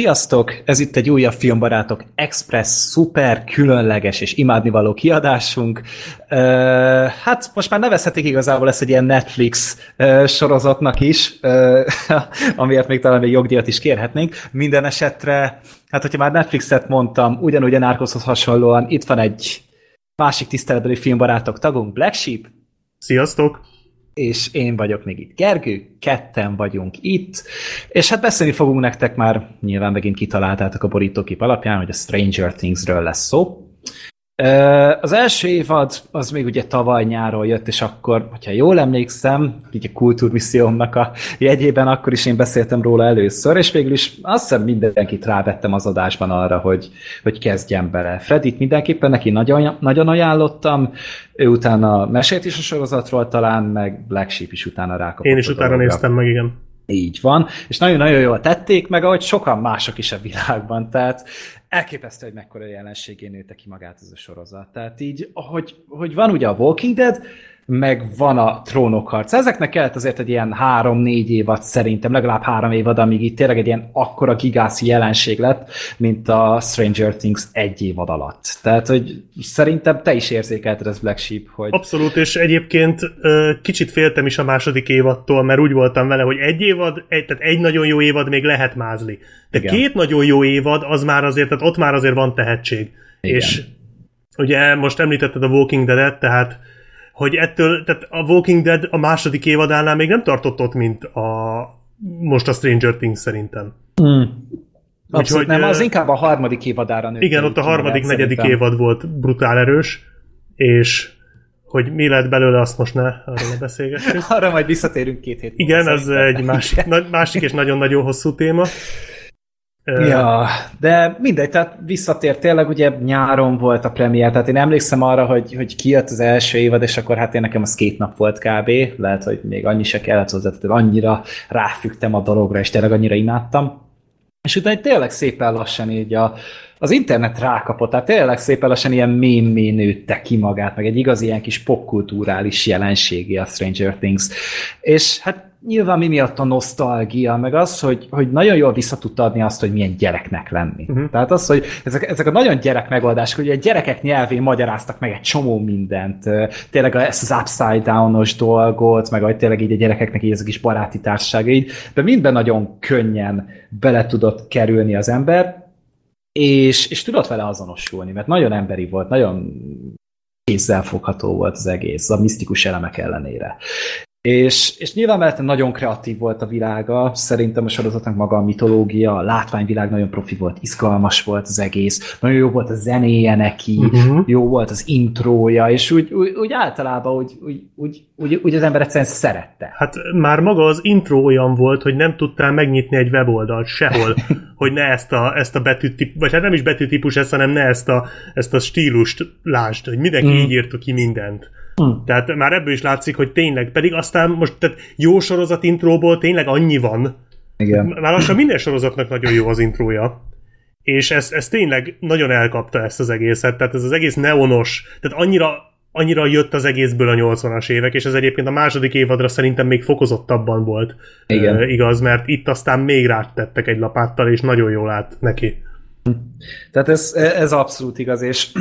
Sziasztok! Ez itt egy újabb Filmbarátok Express szuper különleges és imádnivaló kiadásunk. Hát most már nevezhetik igazából ezt egy ilyen Netflix sorozatnak is, uh, amiért még talán még jogdíjat is kérhetnénk. Minden esetre, hát hogyha már Netflixet mondtam, ugyanúgy a Narcoshoz hasonlóan, itt van egy másik tiszteletbeli filmbarátok tagunk, Black Sheep. Sziasztok! És én vagyok még itt Gergő, ketten vagyunk itt, és hát beszélni fogunk nektek már, nyilván megint kitaláltátok a borítókép alapján, hogy a Stranger Things-ről lesz szó. Az első évad az még ugye tavaly nyáron jött, és akkor, hogyha jól emlékszem, így a kultúrmissziómnak a jegyében, akkor is én beszéltem róla először, és végül is azt hiszem mindenkit rávettem az adásban arra, hogy, hogy kezdjem bele. Fredit mindenképpen neki nagyon, nagyon ajánlottam, ő utána mesélt is a sorozatról talán, meg Black Sheep is utána rákapott. Én is utána néztem meg, igen. Így van, és nagyon-nagyon jól tették, meg ahogy sokan mások is a világban, tehát elképesztő, hogy mekkora jelenségé nőtte ki magát ez a sorozat. Tehát így, hogy, hogy van ugye a Walking Dead, meg van a trónokharc. Ezeknek kellett azért egy ilyen három-négy évad szerintem, legalább három évad, amíg itt tényleg egy ilyen akkora gigászi jelenség lett, mint a Stranger Things egy évad alatt. Tehát, hogy szerintem te is érzékelted ez Black Sheep, hogy... Abszolút, és egyébként kicsit féltem is a második évadtól, mert úgy voltam vele, hogy egy évad, egy, tehát egy nagyon jó évad még lehet mázli. De Igen. két nagyon jó évad, az már azért, tehát ott már azért van tehetség. Igen. És ugye most említetted a Walking Dead-et, tehát hogy ettől, tehát a Walking Dead a második évadánál még nem tartott ott, mint a most a Stranger Things szerintem. Mm. Abszolút Úgyhogy, nem, az inkább a harmadik évadára nőtt. Igen, ott a harmadik, negyedik szerintem. évad volt brutál erős, és hogy mi lett belőle, azt most ne arra ne beszélgessünk. arra majd visszatérünk két hét. Igen, ez egy másik, másik és nagyon-nagyon hosszú téma. Ja, de mindegy, tehát visszatért tényleg, ugye nyáron volt a premier, tehát én emlékszem arra, hogy, hogy kijött az első évad, és akkor hát én nekem az két nap volt kb. Lehet, hogy még annyi se kellett hozzá, tehát annyira ráfügtem a dologra, és tényleg annyira imádtam. És utána tényleg szépen lassan így a, az internet rákapott, tehát tényleg szépen lassan ilyen mém nőtte ki magát, meg egy igazi ilyen kis popkulturális jelenségé a Stranger Things. És hát nyilván mi miatt a nosztalgia, meg az, hogy, hogy nagyon jól vissza tudta adni azt, hogy milyen gyereknek lenni. Uh-huh. Tehát az, hogy ezek, ezek a nagyon gyerek megoldások, hogy a gyerekek nyelvén magyaráztak meg egy csomó mindent, tényleg ezt az upside downos dolgot, meg hogy tényleg így a gyerekeknek így ez a kis baráti társaság, így, de mindben nagyon könnyen bele tudott kerülni az ember, és, és tudott vele azonosulni, mert nagyon emberi volt, nagyon kézzelfogható volt az egész, a misztikus elemek ellenére. És, és nyilván mellette nagyon kreatív volt a világa, szerintem a sorozatnak maga a mitológia, a látványvilág nagyon profi volt, izgalmas volt az egész, nagyon jó volt a zenéje neki, uh-huh. jó volt az intrója, és úgy, úgy, úgy általában úgy, úgy, úgy, úgy, úgy az ember egyszerűen szerette. Hát már maga az intro olyan volt, hogy nem tudtál megnyitni egy weboldalt sehol, hogy ne ezt a, ezt a betűtip, vagy hát nem is betűtípus ezt, hanem ne ezt a, ezt a stílust lásd, hogy mindenki uh-huh. így írta ki mindent. Hmm. Tehát már ebből is látszik, hogy tényleg, pedig aztán most tehát jó sorozat intróból tényleg annyi van. Igen. Már lassan minden sorozatnak nagyon jó az intrója. És ez, ez tényleg nagyon elkapta ezt az egészet, tehát ez az egész neonos, tehát annyira, annyira jött az egészből a 80-as évek, és ez egyébként a második évadra szerintem még fokozottabban volt Igen. Uh, igaz, mert itt aztán még rátettek egy lapáttal, és nagyon jól állt neki. Tehát ez, ez abszolút igaz, és,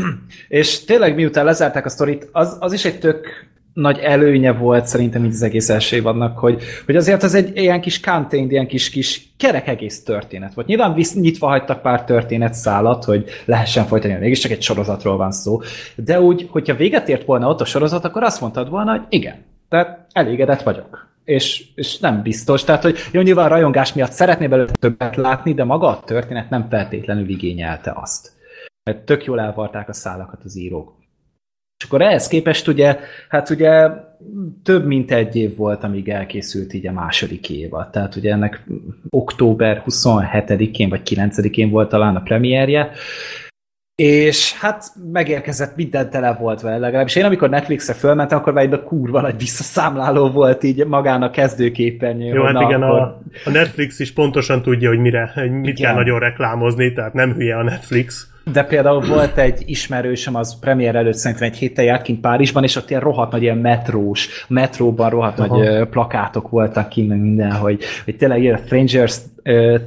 és tényleg miután lezárták a sztorit, az, az is egy tök nagy előnye volt szerintem így az egész első évadnak, hogy, hogy azért ez egy ilyen kis contained, ilyen kis, kis kerek egész történet volt. Nyilván visz, nyitva hagytak pár történet szállat, hogy lehessen folytani, mégis csak egy sorozatról van szó. De úgy, hogyha véget ért volna ott a sorozat, akkor azt mondtad volna, hogy igen, tehát elégedett vagyok és, és nem biztos. Tehát, hogy jó, nyilván rajongás miatt szeretné belőle többet látni, de maga a történet nem feltétlenül igényelte azt. Mert tök jól elvarták a szálakat az írók. És akkor ehhez képest ugye, hát ugye több mint egy év volt, amíg elkészült így a második évad. Tehát ugye ennek október 27-én vagy 9-én volt talán a premierje, és hát megérkezett, minden tele volt vele legalábbis. Én amikor Netflixre fölmentem, akkor már a kurva nagy visszaszámláló volt így magán a kezdőképernyőn. Jó, hát igen, akkor... a, a Netflix is pontosan tudja, hogy mire, mit igen. kell nagyon reklámozni, tehát nem hülye a Netflix. De például volt egy ismerősöm, az premier előtt szerintem egy héttel járt kint Párizsban, és ott ilyen rohadt nagy ilyen metrós, metróban rohadt Aha. nagy plakátok voltak kint, meg minden, hogy, hogy tényleg ilyen Stranger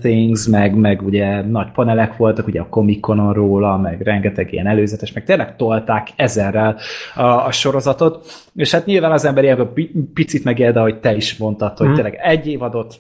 Things, meg, meg ugye nagy panelek voltak, ugye a comic róla, meg rengeteg ilyen előzetes, meg tényleg tolták ezerrel a, a sorozatot, és hát nyilván az ember ilyen picit megéld, ahogy te is mondtad, hogy hmm. tényleg egy évadot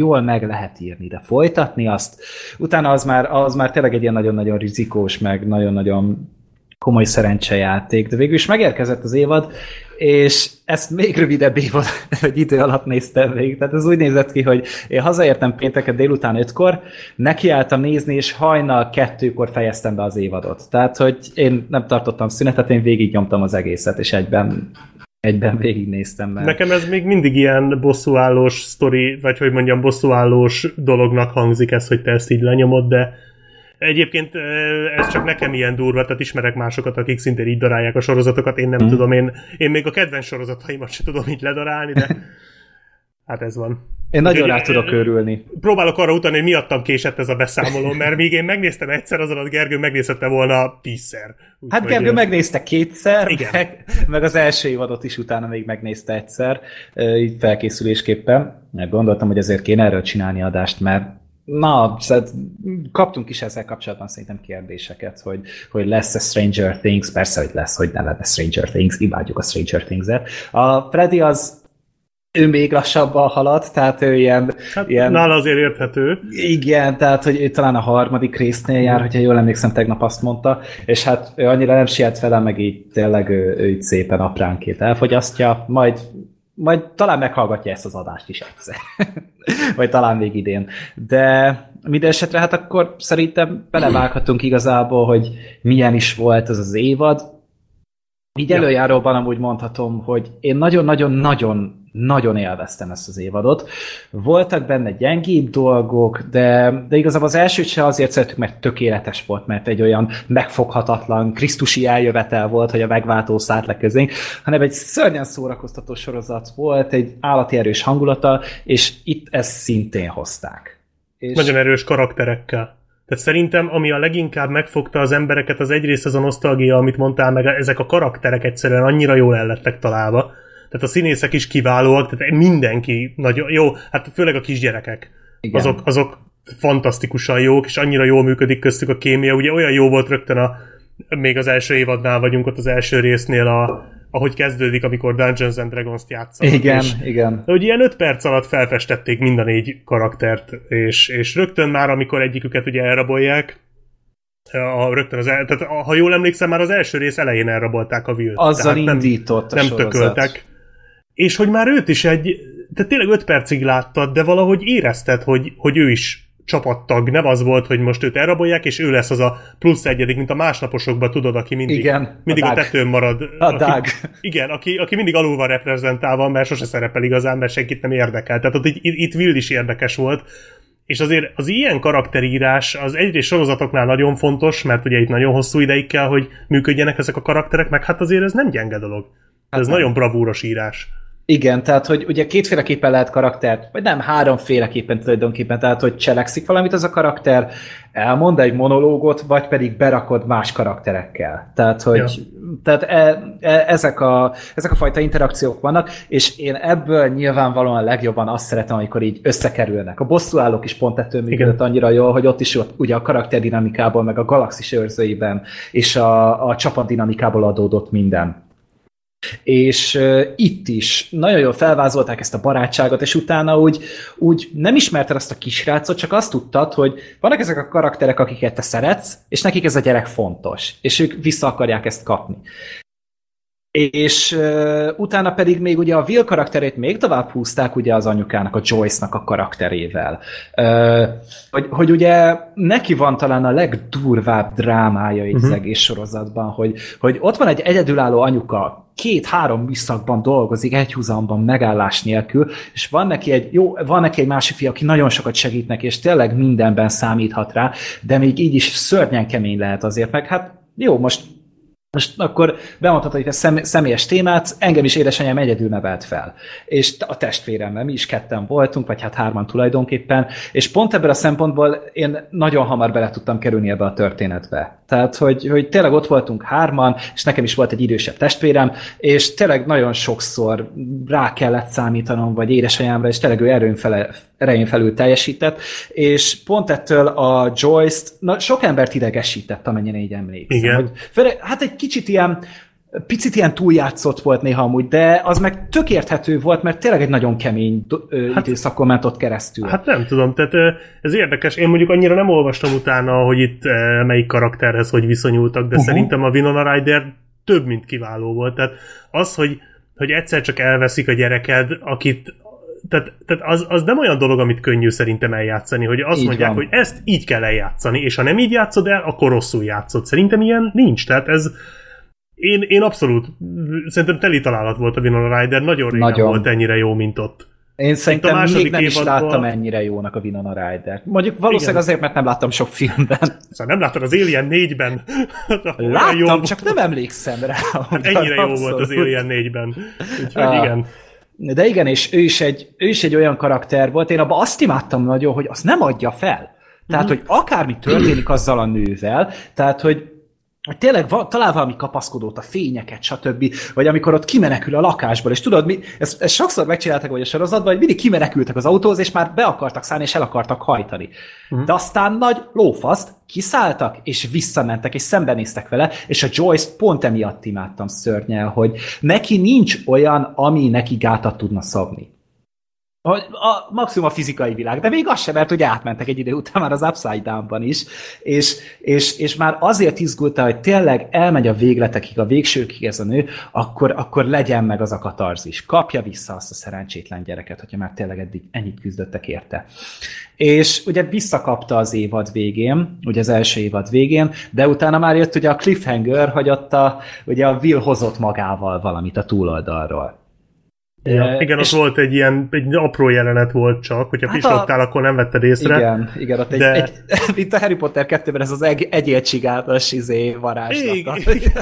jól meg lehet írni, de folytatni azt, utána az már, az már tényleg egy ilyen nagyon-nagyon rizikós, meg nagyon-nagyon komoly szerencsejáték, de végül is megérkezett az évad, és ezt még rövidebb évad, vagy idő alatt néztem végig. Tehát ez úgy nézett ki, hogy én hazaértem pénteket délután ötkor, nekiálltam nézni, és hajnal kettőkor fejeztem be az évadot. Tehát, hogy én nem tartottam szünetet, én végig nyomtam az egészet, és egyben egyben végignéztem. Mert... Nekem ez még mindig ilyen bosszúállós sztori, vagy hogy mondjam, bosszúállós dolognak hangzik ez, hogy te ezt így lenyomod, de Egyébként ez csak nekem ilyen durva, tehát ismerek másokat, akik szintén így darálják a sorozatokat, én nem mm. tudom, én, én még a kedvenc sorozataimat sem tudom így ledarálni, de hát ez van. Én nagyon rá tudok örülni. Próbálok arra utalni, hogy miattam késett ez a beszámoló, mert még én megnéztem egyszer, az alatt Gergő megnézhette volna tízszer. Úgy, hát Gergő hogy... megnézte kétszer, Igen. Meg, meg az első évadot is utána még megnézte egyszer, így felkészülésképpen. Gondoltam, hogy ezért kéne erről csinálni adást, mert Na, szóval kaptunk is ezzel kapcsolatban szerintem kérdéseket, hogy, hogy lesz-e Stranger Things, persze, hogy lesz, hogy ne lenne Stranger Things, imádjuk a Stranger Things-et. A Freddy az ő még lassabban halad, tehát ő ilyen... Hát ilyen nála azért érthető. Igen, tehát hogy ő talán a harmadik résznél jár, hogyha jól emlékszem, tegnap azt mondta, és hát ő annyira nem siet vele, meg így tényleg ő, ő így szépen apránként elfogyasztja, majd majd talán meghallgatja ezt az adást is egyszer. Vagy talán még idén. De minden esetre hát akkor szerintem belevághatunk igazából, hogy milyen is volt ez az évad. Így előjáróban amúgy mondhatom, hogy én nagyon-nagyon-nagyon nagyon élveztem ezt az évadot. Voltak benne gyengébb dolgok, de, de igazából az elsőt se azért szerettük, mert tökéletes volt, mert egy olyan megfoghatatlan, krisztusi eljövetel volt, hogy a megváltó szállt le közénk, hanem egy szörnyen szórakoztató sorozat volt, egy állati erős hangulata, és itt ezt szintén hozták. És... Nagyon erős karakterekkel. Tehát szerintem, ami a leginkább megfogta az embereket, az egyrészt az a nosztalgia, amit mondtál, meg ezek a karakterek egyszerűen annyira jól el lettek találva tehát a színészek is kiválóak, tehát mindenki nagyon jó, hát főleg a kisgyerekek. Igen. Azok, azok fantasztikusan jók, és annyira jól működik köztük a kémia. Ugye olyan jó volt rögtön a, még az első évadnál vagyunk, ott az első résznél, a, ahogy kezdődik, amikor Dungeons and Dragons-t játszanak. Igen, és, igen. Hogy ilyen öt perc alatt felfestették mind a négy karaktert, és, és rögtön már, amikor egyiküket ugye elrabolják, a, rögtön az el, tehát ha jól emlékszem, már az első rész elején elrabolták a Will. Azzal tehát indított nem, a nem tököltek és hogy már őt is egy, tehát tényleg öt percig láttad, de valahogy érezted, hogy, hogy ő is csapattag, nem az volt, hogy most őt elrabolják, és ő lesz az a plusz egyedik, mint a másnaposokban tudod, aki mindig, igen, mindig a, a tetőn marad. A aki, dag. Igen, aki, aki mindig alul van reprezentálva, mert sose szerepel igazán, mert senkit nem érdekel. Tehát ott itt, itt Will is érdekes volt, és azért az ilyen karakterírás az egyrészt sorozatoknál nagyon fontos, mert ugye itt nagyon hosszú ideig kell, hogy működjenek ezek a karakterek, meg hát azért ez nem gyenge dolog. Hát ez nem. nagyon bravúros írás. Igen, tehát hogy ugye kétféleképpen lehet karaktert, vagy nem, háromféleképpen tulajdonképpen, tehát hogy cselekszik valamit az a karakter, elmond egy monológot, vagy pedig berakod más karakterekkel. Tehát, hogy ja. tehát e, e, ezek, a, ezek a fajta interakciók vannak, és én ebből nyilvánvalóan legjobban azt szeretem, amikor így összekerülnek. A bosszúállók is pont ettől működött annyira jól, hogy ott is ugye a karakterdinamikából, meg a galaxis őrzőiben, és a, a csapatdinamikából adódott minden. És itt is nagyon jól felvázolták ezt a barátságot, és utána úgy, úgy nem ismerted azt a kisrácot, csak azt tudtad, hogy vannak ezek a karakterek, akiket te szeretsz, és nekik ez a gyerek fontos, és ők vissza akarják ezt kapni. És uh, utána pedig még ugye a Will karakterét még tovább húzták ugye az anyukának, a Joyce-nak a karakterével. Uh, hogy, hogy ugye neki van talán a legdurvább drámája uh-huh. az mhm. egész sorozatban, hogy, hogy ott van egy egyedülálló anyuka, két-három műszakban dolgozik egyhuzamban megállás nélkül, és van neki egy, jó, van neki egy másik fia, aki nagyon sokat segít neki, és tényleg mindenben számíthat rá, de még így is szörnyen kemény lehet azért, meg hát jó, most most akkor bemondhatod itt a szem, személyes témát, engem is édesanyám egyedül nevelt fel. És a testvéremmel mi is ketten voltunk, vagy hát hárman tulajdonképpen, és pont ebből a szempontból én nagyon hamar bele tudtam kerülni ebbe a történetbe. Tehát, hogy, hogy tényleg ott voltunk hárman, és nekem is volt egy idősebb testvérem, és tényleg nagyon sokszor rá kellett számítanom, vagy édesanyámra, és tényleg ő erőn fele, erején felül teljesített, és pont ettől a Joyce-t, na, sok embert idegesített, amennyire így emlékszem. Igen. Hogy, hát egy kicsit ilyen picit ilyen túljátszott volt néha amúgy, de az meg tök érthető volt, mert tényleg egy nagyon kemény hát, időszakon ment ott keresztül. Hát nem tudom, tehát ez érdekes. Én mondjuk annyira nem olvastam utána, hogy itt melyik karakterhez hogy viszonyultak, de uh-huh. szerintem a Winona Ryder több, mint kiváló volt. Tehát az, hogy, hogy egyszer csak elveszik a gyereked, akit tehát, tehát az, az nem olyan dolog, amit könnyű szerintem eljátszani, hogy azt így mondják, van. hogy ezt így kell eljátszani, és ha nem így játszod el, akkor rosszul játszod. Szerintem ilyen nincs, tehát ez én, én abszolút szerintem teli találat volt a Winona Ryder, nagyon régen nagyon. volt ennyire jó, mint ott. Én szerintem még nem is láttam ennyire jónak a Winona Ryder. Mondjuk valószínűleg Igen. azért, mert nem láttam sok filmben. Szóval nem láttad az Alien 4-ben? láttam, jó csak nem emlékszem rá. Hát ennyire jó volt az Alien 4-ben. Úgyhogy uh, igen. De igen, és ő is, egy, ő is egy olyan karakter volt, én abban azt imádtam nagyon, hogy azt nem adja fel. Tehát, mm-hmm. hogy akármi történik azzal a nővel, tehát, hogy hogy tényleg va, talál valami kapaszkodót, a fényeket, stb. Vagy amikor ott kimenekül a lakásból, és tudod, mi, ezt, ezt sokszor megcsináltak vagy a sorozatban, hogy mindig kimenekültek az autóhoz, és már be akartak szállni, és el akartak hajtani. Uh-huh. De aztán nagy lófaszt, kiszálltak, és visszamentek, és szembenéztek vele, és a Joyce pont emiatt imádtam szörnyel, hogy neki nincs olyan, ami neki gátat tudna szabni a, a, maximum a fizikai világ, de még az sem, mert hogy átmentek egy idő után már az Upside Down-ban is, és, és, és már azért izgulta, hogy tényleg elmegy a végletekig, a végsőkig ez a nő, akkor, akkor legyen meg az a katarzis. Kapja vissza azt a szerencsétlen gyereket, hogyha már tényleg eddig ennyit küzdöttek érte. És ugye visszakapta az évad végén, ugye az első évad végén, de utána már jött ugye a cliffhanger, hogy ott a, ugye a Will hozott magával valamit a túloldalról. Ja, igen, ott volt egy ilyen, egy apró jelenet volt csak, hogyha hát pislogtál, a... akkor nem vetted észre. Igen, igen, ott de... egy, egy, mint a Harry Potter 2-ben ez az egy, egyélcsigátos izé varázslata. Igen,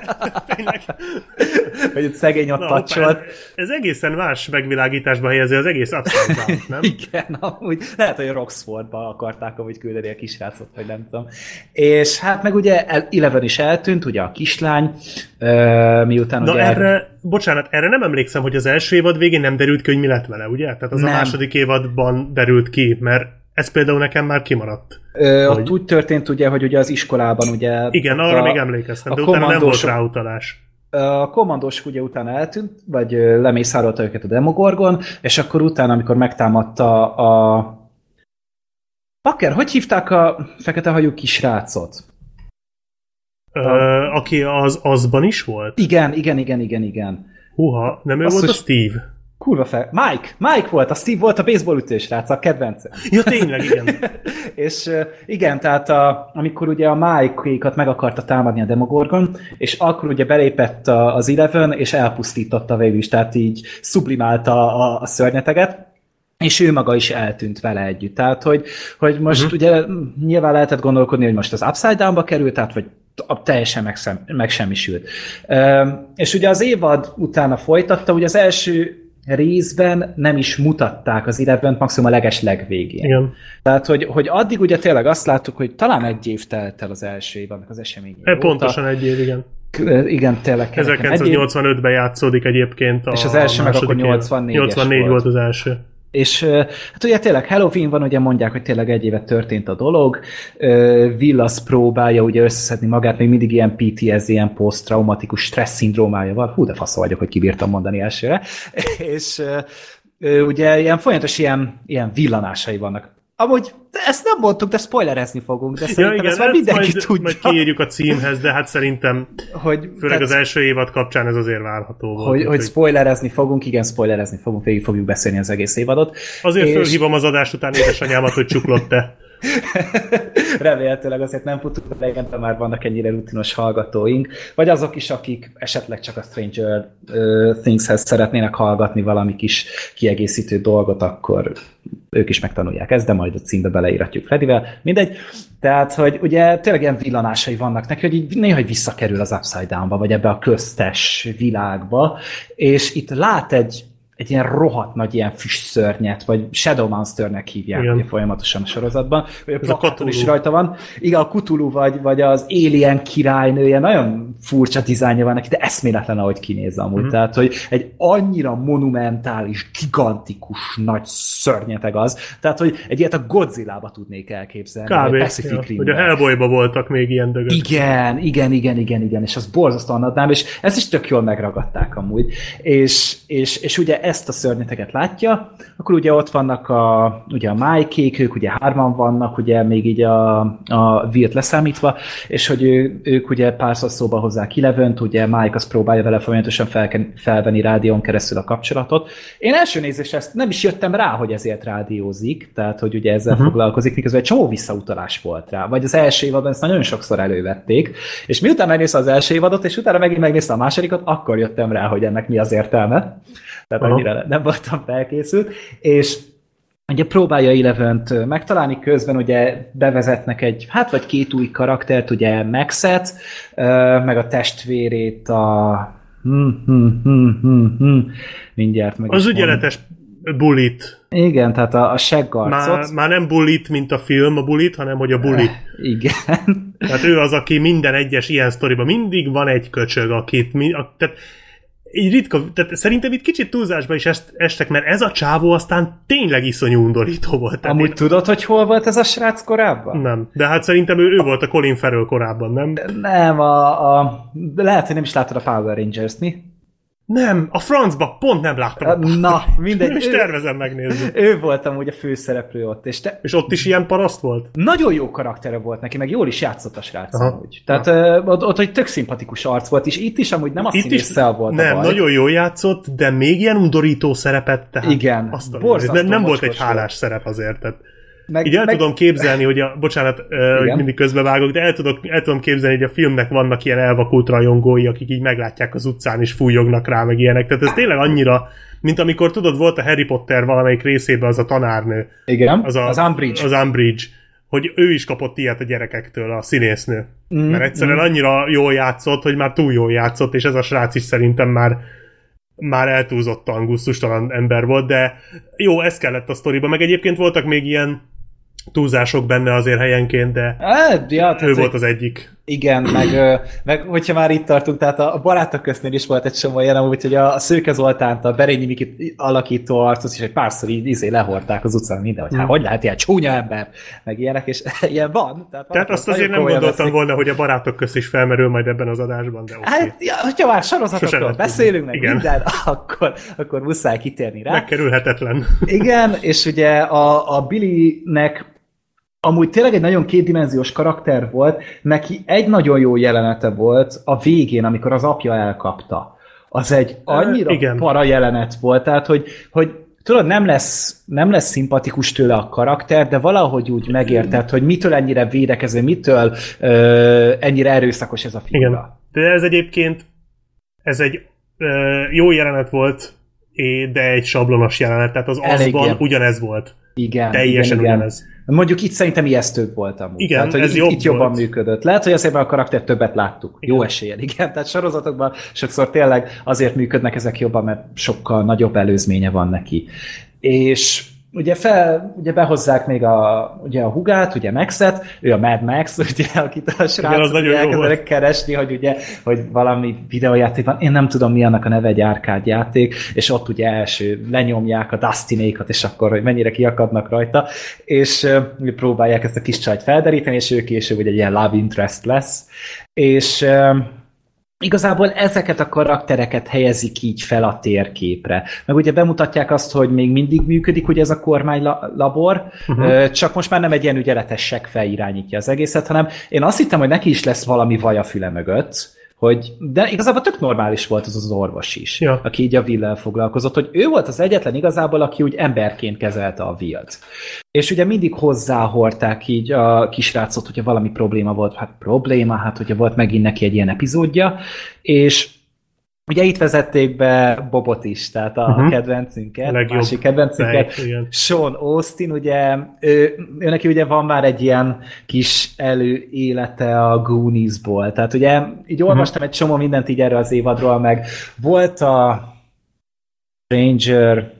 hogy itt szegény ott tacsolt. Ez, ez, egészen más megvilágításba helyezi az egész upside nem? igen, amúgy lehet, hogy Roxfordba akarták amúgy küldeni a kisrácot, vagy nem tudom. És hát meg ugye Eleven is eltűnt, ugye a kislány, miután Na ugye... erre, bocsánat, erre nem emlékszem, hogy az első évad végén nem derült ki, hogy mi lett vele, ugye? Tehát az nem. a második évadban derült ki, mert ez például nekem már kimaradt. Ö, hogy... Ott úgy történt ugye, hogy ugye az iskolában ugye... Igen, arra a, még emlékeztem, de utána nem volt ráutalás. A kommandós ugye utána eltűnt, vagy lemészárolta őket a Demogorgon, és akkor utána, amikor megtámadta a... Pakker, hogy hívták a fekete hajú kisrácot? Ö, aki az azban is volt? Igen, igen, igen, igen, igen. Húha, nem ő Azt volt a Steve? Kurva fel. Mike! Mike volt, a Steve volt a baseball ütős rác, a kedvence. Ja, tényleg, igen. és igen, tehát a, amikor ugye a Mike-ékat meg akarta támadni a Demogorgon, és akkor ugye belépett a, az Eleven, és elpusztította végül is, tehát így sublimálta a, a szörnyeteget, és ő maga is eltűnt vele együtt. Tehát, hogy, hogy most uh-huh. ugye nyilván lehetett gondolkodni, hogy most az Upside Down-ba került, tehát vagy teljesen megszem, megsemmisült. És ugye az évad utána folytatta, ugye az első részben nem is mutatták az Elevent, maximum a leges legvégén. Igen. Tehát, hogy, hogy addig ugye tényleg azt láttuk, hogy talán egy év telt el az első évadnak az esemény. E, pontosan egy év, igen. Igen, tényleg. 1985-ben játszódik egyébként a És az első meg akkor 84 84 volt. volt az első. És hát ugye tényleg Halloween van, ugye mondják, hogy tényleg egy éve történt a dolog. Villas próbálja ugye összeszedni magát, még mindig ilyen PTSD, ilyen posztraumatikus stressz szindrómája van. Hú, de fasz vagyok, hogy kibírtam mondani elsőre. És ugye ilyen folyamatos ilyen, ilyen villanásai vannak. Amúgy ezt nem mondtuk, de spoilerezni fogunk, de szerintem ja, igen, ezt már mindenki majd, tudja. Majd kiírjuk a címhez, de hát szerintem hogy, főleg tehát, az első évad kapcsán ez azért várható volt. Hogy, hogy spoilerezni fogunk, igen, spoilerezni fogunk, végig fogjuk beszélni az egész évadot. Azért és... fölhívom az adást után édesanyámat, hogy csuklott te. Remélhetőleg azért nem futunk legyen, de már vannak ennyire rutinos hallgatóink, vagy azok is, akik esetleg csak a Stranger Things-hez szeretnének hallgatni valami kis kiegészítő dolgot, akkor ők is megtanulják ezt, de majd a címbe beleíratjuk Fredivel. Mindegy. Tehát, hogy ugye tényleg ilyen villanásai vannak neki, hogy így néha visszakerül az Upside Down-ba, vagy ebbe a köztes világba, és itt lát egy egy ilyen rohadt nagy ilyen füstszörnyet, vagy Shadow Monsternek hívják ugye, folyamatosan a sorozatban, vagy a plakáton is rajta van. Igen, a Cthulhu vagy, vagy az Alien királynője, nagyon furcsa dizájnja van neki, de eszméletlen, ahogy kinéz amúgy. Mm. Tehát, hogy egy annyira monumentális, gigantikus, nagy szörnyeteg az. Tehát, hogy egy ilyet a Godzilla-ba tudnék elképzelni. Kb. Pacific ja, Rim. Hogy a hellboy voltak még ilyen dögök. Igen, igen, igen, igen, igen, és az borzasztóan adnám, és ezt is tök jól megragadták amúgy. És, és, és ugye ezt a szörnyeteget látja, akkor ugye ott vannak a, ugye a májkék, ők ugye hárman vannak, ugye még így a, a Virt leszámítva, és hogy ő, ők ugye párszor szóba hozzák Kilevönt, ugye Mike azt próbálja vele folyamatosan fel, felvenni rádión keresztül a kapcsolatot. Én első nézésre ezt nem is jöttem rá, hogy ezért rádiózik, tehát hogy ugye ezzel uh-huh. foglalkozik, miközben egy csomó visszautalás volt rá. Vagy az első évadban ezt nagyon sokszor elővették, és miután megnéztem az első évadot, és utána megint megnéztem a másodikat, akkor jöttem rá, hogy ennek mi az értelme tehát Aha. annyira nem voltam felkészült, és ugye próbálja Elevent megtalálni, közben ugye bevezetnek egy, hát vagy két új karaktert, ugye Maxet, meg a testvérét, a hmm, hmm, hmm, hmm, hmm. mindjárt meg Az ügyeletes bulit. Igen, tehát a, a seggarcot. Már, már nem bulit, mint a film a bulit, hanem hogy a bulit. Igen. Tehát ő az, aki minden egyes ilyen sztoriban mindig van egy köcsög, akit... Mi, a, tehát így ritka, tehát szerintem itt kicsit túlzásba is est, estek, mert ez a csávó aztán tényleg iszonyú undorító volt. Amúgy én... tudod, hogy hol volt ez a srác korábban? Nem, de hát szerintem ő, ő volt a Colin Farrell korábban, nem? Nem, a, a, lehet, hogy nem is láttad a Power Rangers, mi? Nem, a francba pont nem láttam. Na, mindegy. És tervezem megnézni. Ő volt amúgy a főszereplő ott. És, te... és ott is ilyen paraszt volt? Nagyon jó karaktere volt neki, meg jól is játszott a srác Aha. amúgy. Tehát uh, ott, ott egy tök szimpatikus arc volt, és itt is amúgy nem a itt is, volt Nem, a baj. nagyon jól játszott, de még ilyen undorító szerepet. Tehát Igen, azt nem, nem volt egy hálás szerep azért. Tehát meg, így el meg... tudom képzelni, hogy a, bocsánat, Igen. hogy mindig közbevágok, de el, tudok, el tudom képzelni, hogy a filmnek vannak ilyen elvakult rajongói, akik így meglátják az utcán és fújognak rá, meg ilyenek. Tehát ez tényleg annyira, mint amikor tudod, volt a Harry Potter valamelyik részében az a tanárnő. Igen, az, a, az Umbridge. Az Umbridge hogy ő is kapott ilyet a gyerekektől, a színésznő. Mm, Mert egyszerűen mm. annyira jól játszott, hogy már túl jól játszott, és ez a srác is szerintem már már eltúlzottan gusztustalan ember volt, de jó, ez kellett a sztoriba, meg egyébként voltak még ilyen túlzások benne azért helyenként, de hát, ja, ő volt az egyik. Igen, meg, meg hogyha már itt tartunk, tehát a barátok köznél is volt egy csomó jelen, úgyhogy a Szőke Zoltánt, a Berényi Mikit alakító arcot is egy párszor így izé lehorták az utcán minden, hogy hát hogy lehet ilyen csúnya ember, meg ilyenek, és ilyen van. Tehát, tehát azt azért nem gondoltam veszik. volna, hogy a barátok közt is felmerül majd ebben az adásban, de okay. Hát, ja, hogyha már sorozatokról beszélünk, meg Igen. minden, akkor, akkor muszáj kitérni rá. Megkerülhetetlen. Igen, és ugye a, a Billynek amúgy tényleg egy nagyon kétdimenziós karakter volt, neki egy nagyon jó jelenete volt a végén, amikor az apja elkapta. Az egy annyira Igen. para jelenet volt, tehát hogy, hogy tudod, nem lesz, nem lesz szimpatikus tőle a karakter, de valahogy úgy megérted, hogy mitől ennyire védekező, mitől ö, ennyire erőszakos ez a figura. Igen. De ez egyébként ez egy ö, jó jelenet volt, de egy sablonos jelenet, tehát az Elég azban ugyanez volt. Igen, Teljesen igen, ugyanez. Mondjuk itt szerintem ijesztőbb volt amúgy. Igen, tehát, hogy ez itt, jobb itt jobban volt. működött. Lehet, hogy azért a karakter többet láttuk. Igen. Jó eséllyel, igen. Tehát sorozatokban sokszor tényleg azért működnek ezek jobban, mert sokkal nagyobb előzménye van neki. És ugye, fel, ugye behozzák még a, ugye a hugát, ugye Maxet, ő a Mad Max, ugye, akit a srácok elkezdenek keresni, hogy ugye, hogy valami videójáték van, én nem tudom mi annak a neve, egy játék, és ott ugye első lenyomják a Dustinékat, és akkor, hogy mennyire kiakadnak rajta, és uh, próbálják ezt a kis csajt felderíteni, és ő később ugye egy ilyen love interest lesz, és uh, igazából ezeket a karaktereket helyezik így fel a térképre. Meg ugye bemutatják azt, hogy még mindig működik ugye ez a kormánylabor, uh-huh. csak most már nem egy ilyen ügyeletes fel irányítja az egészet, hanem én azt hittem, hogy neki is lesz valami vaj a füle mögött, hogy, de igazából tök normális volt az az orvos is, Ja. aki így a villel foglalkozott, hogy ő volt az egyetlen igazából, aki úgy emberként kezelte a villt. És ugye mindig hozzáhordták így a kisrácot, hogyha valami probléma volt, hát probléma, hát hogyha volt megint neki egy ilyen epizódja, és Ugye itt vezették be Bobot is, tehát a Mhm. uh-huh. kedvencünket, Legjobb másik kedvencünket. Sean Austin, ugye, ő, ő neki ugye van már egy ilyen kis előélete a Gooniesból, tehát ugye így olvastam egy csomó mindent így erről az évadról, meg volt a Stranger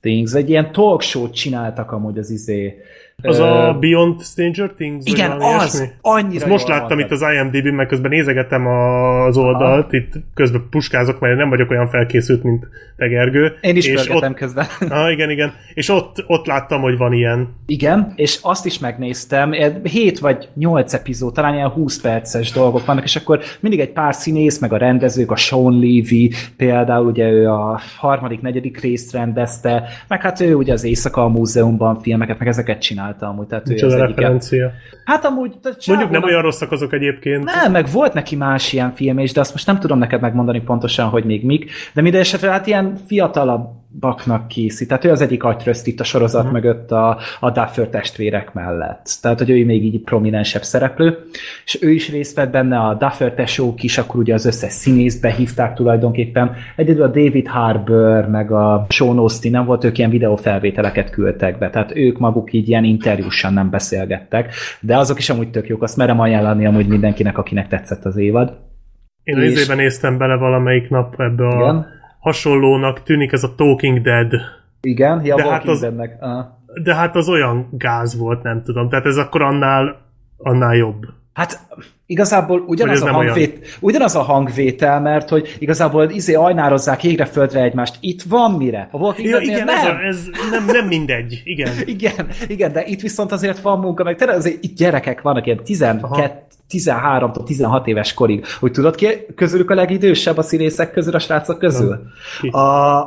Things, egy ilyen talk show csináltak amúgy az izé. Az a Beyond Stranger Things? igen, az! ilyesmi? Annyira Ezt most láttam itt az IMDb-n, meg közben nézegettem az oldalt, itt közben puskázok, mert nem vagyok olyan felkészült, mint te Gergő. Én is és ott, közben. ah, igen, igen. És ott, ott láttam, hogy van ilyen. Igen, és azt is megnéztem, 7 vagy 8 epizód, talán ilyen 20 perces dolgok vannak, és akkor mindig egy pár színész, meg a rendezők, a Sean Levy például, ugye ő a harmadik, negyedik részt rendezte, meg hát ő ugye az Éjszaka a Múzeumban filmeket, meg ezeket csinálta amúgy, tehát ő Micsoda az egyik. referencia. Hát amúgy... de Mondjuk nem csávónak- olyan rosszak azok egyébként. nem, meg volt neki más ilyen film is, de azt most nem tudom neked megmondani pontosan, hogy még mik, de minden esetre hát ilyen fiatalabbaknak készít. Tehát ő az egyik agytrözt itt a sorozat uh-huh. mögött a, a Duffer testvérek mellett. Tehát, hogy ő még így prominensebb szereplő, és ő is részt vett benne, a Duffer tesók is, akkor ugye az összes színészt behívták tulajdonképpen. Egyedül a David Harbour, meg a Sean Austin nem volt, ők ilyen videófelvételeket küldtek be, tehát ők maguk így ilyen interjúsan nem beszélgettek, de azok is amúgy tök jók, azt merem ajánlani amúgy mindenkinek, akinek tetszett az évad. Én az és- izébe néztem bele valamelyik nap ebbe a Igen. Hasonlónak tűnik ez a Talking Dead. Igen, ja, De de hát Walking az- Deadnek. Ah. De hát az olyan gáz volt, nem tudom. Tehát ez akkor annál, annál jobb. Hát igazából ugyanaz ez a, hangvét, ugyanaz a hangvétel, mert hogy igazából izé ajnározzák égre földre egymást. Itt van mire. A Walking Ja, igen, ez, nem. a, ez nem, nem mindegy. Igen. Igen, igen, de itt viszont azért van munka, meg tényleg azért itt gyerekek vannak, ilyen 12, Aha. 13-tól 16 éves korig. Hogy tudod ki közülük a legidősebb a színészek közül, a srácok közül? A,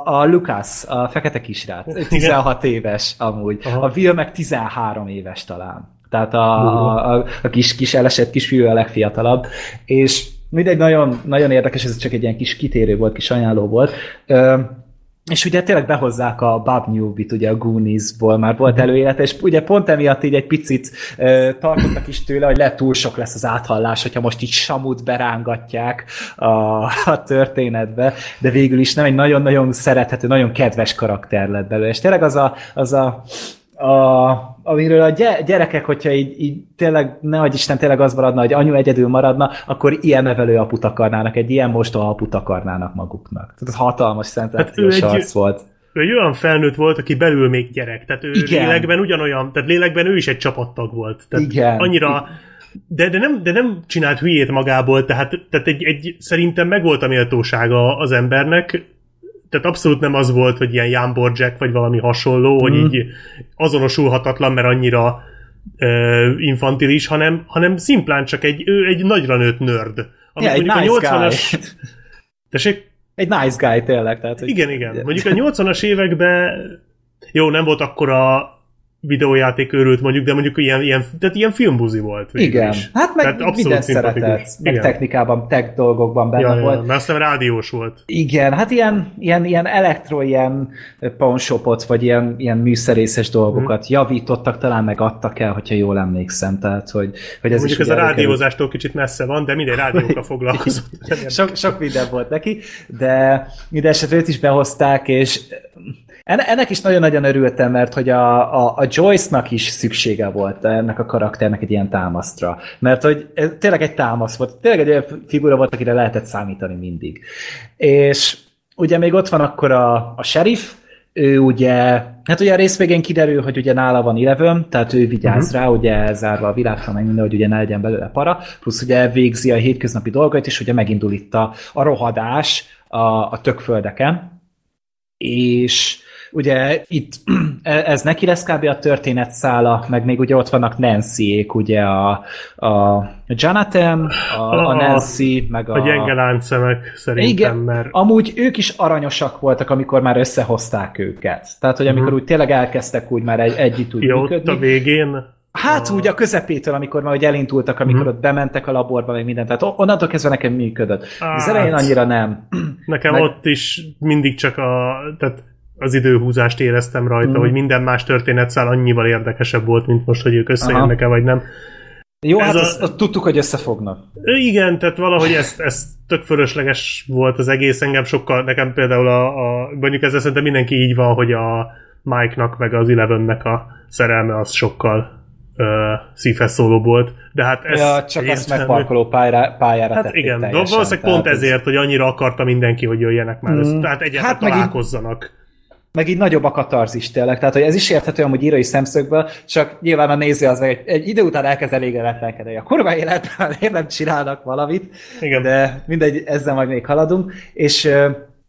a Lucas, a fekete kisrác. Ő 16 éves amúgy. Aha. A Will meg 13 éves talán. Tehát a, a, a, kis, kis elesett kisfiú a legfiatalabb. És mindegy, nagyon, nagyon érdekes, ez csak egy ilyen kis kitérő volt, kis ajánló volt. Ö, és ugye tényleg behozzák a Bob Newbit, ugye a Goonies-ból már volt előélete, és ugye pont emiatt így egy picit uh, tartottak is tőle, hogy lehet túl sok lesz az áthallás, hogyha most így Samut berángatják a, a történetbe, de végül is nem egy nagyon-nagyon szerethető, nagyon kedves karakter lett belőle, és tényleg az a, az a a, amiről a gy- gyerekek, hogyha így, így tényleg, ne adj Isten, tényleg az maradna, hogy anyu egyedül maradna, akkor ilyen nevelő aput akarnának, egy ilyen mostoha aput akarnának maguknak. Tehát hatalmas szenzációs Hát ő egy- harc volt. Ő egy olyan felnőtt volt, aki belül még gyerek. Tehát ő Igen. lélekben ugyanolyan, tehát lélekben ő is egy csapattag volt. Tehát Igen. Annyira, de, de, nem, de nem csinált hülyét magából, tehát, tehát egy, egy, szerintem megvolt a méltósága az embernek, tehát abszolút nem az volt, hogy ilyen Jan Borjak vagy valami hasonló, mm. hogy Mhm. így azonosulhatatlan, mert annyira uh, infantilis, hanem, hanem szimplán csak egy, ő egy nagyra nőtt nörd. Ami Ja, egy mondjuk nice a guy. 80-as... Tessék? Egy nice guy tényleg. Tehát, hogy Igen, igen. Mondjuk a 80-as években jó, nem volt akkora videójáték őrült mondjuk, de mondjuk ilyen, ilyen, tehát ilyen filmbuzi volt. Igen. Is. Hát meg Tehát abszolút minden szimpatikus. szeretett. Meg Igen. technikában, tech dolgokban benne Ja, ja, volt. mert aztán rádiós volt. Igen, hát ilyen, ilyen, ilyen elektro, ilyen pawnshopot, vagy ilyen, ilyen műszerészes dolgokat Mhm. javítottak, talán meg adtak el, hogyha jól emlékszem. Tehát, hogy, hogy ez Mondjuk is ez a rádiózástól kicsit messze van, de minden rádiókkal foglalkozott. sok, sok minden volt neki, de minden esetre őt is behozták, és ennek is nagyon-nagyon örültem, mert hogy a, a, a Joyce-nak is szüksége volt ennek a karakternek egy ilyen támasztra. Mert hogy ez tényleg egy támasz volt, tényleg egy olyan figura volt, akire lehetett számítani mindig. És ugye még ott van akkor a, a sheriff, ő ugye, hát ugye a rész végén kiderül, hogy ugye nála van Eleven, tehát ő vigyáz uh-huh. rá, ugye zárva a világra, meg minden, hogy ugye ne legyen belőle para, plusz ugye végzi a hétköznapi dolgait, és ugye megindul itt a, a rohadás a, a tökföldeken, és ugye itt ez neki lesz kb. a történet szála, meg még ugye ott vannak Nancy-ék, ugye a, a Jonathan, a, a A- Nancy, meg a... A gyenge láncszemek szerintem, Igen, mert amúgy ők is aranyosak voltak, amikor már összehozták őket. Tehát, hogy amikor Mhm. úgy tényleg elkezdtek úgy már egy, együtt úgy ja, ott működni. a végén Hát a... úgy a közepétől, amikor már elindultak, amikor hmm. ott bementek a laborba, meg mindent. Tehát onnantól kezdve nekem működött. Hát, az elején annyira nem. Nekem meg... ott is mindig csak a... Tehát az időhúzást éreztem rajta, hmm. hogy minden más történetszál annyival érdekesebb volt, mint most, hogy ők összejönnek-e, vagy nem. Jó, Ez hát a... azt, azt tudtuk, hogy összefognak. Igen, tehát valahogy ez, ez tök fölösleges volt az egész, engem sokkal, nekem például a, a mondjuk ezzel szerintem mindenki így van, hogy a Mike-nak meg az Elevennek a szerelme az sokkal uh, szívhez szóló volt, de hát ez... Ja, csak azt megparkoló pályára, pályára Hát igen, valószínűleg pont ezért, hogy annyira akarta mindenki, hogy jöjjenek már, mm. tehát egyáltalán hát találkozzanak meg így nagyobb a katarzis tényleg. Tehát, hogy ez is érthető amúgy írói szemszögből, csak nyilván a néző az meg egy, egy idő után elkezd elégedetlenkedni. A kurva életben miért nem csinálnak valamit, Igen. de mindegy, ezzel majd még haladunk. És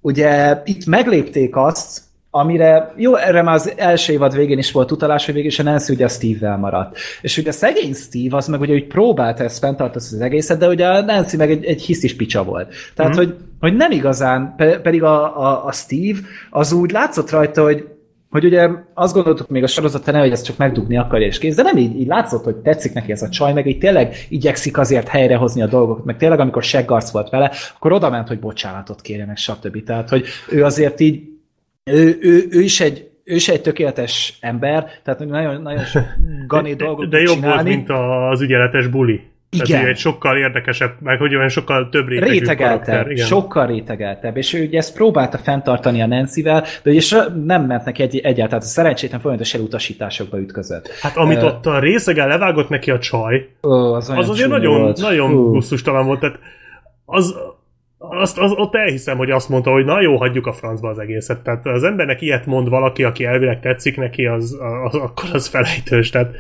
ugye itt meglépték azt, amire, jó, erre már az első évad végén is volt utalás, hogy végül is a Nancy ugye a Steve-vel maradt. És ugye a szegény Steve az meg ugye úgy próbálta ezt fenntartani az egészet, de ugye a Nancy meg egy, egy hisztis picsa volt. Tehát, mm-hmm. hogy, hogy nem igazán, pedig a, a, a Steve az úgy látszott rajta, hogy hogy ugye azt gondoltuk még a sorozat hogy ezt csak megdugni akarja és kész, de nem így, így látszott, hogy tetszik neki ez a csaj, meg így tényleg igyekszik azért helyrehozni a dolgokat, meg tényleg amikor seggarc volt vele, akkor oda ment, hogy bocsánatot kérjenek, stb. Tehát, hogy ő azért így ő, ő, ő is egy ő is egy tökéletes ember, tehát nagyon, nagyon sok gani dolgot De jobb csinálni. volt, mint az ügyeletes buli. Igen. Tehát egy sokkal érdekesebb, meg hogy olyan sokkal több rétegű Rétegeltebb, igen. sokkal rétegeltebb, és ő ugye ezt próbálta fenntartani a Nancy-vel, de ugye nem ment neki egy, egyáltalán, szerencsétlen folyamatos elutasításokba ütközött. Hát amit uh, ott a részegen levágott neki a csaj, uh, az, az azért nagyon, volt. nagyon uh. gusztustalan volt, tehát az, azt, az, ott elhiszem, hogy azt mondta, hogy na jó, hagyjuk a francba az egészet. Tehát az embernek ilyet mond valaki, aki elvileg tetszik neki, az, az, akkor az felejtős. Tehát,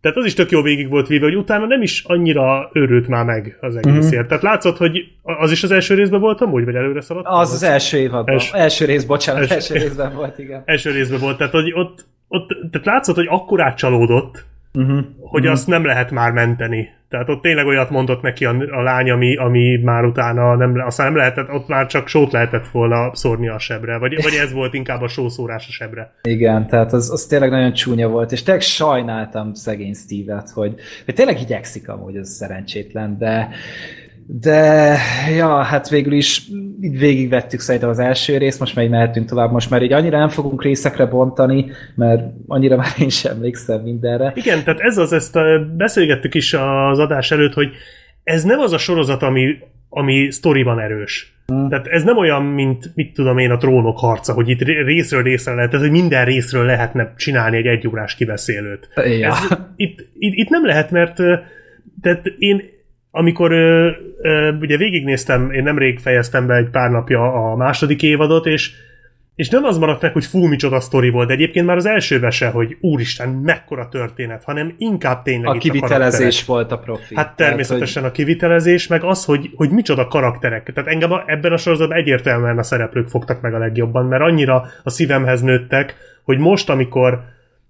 tehát az is tök jó végig volt véve, hogy utána nem is annyira őrült már meg az egészért. Mm-hmm. Tehát látszott, hogy az is az első részben volt amúgy, vagy előre szaladt? Az az első évadban. Els... Első rész, bocsánat, els... első részben volt, igen. Első részben volt, tehát hogy ott, ott tehát látszott, hogy akkorát csalódott, uh-huh. hogy uh-huh. azt nem lehet már menteni. Tehát ott tényleg olyat mondott neki a, a lány, ami, ami már utána nem, aztán nem lehetett, ott már csak sót lehetett volna szórni a sebre, vagy, vagy ez volt inkább a sószórás a sebre. Igen, tehát az, az tényleg nagyon csúnya volt, és tényleg sajnáltam szegény Steve-et, hogy, hogy tényleg igyekszik amúgy, ez szerencsétlen, de de ja, hát végül is így végigvettük szerintem az első részt, most már mehetünk tovább, most már így annyira nem fogunk részekre bontani, mert annyira már én sem emlékszem mindenre. Igen, tehát ez az, ezt beszélgettük is az adás előtt, hogy ez nem az a sorozat, ami, ami sztoriban erős. Hmm. Tehát ez nem olyan, mint mit tudom én, a trónok harca, hogy itt részről részre lehet, hogy minden részről lehetne csinálni egy egyórás kibeszélőt. Ja. Ez, itt, itt, itt nem lehet, mert tehát én amikor ö, ö, ugye végignéztem, én nemrég fejeztem be egy pár napja a második évadot, és és nem az maradt meg, hogy fú, micsoda sztori volt, de egyébként már az első se, hogy úristen, mekkora történet, hanem inkább tényleg A kivitelezés a volt a profi. Hát természetesen Tehát, hogy... a kivitelezés, meg az, hogy, hogy micsoda karakterek. Tehát engem a, ebben a sorozatban egyértelműen a szereplők fogtak meg a legjobban, mert annyira a szívemhez nőttek, hogy most, amikor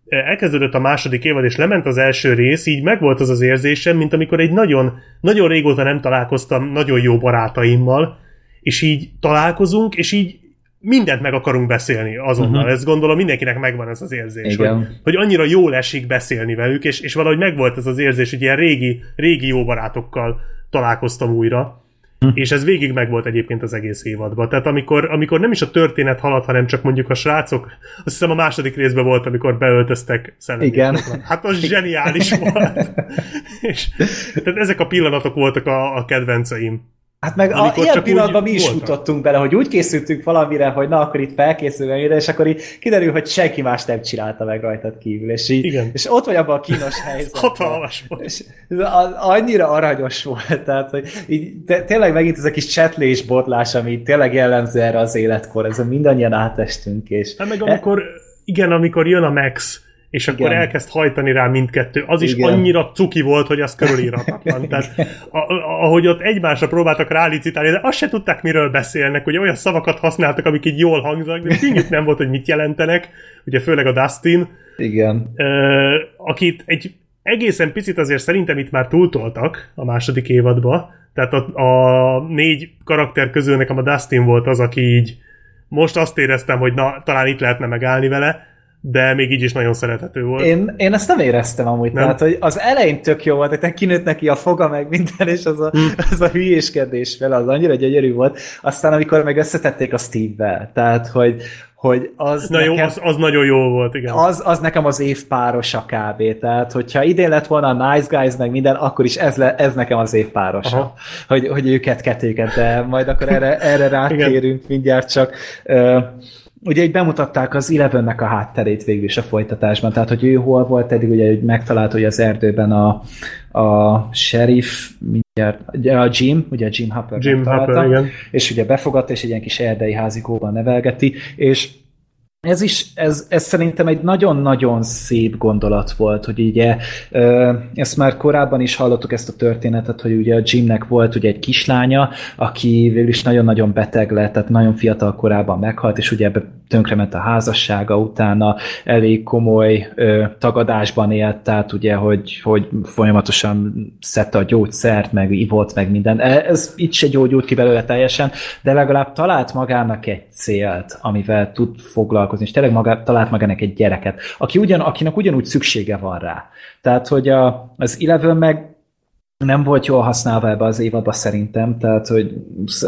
elkezdődött a második évad, és lement az első rész, így megvolt az az érzésem, mint amikor egy nagyon, nagyon régóta nem találkoztam nagyon jó barátaimmal, és így találkozunk, és így mindent meg akarunk beszélni azonnal. Uh-huh. Ezt gondolom mindenkinek megvan ez az érzés, hogy, hogy annyira jól esik beszélni velük, és, és valahogy megvolt ez az érzés, hogy ilyen régi, régi jó barátokkal találkoztam újra. Hm. És ez végig megvolt egyébként az egész évadban. Tehát amikor, amikor nem is a történet halad, hanem csak mondjuk a srácok, azt hiszem a második részben volt, amikor beöltöztek szellemi. Igen. Hát az zseniális volt. és, tehát ezek a pillanatok voltak a, a kedvenceim. Hát meg a, ilyen pillanatban mi is voltak. futottunk bele, hogy úgy készültünk valamire, hogy na, akkor itt felkészülve ide, és akkor így kiderül, hogy senki más nem csinálta meg rajtad kívül, és, így, Igen. és ott vagy abban a kínos helyzetben. Hatalmas volt. És az, annyira aranyos volt, tehát hogy így, te, tényleg megint ez a kis csetlés botlás, ami tényleg jellemző erre az életkor, ez mindannyian átestünk, és... Hát meg amikor, igen, amikor jön a Max, és akkor Igen. elkezd hajtani rá mindkettő. Az is Igen. annyira cuki volt, hogy az körülírhatatlan. Tehát a, ahogy ott egymásra próbáltak rálicitálni, de azt se tudták, miről beszélnek, hogy olyan szavakat használtak, amik így jól hangzanak, de fingit nem volt, hogy mit jelentenek, ugye főleg a Dustin. Igen. Uh, akit egy egészen picit azért szerintem itt már túltoltak a második évadba, tehát a, a négy karakter közül nekem a Dustin volt az, aki így most azt éreztem, hogy na, talán itt lehetne megállni vele, de még így is nagyon szerethető volt. Én, én ezt nem éreztem amúgy, nem? tehát hogy az elején tök jó volt, tehát kinőtt neki a foga meg minden, és az a, hmm. az a hülyéskedés fel, az annyira gyönyörű volt. Aztán amikor meg összetették a Steve-vel, tehát hogy, hogy az Na nekem, jó, az, az nagyon jó volt, igen. Az, az nekem az év párosa kb. Tehát, hogyha idén lett volna a Nice Guys, meg minden, akkor is ez, le, ez nekem az év párosa. Hogy, hogy őket, kettőket, de majd akkor erre, erre rátérünk mindjárt csak. Uh, ugye így bemutatták az Elevennek a hátterét végül is a folytatásban, tehát hogy ő hol volt eddig, ugye hogy megtalált, hogy az erdőben a, a sheriff, mindjárt, a Jim, ugye a Jim Hopper Jim Hopper, igen. és ugye befogadta, és egy ilyen kis erdei házikóban nevelgeti, és ez is, ez, ez szerintem egy nagyon-nagyon szép gondolat volt, hogy ugye ezt már korábban is hallottuk ezt a történetet, hogy ugye a Jimnek volt ugye egy kislánya, aki végül is nagyon-nagyon beteg lett, tehát nagyon fiatal korában meghalt, és ugye ebbe tönkrement a házassága utána, elég komoly ö, tagadásban élt, tehát ugye, hogy, hogy folyamatosan szedte a gyógyszert, meg ivott, meg minden. E, ez itt se gyógyult ki belőle teljesen, de legalább talált magának egy célt, amivel tud foglalkozni, és tényleg magá, talált magának egy gyereket, aki ugyan, akinek ugyanúgy szüksége van rá. Tehát, hogy a, az Eleven meg nem volt jól használva ebbe az évadba szerintem, tehát hogy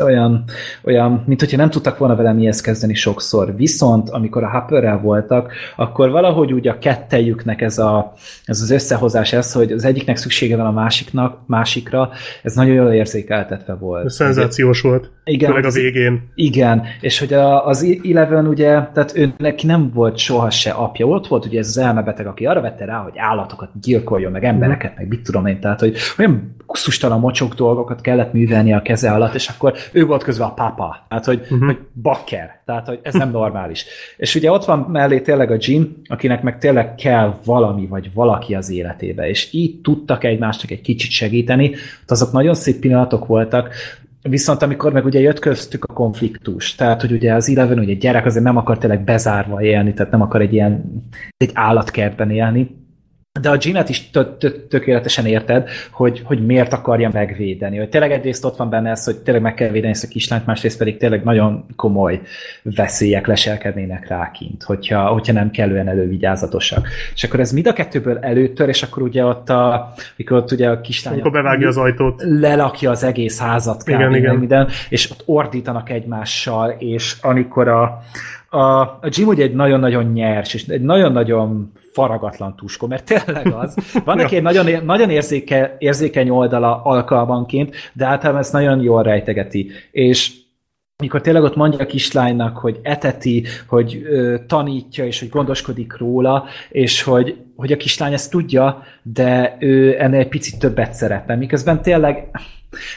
olyan, olyan mint hogyha nem tudtak volna vele mihez kezdeni sokszor. Viszont amikor a Hopperrel voltak, akkor valahogy úgy a kettejüknek ez, a, ez az összehozás, ez, hogy az egyiknek szüksége van a másiknak, másikra, ez nagyon jól érzékeltetve volt. Ez szenzációs volt. Igen. Főleg a végén. Igen, és hogy a, az Eleven ugye, tehát ő neki nem volt soha se apja, ott volt ugye ez az elmebeteg, aki arra vette rá, hogy állatokat gyilkoljon, meg embereket, meg mit tudom én, tehát hogy olyan kusztustalan mocsok dolgokat kellett művelni a keze alatt, és akkor ő volt közben a papa. Tehát, hogy, uh-huh. hogy bakker. Tehát, hogy ez nem normális. és ugye ott van mellé tényleg a Jim, akinek meg tényleg kell valami, vagy valaki az életébe. És így tudtak egymásnak egy kicsit segíteni. Azok nagyon szép pillanatok voltak, Viszont amikor meg ugye jött köztük a konfliktus, tehát hogy ugye az Eleven, ugye gyerek azért nem akar tényleg bezárva élni, tehát nem akar egy ilyen egy állatkertben élni, de a Ginnet is tökéletesen érted, hogy, hogy miért akarja megvédeni. Hogy tényleg egyrészt ott van benne ez, hogy tényleg meg kell védeni ezt a kislányt, másrészt pedig tényleg nagyon komoly veszélyek leselkednének rá kint, hogyha, hogyha nem kellően elővigyázatosak. És akkor ez mind a kettőből előtör, és akkor ugye ott a, mikor ott ugye a kislány... Akkor bevágja az ajtót. Lelakja az egész házat kb. Igen, igen. Minden, és ott ordítanak egymással, és amikor a, a, a Jim ugye egy nagyon-nagyon nyers, és egy nagyon-nagyon faragatlan tuskó, mert tényleg az. Van neki egy nagyon, nagyon érzéke, érzékeny oldala alkalmanként, de általában ezt nagyon jól rejtegeti. És mikor tényleg ott mondja a kislánynak, hogy eteti, hogy ö, tanítja, és hogy gondoskodik róla, és hogy, hogy a kislány ezt tudja, de ő ennél egy picit többet szeretne. Miközben tényleg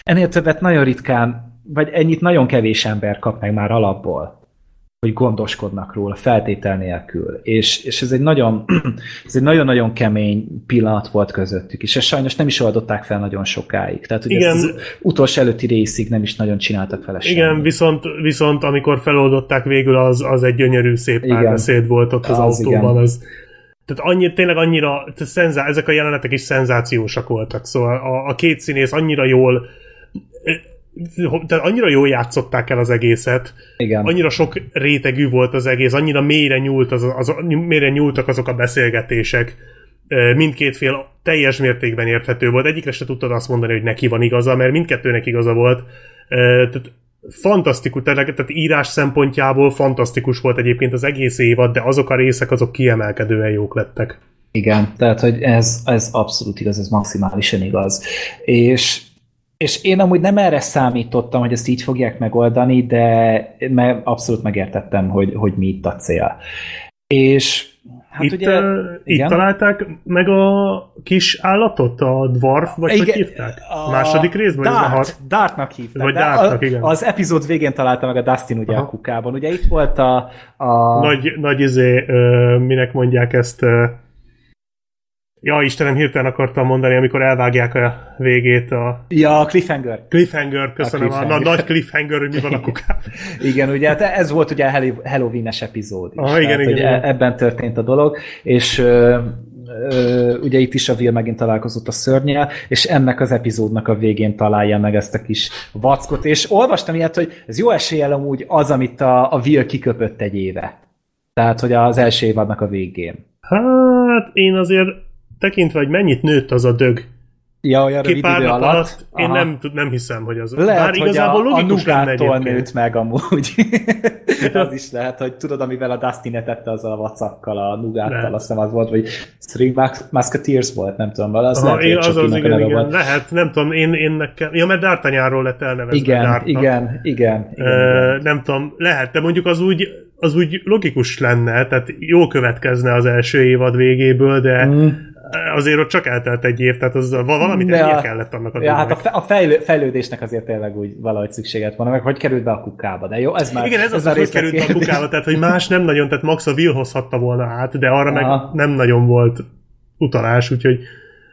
ennél többet nagyon ritkán, vagy ennyit nagyon kevés ember kap meg már alapból hogy gondoskodnak róla feltétel nélkül. És, és ez egy nagyon ez egy nagyon-nagyon kemény pillanat volt közöttük, és ezt sajnos nem is oldották fel nagyon sokáig. Tehát hogy Igen. az utolsó előtti részig nem is nagyon csináltak vele Igen, semmit. viszont, viszont amikor feloldották végül, az, az egy gyönyörű szép párbeszéd volt ott az, az autóban. Az, tehát annyi, tényleg annyira, szenzá, ezek a jelenetek is szenzációsak voltak, szóval a, a két színész annyira jól tehát annyira jól játszották el az egészet, Igen. annyira sok rétegű volt az egész, annyira mélyre, nyúlt az, az, mélyre nyúltak azok a beszélgetések, mindkét fél teljes mértékben érthető volt. Egyikre se tudtad azt mondani, hogy neki van igaza, mert mindkettőnek igaza volt. Tehát fantasztikus, tehát, írás szempontjából fantasztikus volt egyébként az egész évad, de azok a részek, azok kiemelkedően jók lettek. Igen, tehát hogy ez, ez abszolút igaz, ez maximálisan igaz. És és én amúgy nem erre számítottam, hogy ezt így fogják megoldani, de abszolút megértettem, hogy, hogy mi itt a cél. És Hát itt, ugye, uh, itt találták meg a kis állatot, a dwarf, vagy igen, hogy hívták? A második részben? Dart, a har... Dartnak hívták. Vagy Dartnak, igen. Az epizód végén találta meg a Dustin ugye Aha. a kukában. Ugye itt volt a... a... Nagy, nagy izé, minek mondják ezt... Ja, Istenem, hirtelen akartam mondani, amikor elvágják a végét a... Ja, a cliffhanger. Cliffhanger, köszönöm. A, cliffhanger. a nagy cliffhanger, hogy mi van a kukában. igen, ugye, hát ez volt ugye a Halloween-es epizód is. Ah, igen, tehát, igen, igen. Ebben történt a dolog, és ö, ö, ugye itt is a Will megint találkozott a szörnyel, és ennek az epizódnak a végén találja meg ezt a kis vackot, és olvastam ilyet, hogy ez jó eséllyel amúgy az, amit a, a Will kiköpött egy éve. Tehát, hogy az első évadnak a végén. Hát én azért tekintve, hogy mennyit nőtt az a dög Ja, olyan rövid idő alatt. alatt én nem, nem hiszem, hogy az... Lehet, Bár igazából hogy a, logikus a Nugától nőtt meg amúgy. az is lehet, hogy tudod, amivel a Dustin etette azzal a vacakkal, a Nugáttal, azt hiszem az volt, vagy String Musketeers volt, nem tudom, az Aha, lehet, én, az az igen, igen, volt. lehet, nem tudom, én, én nekem, ja, mert D'Artagnanról lett elnevezve. Igen, igen, igen, igen, uh, igen. Nem tudom, lehet, de mondjuk az úgy, az úgy logikus lenne, tehát jól következne az első évad végéből, de mm azért ott csak eltelt egy év, tehát az valamit ja, kellett annak a Ja, hát a fejlő, fejlődésnek azért tényleg úgy valahogy szükséget van, meg hogy került be a kukába, de jó, ez már Igen, ez, ez az, hogy került be a kukába, tehát hogy más nem nagyon, tehát Max a Will hozhatta volna át, de arra Aha. meg nem nagyon volt utalás, úgyhogy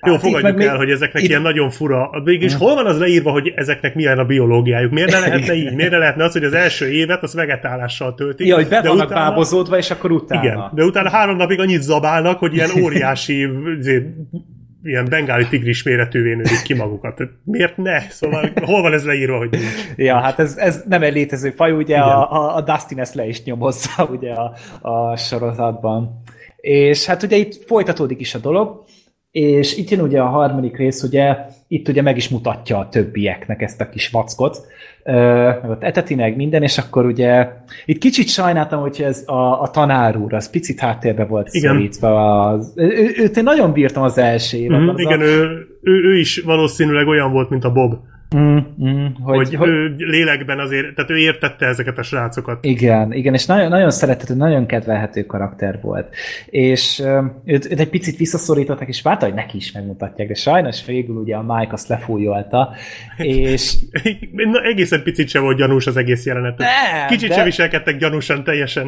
jó, hát fogadjuk el, még... hogy ezeknek itt... ilyen nagyon fura. Végülis hol van az leírva, hogy ezeknek milyen a biológiájuk? Miért ne lehetne így? Miért ne lehetne az, hogy az első évet az vegetálással töltik? Ja, hogy be vannak utána... bábozódva, és akkor utána. Igen, de utána három napig annyit zabálnak, hogy ilyen óriási ilyen bengáli tigris méretűvé nődik ki magukat. Miért ne? Szóval hol van ez leírva, hogy nincs? Ja, hát ez, ez nem egy létező faj, ugye a, a, a Dustin ezt le is nyomozza ugye a, a sorozatban. És hát ugye itt folytatódik is a dolog, és itt jön ugye a harmadik rész, ugye itt ugye meg is mutatja a többieknek ezt a kis vackot, meg ott eteti meg minden, és akkor ugye itt kicsit sajnáltam, hogy ez a, a tanár úr, az picit háttérbe volt igen. szorítva. Az, ő, őt én nagyon bírtam az első évben. Mm, igen, a... ő, ő, ő is valószínűleg olyan volt, mint a Bob. Mm, mm, hogy, hogy, hogy ő lélekben azért, tehát ő értette ezeket a srácokat. Igen, igen, és nagyon, nagyon szerethető, nagyon kedvelhető karakter volt. És őt, őt egy picit visszaszorították, és várta, hogy neki is megmutatják, de sajnos végül ugye a Mike azt lefújolta, és... egészen picit sem volt gyanús az egész jelenet. Kicsit de... sem viselkedtek gyanúsan, teljesen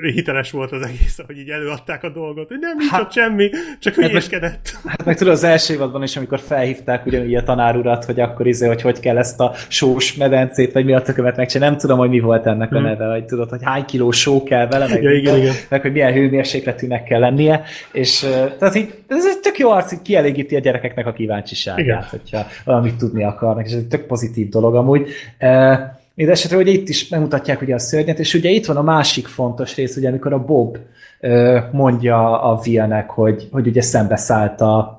hiteles volt az egész, hogy így előadták a dolgot, hogy nem, nincs hát, ott semmi, csak hát hülyeskedett. Hát meg tudod, az első évadban is, amikor felhívták ugyanúgy a tanár urat, hogy akkor izé, hogy hogy kell ezt a sós medencét, vagy mi a tökömet megcsinálni, nem tudom, hogy mi volt ennek hmm. a neve, vagy tudod, hogy hány kiló só kell vele, meg, ja, igen, igen. meg hogy milyen hőmérsékletűnek kell lennie, és tehát így, ez egy tök jó arc, hogy kielégíti a gyerekeknek a kíváncsiságát, igen. hogyha valamit tudni akarnak, és ez egy tök pozitív dolog amúgy. Mindenesetre ugye itt is megmutatják ugye a szörnyet, és ugye itt van a másik fontos rész, ugye amikor a Bob mondja a Vilnek, hogy, hogy ugye szembeszállt a,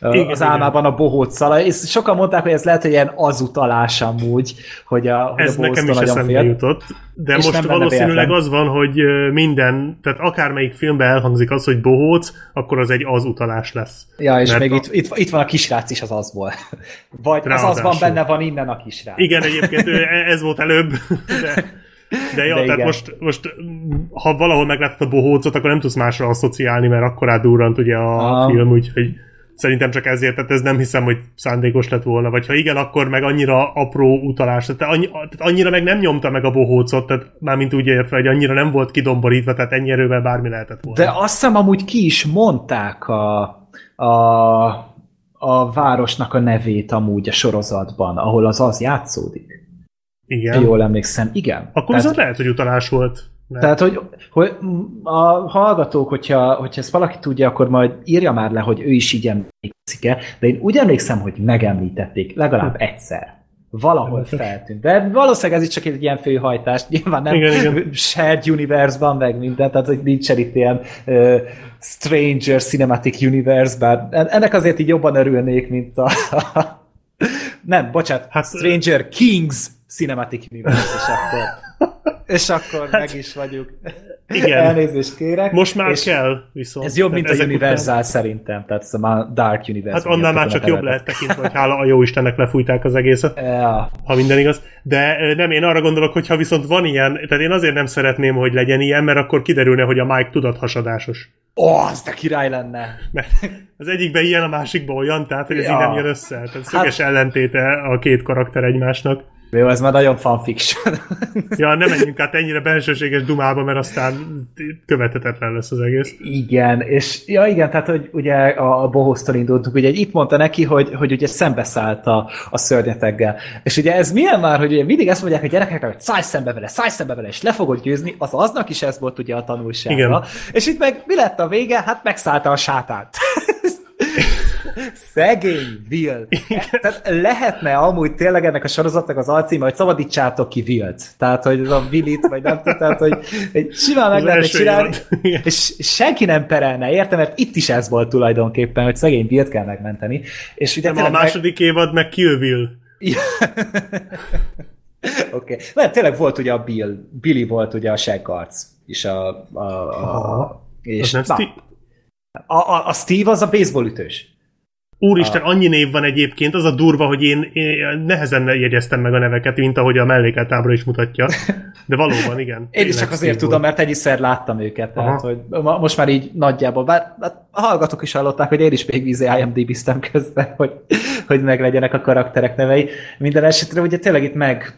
igen, az álmában igen. a bohóccal, és sokan mondták, hogy ez lehet, hogy ilyen az utalás amúgy, hogy a, hogy ez a nekem is eszembe fél. jutott, de és most valószínűleg az van, hogy minden, tehát akármelyik filmben elhangzik az, hogy bohóc, akkor az egy az utalás lesz. Ja, és Mert még a... itt, itt, itt van a kisrác is az azból. Vagy az az van benne, van innen a kisrác. Igen, egyébként ez volt előbb, de... De jó, De tehát most, most, ha valahol megláttad a bohócot, akkor nem tudsz másra asszociálni, mert akkor átdurrant ugye a ah. film, úgyhogy Szerintem csak ezért, tehát ez nem hiszem, hogy szándékos lett volna, vagy ha igen, akkor meg annyira apró utalás, tehát, annyi, tehát annyira meg nem nyomta meg a bohócot, tehát mármint úgy értve, hogy annyira nem volt kidomborítva, tehát ennyi erővel bármi lehetett volna. De azt hiszem amúgy ki is mondták a, a, a városnak a nevét amúgy a sorozatban, ahol az az játszódik. Igen. Jól emlékszem, igen. Akkor Tehát... viszont lehet, hogy utalás volt. Nem. Tehát, hogy, hogy a hallgatók, hogyha, hogyha ezt valaki tudja, akkor majd írja már le, hogy ő is így emlékszik-e, de én úgy emlékszem, hogy megemlítették legalább egyszer. Valahol feltűnt. De valószínűleg ez is csak egy ilyen főhajtás. Nyilván nem igen, igen. shared universe-ban meg minden, tehát hogy nincsen itt ilyen uh, Stranger Cinematic Universe, bár ennek azért így jobban örülnék, mint a... nem, bocsánat, hát, Stranger Kings Cinematic Universe, és akkor és akkor hát, meg is vagyunk. Igen. Elnézést kérek. Most már és kell, viszont. Ez jobb, mint a Universal után. szerintem, tehát ez a Dark Universe. Hát annál már csak jobb lehet tekintve, hogy hála a jó Istennek lefújták az egészet. Ja. Ha minden igaz. De nem, én arra gondolok, hogy ha viszont van ilyen, tehát én azért nem szeretném, hogy legyen ilyen, mert akkor kiderülne, hogy a Mike tudathasadásos. Ó, oh, az de király lenne! Mert az egyikben ilyen, a másikban olyan, tehát hogy ez ja. így nem jön össze. Tehát szöges hát... ellentéte a két karakter egymásnak. Jó, ez már nagyon fanfiction. ja, nem menjünk át ennyire bensőséges dumába, mert aztán követhetetlen lesz az egész. Igen, és ja igen, tehát hogy ugye a, a bohóztól indultunk, ugye itt mondta neki, hogy, hogy ugye szembeszállt a, a szörnyeteggel. És ugye ez milyen már, hogy ugye mindig ezt mondják a gyerekeknek, hogy szállj szembe vele, szállj szembe vele, és le fogod győzni, az aznak is ez volt ugye a tanulsága. Igen. És itt meg mi lett a vége? Hát megszállta a sátát. Szegény Will. Tehát lehetne amúgy tényleg ennek a sorozatnak az alcíme, hogy szabadítsátok ki Willt. Tehát, hogy a Willit, vagy nem tudom, tehát, hogy, hogy simán meg lehetne csinálni, és senki nem perelne, értem, mert itt is ez volt tulajdonképpen, hogy szegény Willt kell megmenteni. És ugye nem, a második meg... évad meg Kill Will. Oké. Okay. Mert tényleg volt ugye a Bill, Billy volt ugye a seggarc, és a, a, a, a és nem Steve? A, a, a Steve az a baseball ütős. Úristen, annyi név van egyébként, az a durva, hogy én, én nehezen jegyeztem meg a neveket, mint ahogy a mellékelt ábra is mutatja. De valóban, igen. Én is csak azért tudom, mert egyszer láttam őket, tehát hogy most már így nagyjából, bár hát a hallgatók is hallották, hogy én is még vízé IMDb-ztem közben, hogy, hogy meglegyenek a karakterek nevei. Minden esetre ugye tényleg itt meg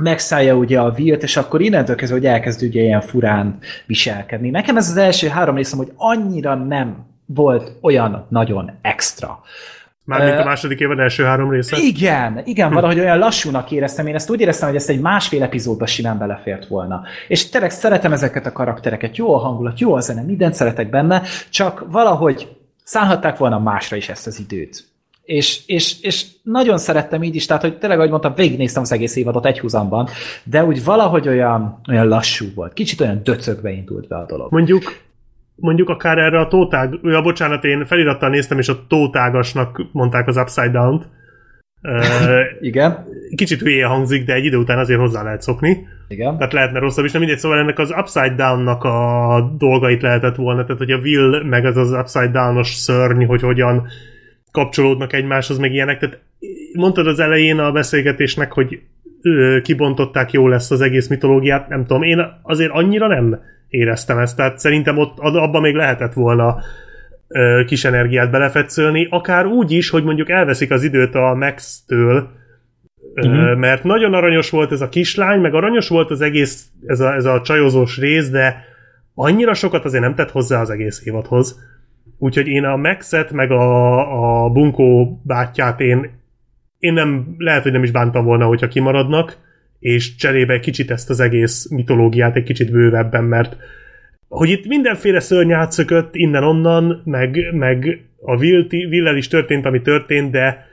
megszállja ugye a vilt, és akkor innentől kezdve, hogy elkezd ugye ilyen furán viselkedni. Nekem ez az első három részem, hogy annyira nem volt olyan nagyon extra. Mármint a második évad első három része? Igen, igen, valahogy olyan lassúnak éreztem. Én ezt úgy éreztem, hogy ezt egy másfél epizódba simán belefért volna. És tényleg szeretem ezeket a karaktereket, jó a hangulat, jó a zene, mindent szeretek benne, csak valahogy szállhatták volna másra is ezt az időt. És, és, és nagyon szerettem így is, tehát hogy tényleg, ahogy mondtam, végignéztem az egész évadot egy húzamban, de úgy valahogy olyan, olyan lassú volt. Kicsit olyan döcögve indult be a dolog. Mondjuk mondjuk akár erre a tótág, ja, bocsánat, én felirattal néztem, és a tótágasnak mondták az Upside Down-t. Igen. Kicsit hülye hangzik, de egy idő után azért hozzá lehet szokni. Igen. Tehát lehetne rosszabb is, nem mindegy, szóval ennek az Upside Down-nak a dolgait lehetett volna, tehát hogy a Will meg az az Upside Down-os szörny, hogy hogyan kapcsolódnak egymáshoz, meg ilyenek. Tehát mondtad az elején a beszélgetésnek, hogy kibontották jó lesz az egész mitológiát, nem tudom, én azért annyira nem éreztem ezt, tehát szerintem ott abban még lehetett volna ö, kis energiát belefetszölni, akár úgy is, hogy mondjuk elveszik az időt a Max-től, uh-huh. mert nagyon aranyos volt ez a kislány, meg aranyos volt az egész, ez a, ez a csajozós rész, de annyira sokat azért nem tett hozzá az egész évadhoz. Úgyhogy én a Maxet, meg a, a Bunkó bátyját én, én nem, lehet, hogy nem is bántam volna, hogyha kimaradnak, és cserébe egy kicsit ezt az egész mitológiát egy kicsit bővebben, mert hogy itt mindenféle szörny átszökött innen-onnan, meg, meg a Will-el is történt, ami történt, de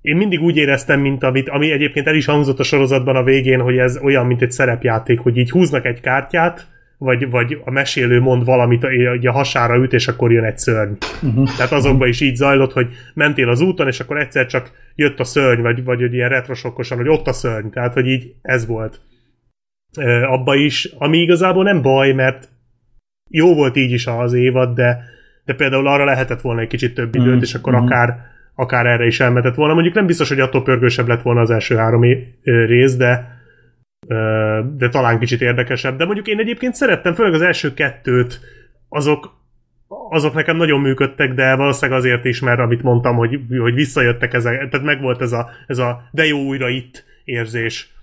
én mindig úgy éreztem, mint amit, ami egyébként el is hangzott a sorozatban a végén, hogy ez olyan, mint egy szerepjáték, hogy így húznak egy kártyát, vagy, vagy a mesélő mond valamit, hogy a hasára üt, és akkor jön egy szörny. Uh-huh. Tehát azokban is így zajlott, hogy mentél az úton, és akkor egyszer csak jött a szörny, vagy, vagy hogy ilyen retrosokkosan, hogy ott a szörny. Tehát, hogy így ez volt. E, abba is, ami igazából nem baj, mert jó volt így is az évad, de, de például arra lehetett volna egy kicsit több időt, uh-huh. és akkor uh-huh. akár, akár erre is elmetett volna. Mondjuk nem biztos, hogy attól pörgősebb lett volna az első három rész, de, de talán kicsit érdekesebb. De mondjuk én egyébként szerettem, főleg az első kettőt, azok, azok nekem nagyon működtek, de valószínűleg azért is, mert amit mondtam, hogy, hogy visszajöttek ezek, tehát megvolt ez a, ez a de jó újra itt érzés.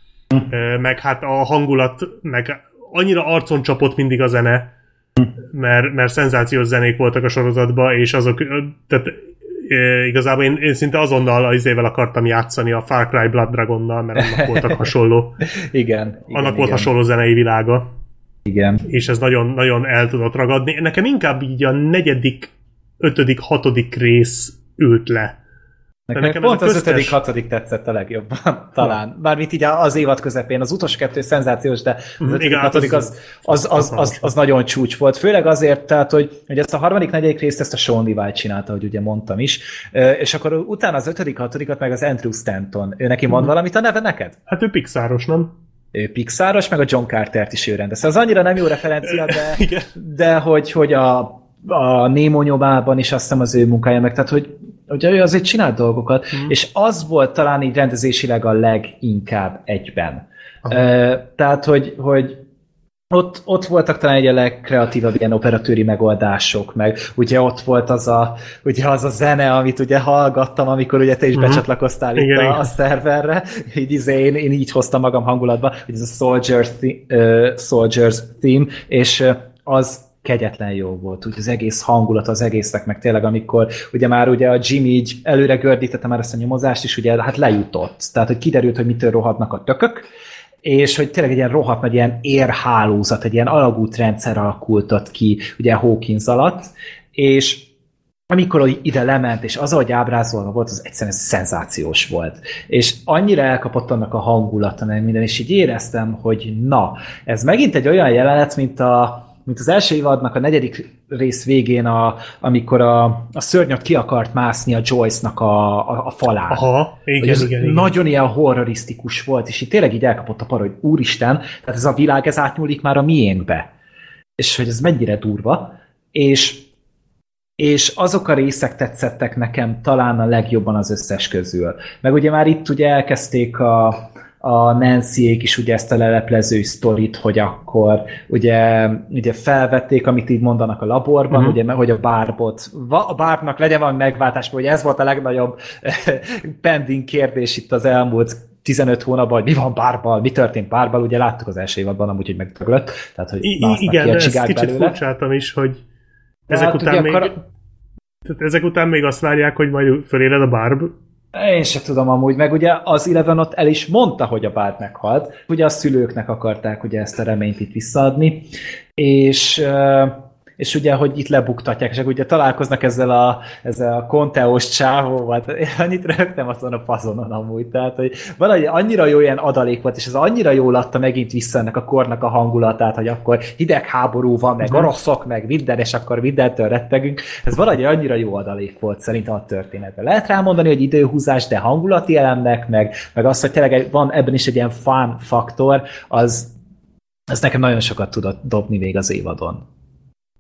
Meg hát a hangulat, meg annyira arcon csapott mindig a zene, mert, mert szenzációs zenék voltak a sorozatban, és azok, tehát igazából én, én szinte azonnal az izével akartam játszani a Far Cry Blood Dragonnal, mert annak voltak hasonló. igen, igen. Annak igen. volt hasonló zenei világa. Igen. És ez nagyon, nagyon el tudott ragadni. Nekem inkább így a negyedik, ötödik, hatodik rész ült le. Nekem, nekem pont az ötödik, hatodik tetszett a legjobban, talán. Bármit így az évad közepén, az utolsó kettő szenzációs, de az mm, ötödik, Igen, hatodik az, az, az, az, az, nagyon csúcs volt. Főleg azért, tehát, hogy, hogy ezt a harmadik, negyedik részt ezt a Sean Levi csinálta, hogy ugye mondtam is, és akkor utána az ötödik, hatodikat meg az Andrew Stanton. Ő neki mond mm. valamit a neve neked? Hát ő Pixaros, nem? Ő Pixaros, meg a John Carter-t is ő rendez. Az annyira nem jó referencia, de, de hogy, hogy a a Némo nyomában is azt hiszem az ő munkája meg, tehát hogy, hogy ő azért csinált dolgokat, mm. és az volt talán így rendezésileg a leginkább egyben. Uh, tehát, hogy, hogy ott, ott voltak talán egy a legkreatívabb ilyen operatőri megoldások, meg ugye ott volt az a, ugye az a zene, amit ugye hallgattam, amikor ugye te is uh-huh. becsatlakoztál igen, itt a, igen. a szerverre, így izé, én, én így hoztam magam hangulatba, hogy ez a Soldiers, uh, Soldiers theme, és az kegyetlen jó volt, úgy az egész hangulat az egésznek, meg tényleg amikor ugye már ugye a Jimmy így előre gördítette már ezt a nyomozást is, ugye hát lejutott. Tehát, hogy kiderült, hogy mitől rohadnak a tökök, és hogy tényleg egy ilyen rohadt nagy ilyen érhálózat, egy ilyen alagútrendszer alakult ott ki ugye Hawkins alatt, és amikor ide lement, és az, ahogy ábrázolva volt, az egyszerűen szenzációs volt. És annyira elkapott annak a hangulata, meg minden, és így éreztem, hogy na, ez megint egy olyan jelenet, mint a mint az első évadnak a negyedik rész végén, a, amikor a, a szörnyat ki akart mászni a Joyce-nak a, a, a falán. Aha, igen, igen, igen. Nagyon ilyen horrorisztikus volt, és itt tényleg így elkapott a par, hogy úristen, tehát ez a világ, ez átnyúlik már a miénkbe. És hogy ez mennyire durva. És és azok a részek tetszettek nekem talán a legjobban az összes közül. Meg ugye már itt ugye elkezdték a, a nancy is ugye ezt a leleplező sztorit, hogy akkor ugye, ugye felvették, amit így mondanak a laborban, uh-huh. ugye, hogy a bárbot, a bárbnak legyen valami megváltás, hogy ez volt a legnagyobb pending kérdés itt az elmúlt 15 hónapban, hogy mi van bárbal, mi történt bárbal, ugye láttuk az első évadban amúgy, hogy megdöglött, tehát hogy I- igen, ki ezt kicsit belőle. furcsáltam is, hogy ezek hát, után még... Akar... Tehát ezek után még azt várják, hogy majd föléred a bárb? Én se tudom amúgy, meg ugye az Eleven ott el is mondta, hogy a bárb meghalt. Ugye a szülőknek akarták ugye ezt a reményt itt visszaadni, és és ugye, hogy itt lebuktatják, és akkor ugye találkoznak ezzel a, ezzel a konteós csávóval, én annyit rögtem azon a fazonon amúgy, tehát, hogy valahogy annyira jó ilyen adalék volt, és ez annyira jól adta megint vissza ennek a kornak a hangulatát, hogy akkor hidegháború van, meg mhm. oroszok, meg minden, és akkor mindentől rettegünk. Ez valahogy annyira jó adalék volt szerintem a történetben. Lehet rámondani, hogy időhúzás, de hangulati elemnek, meg, meg az, hogy tényleg van ebben is egy ilyen fun faktor, az, ez nekem nagyon sokat tudott dobni még az évadon.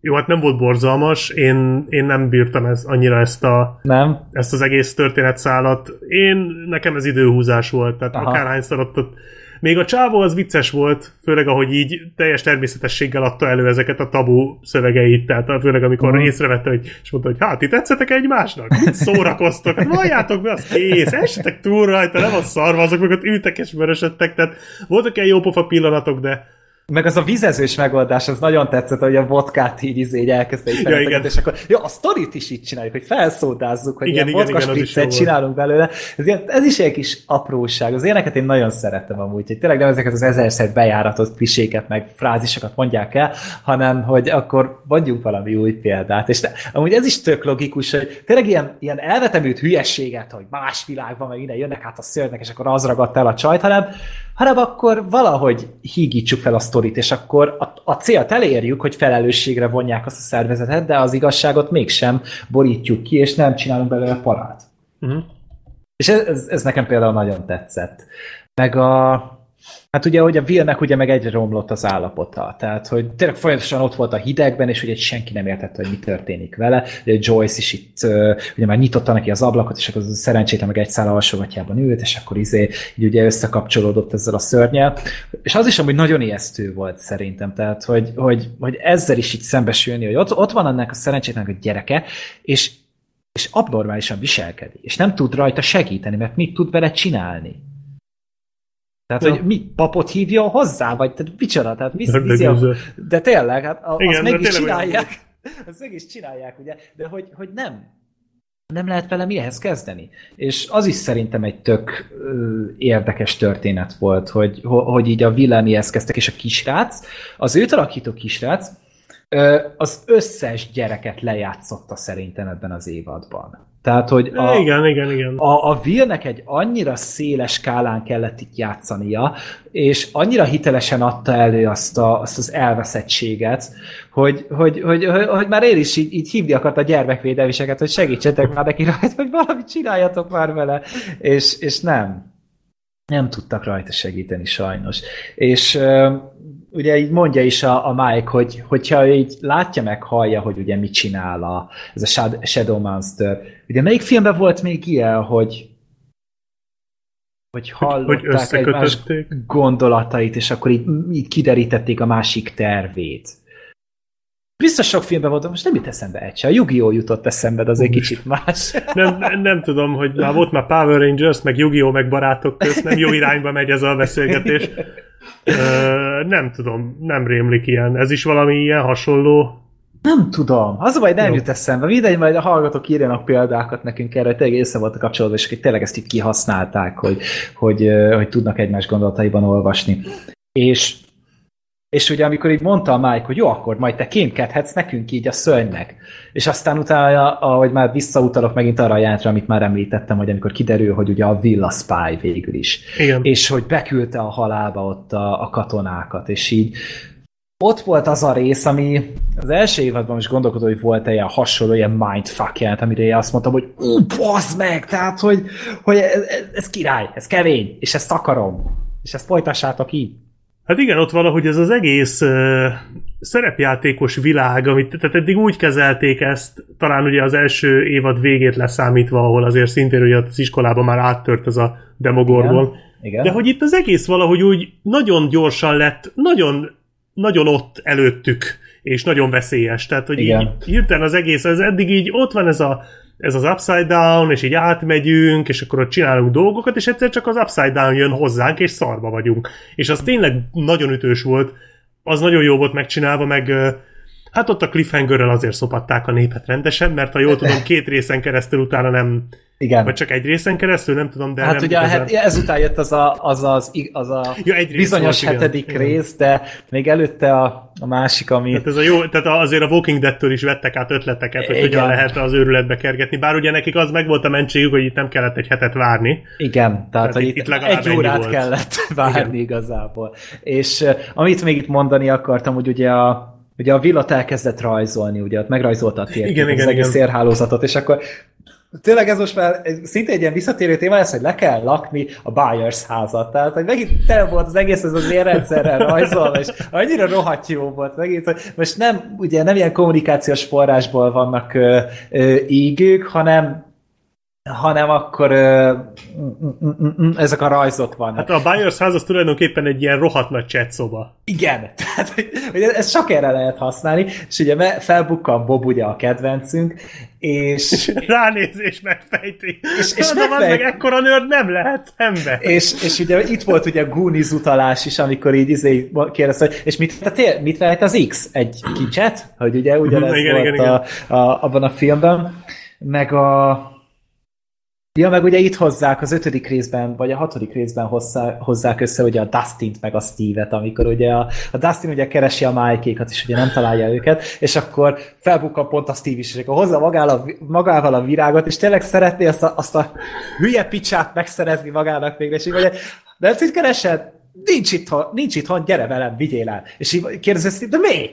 Jó, hát nem volt borzalmas, én, én nem bírtam ez, annyira ezt, a, nem. ezt az egész történetszálat. Én, nekem ez időhúzás volt, tehát Aha. akárhányszor ott, ott még a csávó az vicces volt, főleg ahogy így teljes természetességgel adta elő ezeket a tabu szövegeit, tehát főleg amikor uh-huh. észrevette, hogy, és mondta, hogy hát, ti tetszetek egymásnak? Mit szórakoztok? Hát valljátok be, az kész, esetek túl rajta, nem a szarva, azok meg ott ültek és vörösödtek, tehát voltak ilyen jópofa pillanatok, de meg az a vizezős megoldás, az nagyon tetszett, hogy a vodkát így, izé, így elkezdte így ja, igen. és akkor ja, a sztorit is így csináljuk, hogy felszódázzuk, hogy igen, ilyen vodka spritzet csinálunk belőle. Ez, ilyen, ez is egy kis apróság. Az éneket én nagyon szeretem amúgy, hogy tényleg nem ezeket az ezerszer bejáratott kliséket, meg frázisokat mondják el, hanem hogy akkor mondjuk valami új példát. És de, amúgy ez is tök logikus, hogy tényleg ilyen, ilyen elvetemült hülyességet, hogy más világban, meg ide jönnek át a szörnyek, és akkor az ragadt el a csajt, hanem, hanem akkor valahogy hígítsuk fel a sztorit sztorit, és akkor a, a célt elérjük, hogy felelősségre vonják azt a szervezetet, de az igazságot mégsem borítjuk ki, és nem csinálunk belőle parát. Uh-huh. És ez, ez, ez nekem például nagyon tetszett. Meg a, Hát ugye, hogy a Vilnek ugye meg egyre romlott az állapota, tehát hogy tényleg folyamatosan ott volt a hidegben, és ugye senki nem értette, hogy mi történik vele. Ugye Joyce is itt, ugye már nyitotta neki az ablakot, és akkor szerencsétlen meg egy szál alsógatjában ült, és akkor izé, így ugye összekapcsolódott ezzel a szörnyel. És az is amúgy nagyon ijesztő volt szerintem, tehát hogy, hogy, hogy ezzel is így szembesülni, hogy ott, ott van ennek a szerencsétlenek a gyereke, és és abnormálisan viselkedik, és nem tud rajta segíteni, mert mit tud vele csinálni. Tehát, ja. hogy mi papot hívja hozzá, vagy tehát micsoda, tehát visz, viszi a, de tényleg, hát a, Igen, azt meg is csinálják, azt meg is csinálják, ugye, de hogy, hogy nem, nem lehet vele mihez kezdeni. És az is szerintem egy tök ö, érdekes történet volt, hogy, hogy így a villanihez kezdtek, és a kisrác, az őt alakító kisrác, ö, az összes gyereket lejátszotta szerintem ebben az évadban. Tehát, hogy a, igen, igen, igen. A, a Willnek egy annyira széles skálán kellett itt játszania, és annyira hitelesen adta elő azt, a, azt az elveszettséget, hogy, hogy, hogy, hogy, hogy már én is így, így hívni akart a gyermekvédelmiseket, hogy segítsetek már neki rajta, hogy valamit csináljatok már vele, és, és nem. Nem tudtak rajta segíteni sajnos. És ugye így mondja is a, a Mike, hogy hogyha így látja meg, hallja, hogy ugye mit csinál a, ez a Shadow Monster. Ugye melyik filmben volt még ilyen, hogy hogy hallották hogy egymás gondolatait, és akkor így, így kiderítették a másik tervét. Biztos sok filmben voltam, most nem jut eszembe egy A Yu-Gi-Oh! jutott eszembe, de az egy kicsit más. Nem, nem, nem tudom, hogy már volt már Power Rangers, meg Yu-Gi-Oh! meg barátok közt, nem jó irányba megy ez a beszélgetés. Ö, nem tudom, nem rémlik ilyen. Ez is valami ilyen hasonló nem tudom. Az a baj, nem Jó. jut eszembe. Mindegy, majd a hallgatók írjanak példákat nekünk erre, hogy tényleg össze volt a kapcsolatban, és tényleg ezt így kihasználták, hogy, hogy, hogy tudnak egymás gondolataiban olvasni. És És ugye amikor így mondta a Mike, hogy jó, akkor majd te kémkedhetsz nekünk így a szörnynek. És aztán utána, ahogy már visszautalok megint arra a játra, amit már említettem, hogy amikor kiderül, hogy ugye a Villa Spy végül is. Igen. És hogy beküldte a halálba ott a, a katonákat, és így ott volt az a rész, ami az első évadban is gondolkodó, hogy volt egy ilyen hasonló, ilyen mindfuck jelent, amire én azt mondtam, hogy ú, bazd meg, tehát, hogy, hogy ez, ez király, ez kevény, és ezt akarom, és ezt folytassátok így. Hát igen, ott valahogy ez az egész uh, szerepjátékos világ, amit tehát eddig úgy kezelték ezt, talán ugye az első évad végét leszámítva, ahol azért szintén ugye az iskolában már áttört ez a demogorgon. Igen, igen. De hogy itt az egész valahogy úgy nagyon gyorsan lett, nagyon, nagyon ott előttük, és nagyon veszélyes. Tehát, hogy Igen. így hirtelen az egész, ez eddig így ott van ez a ez az upside down, és így átmegyünk, és akkor ott csinálunk dolgokat, és egyszer csak az upside down jön hozzánk, és szarba vagyunk. És az tényleg nagyon ütős volt, az nagyon jó volt megcsinálva, meg hát ott a cliffhangerrel azért szopatták a népet rendesen, mert ha jól tudom, két részen keresztül utána nem, Igen. vagy csak egy részen keresztül, nem tudom, de Hát nem ugye igazán- hát ezután jött az a, az, az, az a Ja, egy rész bizonyos volt, hetedik Igen. rész, de még előtte a, a másik, ami... Tehát ez a jó, tehát azért a Walking Dead-től is vettek át ötleteket, hogy Igen. hogyan lehet az őrületbe kergetni, bár ugye nekik az meg volt a mentségük, hogy itt nem kellett egy hetet várni. Igen, tehát, Tehát hogy itt- legalább egy órát volt. kellett várni Igen. igazából. És amit még itt mondani akartam, hogy ugye a, ugye a villat elkezdett rajzolni, ugye ott megrajzolta a térképet, Igen, az igen, egész szérhálózatot, és akkor tényleg ez most már szinte egy ilyen visszatérő téma lesz, hogy le kell lakni a Byers házat. Tehát, hogy megint tele volt az egész ez az érrendszerrel rajzolva, és annyira rohadt jó volt megint, hogy most nem, ugye nem ilyen kommunikációs forrásból vannak ö, ö, ígők, hanem hanem akkor ö, mm, mm, mm, ezek a rajzok vannak. Hát a Byers ház az tulajdonképpen egy ilyen rohadt nagy chat szoba. Igen, tehát hogy, ezt csak erre lehet használni, és ugye felbukkan Bob ugye a kedvencünk, és, Ránéz és megfejti. És- és De az meg ekkora nőd nem lehet ember. és, és ugye itt volt ugye Goonies utalás is, amikor így izé kérdezte, hogy és mit, tehát mit lehet az X? Egy kicset? Hogy ugye ugyanez Igen, volt igen, a, a, abban a filmben, meg a Ja, meg ugye itt hozzák az ötödik részben, vagy a hatodik részben hozzá, hozzák össze ugye a Dustint meg a Steve-et, amikor ugye a, a Dustin ugye keresi a Mike-ékat, és ugye nem találja őket, és akkor felbukkan pont a Steve is, és akkor hozza magával a, magával a virágot, és tényleg szeretné azt a, azt a hülye picsát megszerezni magának végre, és így mondja, de ezt itt keresed? Nincs itthon, nincs itthon, gyere velem, vigyél el. És így kérdezi, de mi?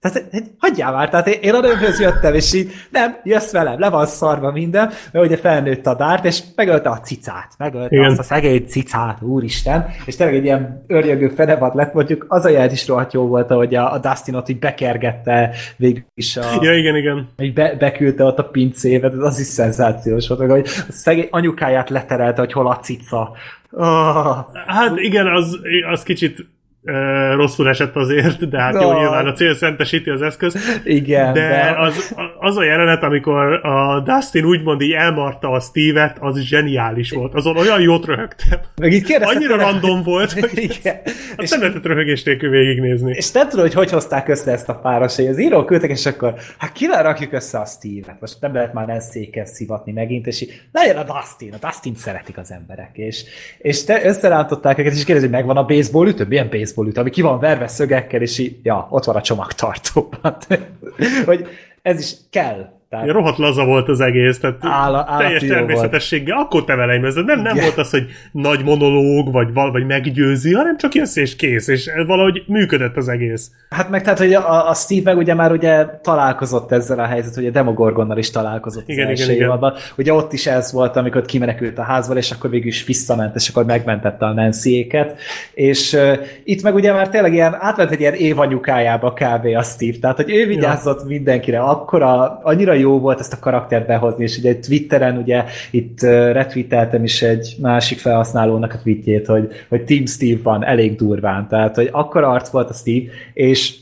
Tehát hagyjál már, tehát én a nőhöz jöttem, és így nem, jössz velem, le van szarva minden, mert ugye felnőtt a dárt, és megölte a cicát, megölte Igen. azt a szegény cicát, úristen, és tényleg egy ilyen örjögő fenevad lett, mondjuk az a jelent is rohadt jó volt, hogy a, a Dustinot így bekergette végül is a, Ja, igen, igen. hogy be, beküldte ott a pincébe, az is szenzációs volt, meg, hogy a szegény anyukáját leterelte, hogy hol a cica. Oh, Hát igen, az, az kicsit uh, rosszul esett azért, de hát jó, No. nyilván a cél szentesíti az eszközt. igen, De, de az, az a jelenet, amikor a Dustin úgymond így elmarta a Steve-et, az zseniális volt. Azon olyan jót röhögtem. meg így Annyira tőle- random volt, hogy Igen. azt nem lehetett röhögés nélkül végignézni. És nem tudom, hogy hogy hozták össze ezt a páros, hogy az írók küldtek, és akkor, hát kivel rakjuk össze a Steve-et? Most nem lehet már nem székkel szivatni megint, és így, legyen a Dustin, a Dustin szeretik az emberek, és, és te összerántották őket, és kérdezi, hogy megvan a baseball ütő? Milyen baseball ütő? Ami ki van verve szögekkel, és így, ja, ott van a csomagtartóban. hogy ez is kell. Tehát, Ja, rohadt laza volt az egész, tehát Áll- teljes természetességgel, akkor te velem ez, nem, nem volt az, hogy nagy monológ, vagy, vagy meggyőzi, hanem csak jössz és kész, és valahogy működött az egész. Hát meg tehát, hogy a, a Steve meg ugye már ugye találkozott ezzel a helyzet, hogy a Demogorgonnal is találkozott Igen, az igen, első igen. évadban. Ugye ott is ez volt, amikor kimenekült a házból, és akkor végül is visszament, és akkor megmentette a Nancy-éket. És uh, itt meg ugye már tényleg ilyen, átment egy ilyen évanyukájába kb. a Steve, tehát hogy ő vigyázott ja. mindenkire, akkora, annyira jó volt ezt a karaktert behozni, és ugye Twitteren ugye itt retweeteltem is egy másik felhasználónak a tweetjét, hogy, hogy Team Steve van elég durván, tehát hogy akkora arc volt a Steve, és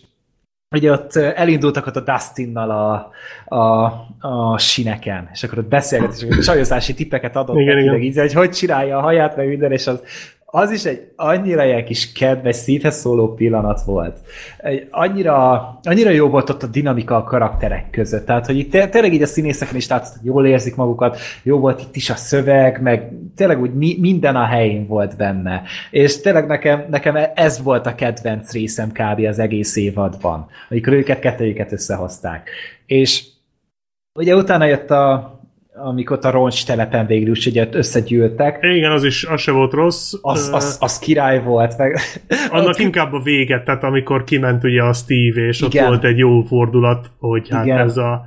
ugye ott elindultak ott a Dustinnal a, a, a sineken, és akkor ott beszélget, és akkor csajozási tippeket adott Igen, neki, igen. meg így, hogy hogy csinálja a haját, meg minden, és az az is egy annyira ilyen kis kedves, szívhez szóló pillanat volt. Egy annyira, annyira jó volt ott a dinamika a karakterek között. Tehát, hogy itt tényleg így a színészeken is látszott, hogy jól érzik magukat, jó volt itt is a szöveg, meg tényleg úgy mi, minden a helyén volt benne. És tényleg nekem, nekem ez volt a kedvenc részem kb. az egész évadban, amikor őket kettőjüket összehozták. És ugye utána jött a, amikor a roncs telepen végül is ugye összegyűltek. Igen, az is, az se volt rossz. Az, az, az király volt. Meg... Annak inkább a véget, tehát amikor kiment ugye a Steve, és Igen. ott volt egy jó fordulat, hogy hát Igen. ez a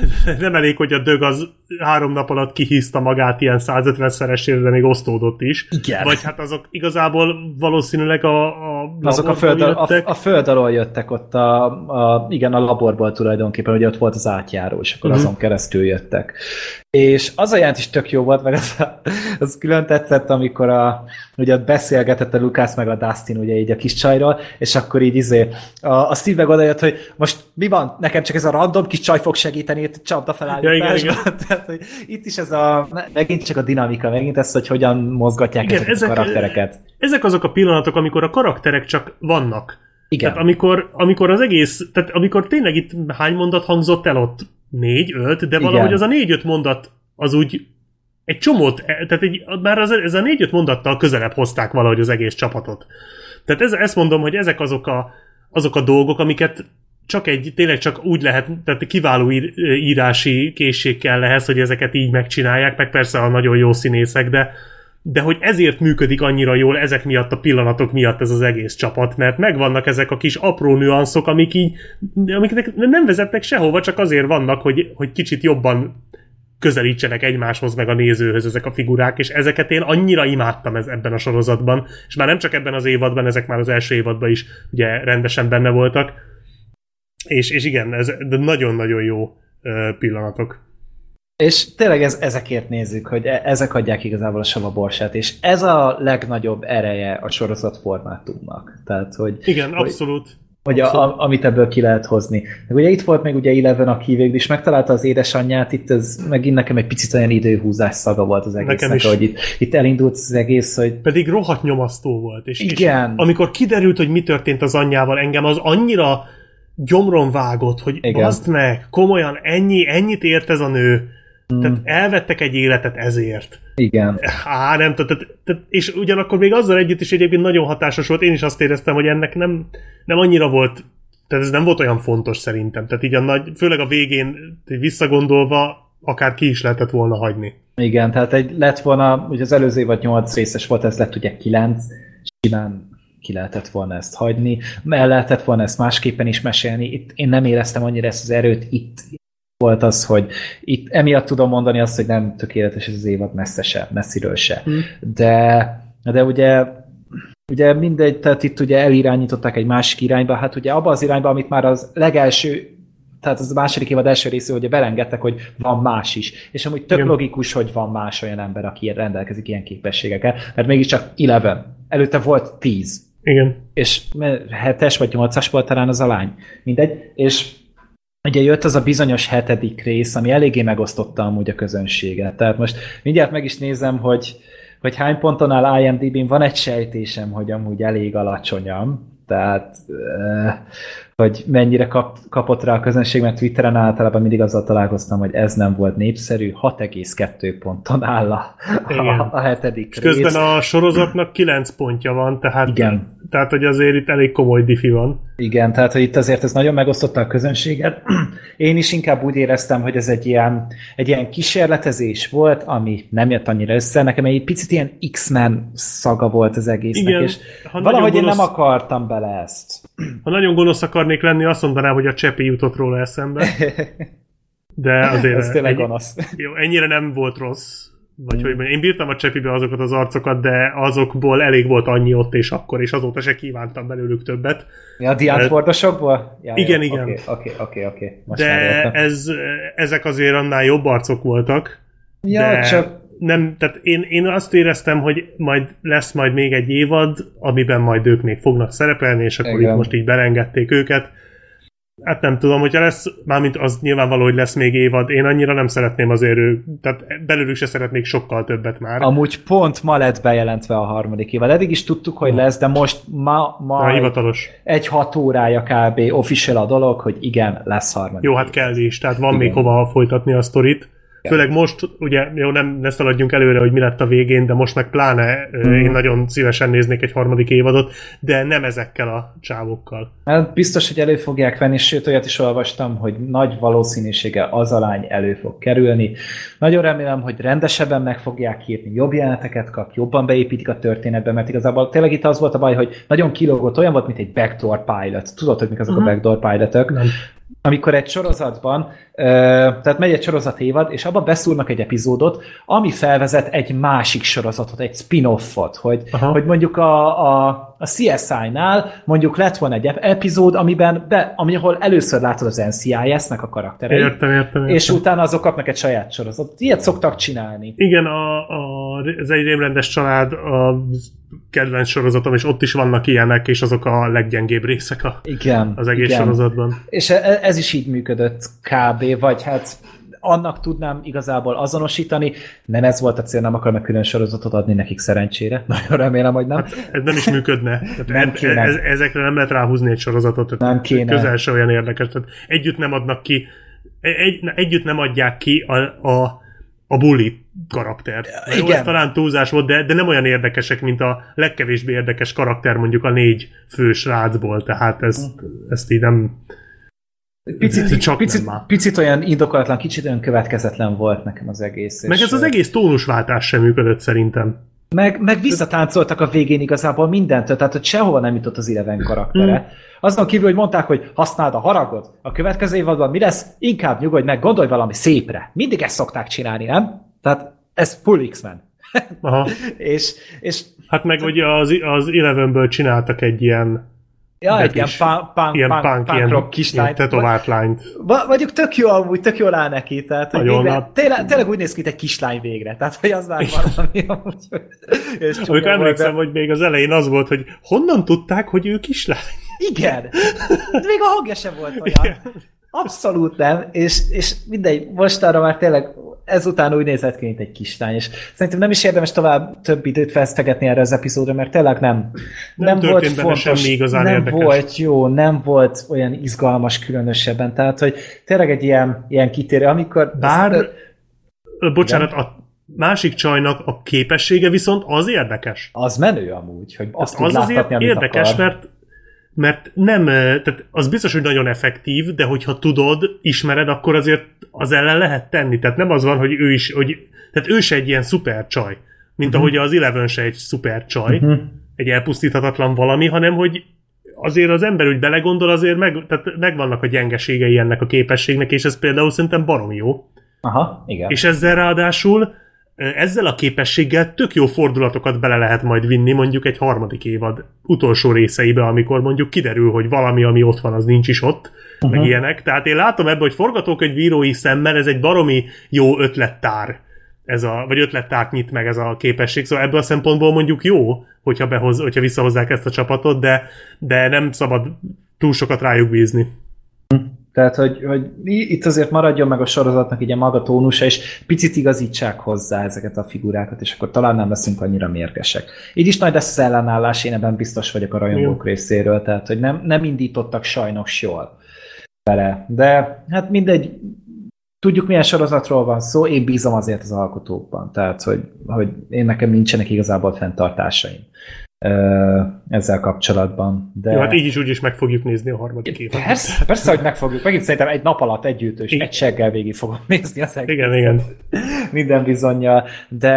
nem elég, hogy a dög az három nap alatt kihízta magát ilyen 150-szeresére, de még osztódott is. Igen. Vagy hát azok igazából valószínűleg a... a azok a föld, a, a föld alól jöttek ott a, a, igen, a laborból tulajdonképpen, hogy ott volt az átjáró, és akkor uh-huh. azon keresztül jöttek. És az a jelent is tök jó volt, meg az, az külön tetszett, amikor a, ugye beszélgetett a Lukász meg a Dustin ugye így a kis csajról, és akkor így izé, a, a Steve meg odajött, hogy most mi van, nekem csak ez a random kis csaj fog segíteni itt csapda felállításban. Ja, igen, igen. Tehát, hogy itt is ez a, megint csak a dinamika, megint ez, hogy hogyan mozgatják igen, ezek, a karaktereket. Ezek azok a pillanatok, amikor a karakterek csak vannak. Igen. Tehát amikor, amikor az egész, tehát amikor tényleg itt hány mondat hangzott el ott? Négy, öt, de valahogy Igen. az a négy-öt mondat az úgy egy csomót, e, tehát egy, már az, ez a négy-öt mondattal közelebb hozták valahogy az egész csapatot. Tehát ez, ezt mondom, hogy ezek azok a, azok a dolgok, amiket csak egy, tényleg csak úgy lehet, tehát kiváló ír, írási készség kell lehez, hogy ezeket így megcsinálják, meg persze a nagyon jó színészek, de, de hogy ezért működik annyira jól ezek miatt a pillanatok miatt ez az egész csapat, mert megvannak ezek a kis apró nüanszok, amik így, amiknek nem vezetnek sehova, csak azért vannak, hogy, hogy kicsit jobban közelítsenek egymáshoz, meg a nézőhöz ezek a figurák, és ezeket én annyira imádtam ez, ebben a sorozatban, és már nem csak ebben az évadban, ezek már az első évadban is ugye rendesen benne voltak, és, és igen, ez nagyon-nagyon jó pillanatok. És tényleg ez, ezekért nézzük, hogy e, ezek adják igazából a sava borsát, és ez a legnagyobb ereje a sorozat formátumnak. Tehát, hogy, Igen, abszolút. Hogy a, a, amit ebből ki lehet hozni. Meg ugye itt volt még ugye Eleven, aki végül is megtalálta az édesanyját, itt ez megint nekem egy picit olyan időhúzás szaga volt az egésznek, hogy itt, itt elindult az egész, hogy... Pedig rohadt nyomasztó volt. És, Igen. És amikor kiderült, hogy mi történt az anyjával, engem az annyira gyomron vágott, hogy Igen. azt meg, komolyan ennyi, ennyit ért ez a nő, Mm. Tehát elvettek egy életet ezért. Igen. Á, nem tehát, tehát, és ugyanakkor még azzal együtt is egyébként nagyon hatásos volt, én is azt éreztem, hogy ennek nem, nem annyira volt, tehát ez nem volt olyan fontos szerintem. Tehát így a nagy, főleg a végén visszagondolva, akár ki is lehetett volna hagyni. Igen, tehát egy lett volna, ugye az előző évad 8 részes volt, ez lett ugye 9, simán ki lehetett volna ezt hagyni, el lehetett volna ezt másképpen is mesélni. Itt én nem éreztem annyira ezt az erőt itt volt az, hogy itt emiatt tudom mondani azt, hogy nem tökéletes ez az évad messze se, messziről se. Hmm. De, de ugye ugye mindegy, tehát itt ugye elirányították egy másik irányba, hát ugye abba az irányba, amit már az legelső tehát az a második évad első része, hogy belengedtek, hogy van más is. És amúgy tök Igen. logikus, hogy van más olyan ember, aki rendelkezik ilyen képességekkel, mert mégiscsak 11. Előtte volt 10. Igen. És 7-es vagy 8-as volt talán az a lány. Mindegy. És Ugye jött az a bizonyos hetedik rész, ami eléggé megosztotta amúgy a közönséget. Tehát most mindjárt meg is nézem, hogy, hogy hány ponton áll IMDb-n. Van egy sejtésem, hogy amúgy elég alacsonyam. Tehát hogy mennyire kap, kapott rá a közönség, mert Twitteren általában mindig azzal találkoztam, hogy ez nem volt népszerű, 6,2 ponton áll a, a, a hetedik És rész. közben a sorozatnak 9 pontja van, tehát, Igen. tehát hogy azért itt elég komoly diffi van. Igen, tehát hogy itt azért ez nagyon megosztotta a közönséget. Én is inkább úgy éreztem, hogy ez egy ilyen, egy ilyen kísérletezés volt, ami nem jött annyira össze. Nekem egy picit ilyen X-Men szaga volt az egésznek, Igen, és valahogy gonosz... én nem akartam bele ezt. Ha nagyon gonosz akarnék lenni, azt mondanám, hogy a Csepi jutott róla eszembe. De azért... Ez tényleg gonosz. Jó, ennyire nem volt rossz. Vagy mm. hogy én bírtam a csepibe azokat az arcokat, de azokból elég volt annyi ott és akkor, és azóta se kívántam belőlük többet. Ja, a diantfordosokból? Ja, igen, jó, igen. Oké, okay, oké, okay, oké. Okay, de ez, ezek azért annál jobb arcok voltak. Ja, de... csak nem, tehát én, én azt éreztem, hogy majd lesz majd még egy évad, amiben majd ők még fognak szerepelni, és akkor Igen. itt most így belengedték őket. Hát nem tudom, hogyha lesz, mármint az nyilvánvaló, hogy lesz még évad, én annyira nem szeretném azért tehát belőlük se szeretnék sokkal többet már. Amúgy pont ma lett bejelentve a harmadik évad. Eddig is tudtuk, hogy lesz, de most ma, ma a hivatalos. egy hat órája kb. official a dolog, hogy igen, lesz harmadik Jó, hát kell is, tehát van igen. még hova folytatni a sztorit. Főleg most, ugye, jó, nem ne szaladjunk előre, hogy mi lett a végén, de most meg pláne mm. én nagyon szívesen néznék egy harmadik évadot, de nem ezekkel a csávokkal. Hát biztos, hogy elő fogják venni, sőt, olyat is olvastam, hogy nagy valószínűsége az a lány elő fog kerülni. Nagyon remélem, hogy rendesebben meg fogják írni, jobb jeleneteket kap, jobban beépítik a történetbe, mert igazából tényleg itt az volt a baj, hogy nagyon kilógott, olyan volt, mint egy backdoor pilot. Tudod, hogy mik azok mm. a backdoor pilotok? Nem amikor egy sorozatban, tehát megy egy sorozat évad, és abba beszúrnak egy epizódot, ami felvezet egy másik sorozatot, egy spin-offot, hogy, hogy mondjuk a, a, a CSI-nál mondjuk lett volna egy epizód, amiben be, ahol először látod az NCIS-nek a karaktereit, értem, értem, értem. és utána azok kapnak egy saját sorozatot. Ilyet szoktak csinálni. Igen, a, a, az egy rémrendes család a kedvenc sorozatom, és ott is vannak ilyenek, és azok a leggyengébb részek a, igen, az egész igen. sorozatban. És e, ez is így működött kb. Vagy hát annak tudnám igazából azonosítani. Nem ez volt a cél, nem akarom külön sorozatot adni nekik szerencsére. Nagyon remélem, hogy nem. Hát ez nem is működne. nem e, kéne. Ez, ezekre nem lehet ráhúzni egy sorozatot. Nem kéne. Közel se olyan érdekes. Tehát együtt nem adnak ki, egy, együtt nem adják ki a, a a bully karaktert. Igen. Jó, ez talán túlzás volt, de, de nem olyan érdekesek, mint a legkevésbé érdekes karakter mondjuk a négy fős rácból, tehát ez, ezt így nem... Picit, csak picit, picit olyan indokolatlan, kicsit olyan következetlen volt nekem az egész. Meg ez az egész tónusváltás sem működött szerintem. Meg, meg visszatáncoltak a végén igazából mindentől, tehát hogy sehova nem jutott az Eleven karaktere. Mm. Azon kívül, hogy mondták, hogy használd a haragot, a következő évadban mi lesz, inkább nyugodj meg, gondolj valami szépre. Mindig ezt szokták csinálni, nem? Tehát ez full X-Men. Aha. és, és, hát meg ugye az, az Elevenből csináltak egy ilyen Ja, egy ilyen punk, punk, ilyen punk, punk, punk rock kislányt. Ilyen tetovált lányt. Mondjuk tök jó amúgy, tök jól áll neki. Tehát, hogy végre, tényleg, tényleg, úgy néz ki, mint egy kislány végre. Tehát, hogy az már valami amúgy. És Amikor emlékszem, hogy még az elején az volt, hogy honnan tudták, hogy ő kislány? Igen. Még a hangja sem volt olyan. Igen. Abszolút nem, és, és mindegy, most arra már tényleg ezután úgy nézett ki, mint egy kislány, és szerintem nem is érdemes tovább több időt fesztegetni erre az epizódra, mert tényleg nem, nem, nem volt fontos, semmi igazán nem érdekes. volt jó, nem volt olyan izgalmas különösebben, tehát, hogy tényleg egy ilyen, ilyen kitérő, amikor... Bár, ezt, bocsánat, igen. a másik csajnak a képessége viszont az érdekes. Az menő amúgy, hogy azt az azért érdekes, akar. mert mert nem, tehát az biztos, hogy nagyon effektív, de hogyha tudod, ismered, akkor azért az ellen lehet tenni. Tehát nem az van, hogy ő is, hogy, tehát ő se egy ilyen szuper csaj, mint uh-huh. ahogy az Eleven se egy szuper csaj, uh-huh. egy elpusztíthatatlan valami, hanem hogy azért az ember úgy belegondol, azért meg, tehát megvannak a gyengeségei ennek a képességnek, és ez például szerintem barom jó. Aha, igen. És ezzel ráadásul ezzel a képességgel tök jó fordulatokat bele lehet majd vinni mondjuk egy harmadik évad utolsó részeibe, amikor mondjuk kiderül, hogy valami, ami ott van, az nincs is ott, uh-huh. meg ilyenek. Tehát én látom ebben, hogy forgatókönyvírói szemmel ez egy baromi jó ötlettár, ez a, vagy ötlettárt nyit meg ez a képesség, szóval ebből a szempontból mondjuk jó, hogyha, behoz, hogyha visszahozzák ezt a csapatot, de, de nem szabad túl sokat rájuk bízni. Tehát, hogy, hogy itt azért maradjon meg a sorozatnak így a maga tónusa, és picit igazítsák hozzá ezeket a figurákat, és akkor talán nem leszünk annyira mérgesek. Így is nagy lesz az ellenállás, én ebben biztos vagyok a rajongók részéről, tehát, hogy nem, nem indítottak sajnos jól vele. De hát mindegy, tudjuk milyen sorozatról van szó, én bízom azért az alkotókban, tehát, hogy, hogy én nekem nincsenek igazából fenntartásaim ezzel kapcsolatban. De... Jó, hát így is úgy is meg fogjuk nézni a harmadik évet. Persze, persze, hogy meg fogjuk. Megint szerintem egy nap alatt együtt, és egy seggel végig fogom nézni az egész. Igen, igen. Minden bizonyja. De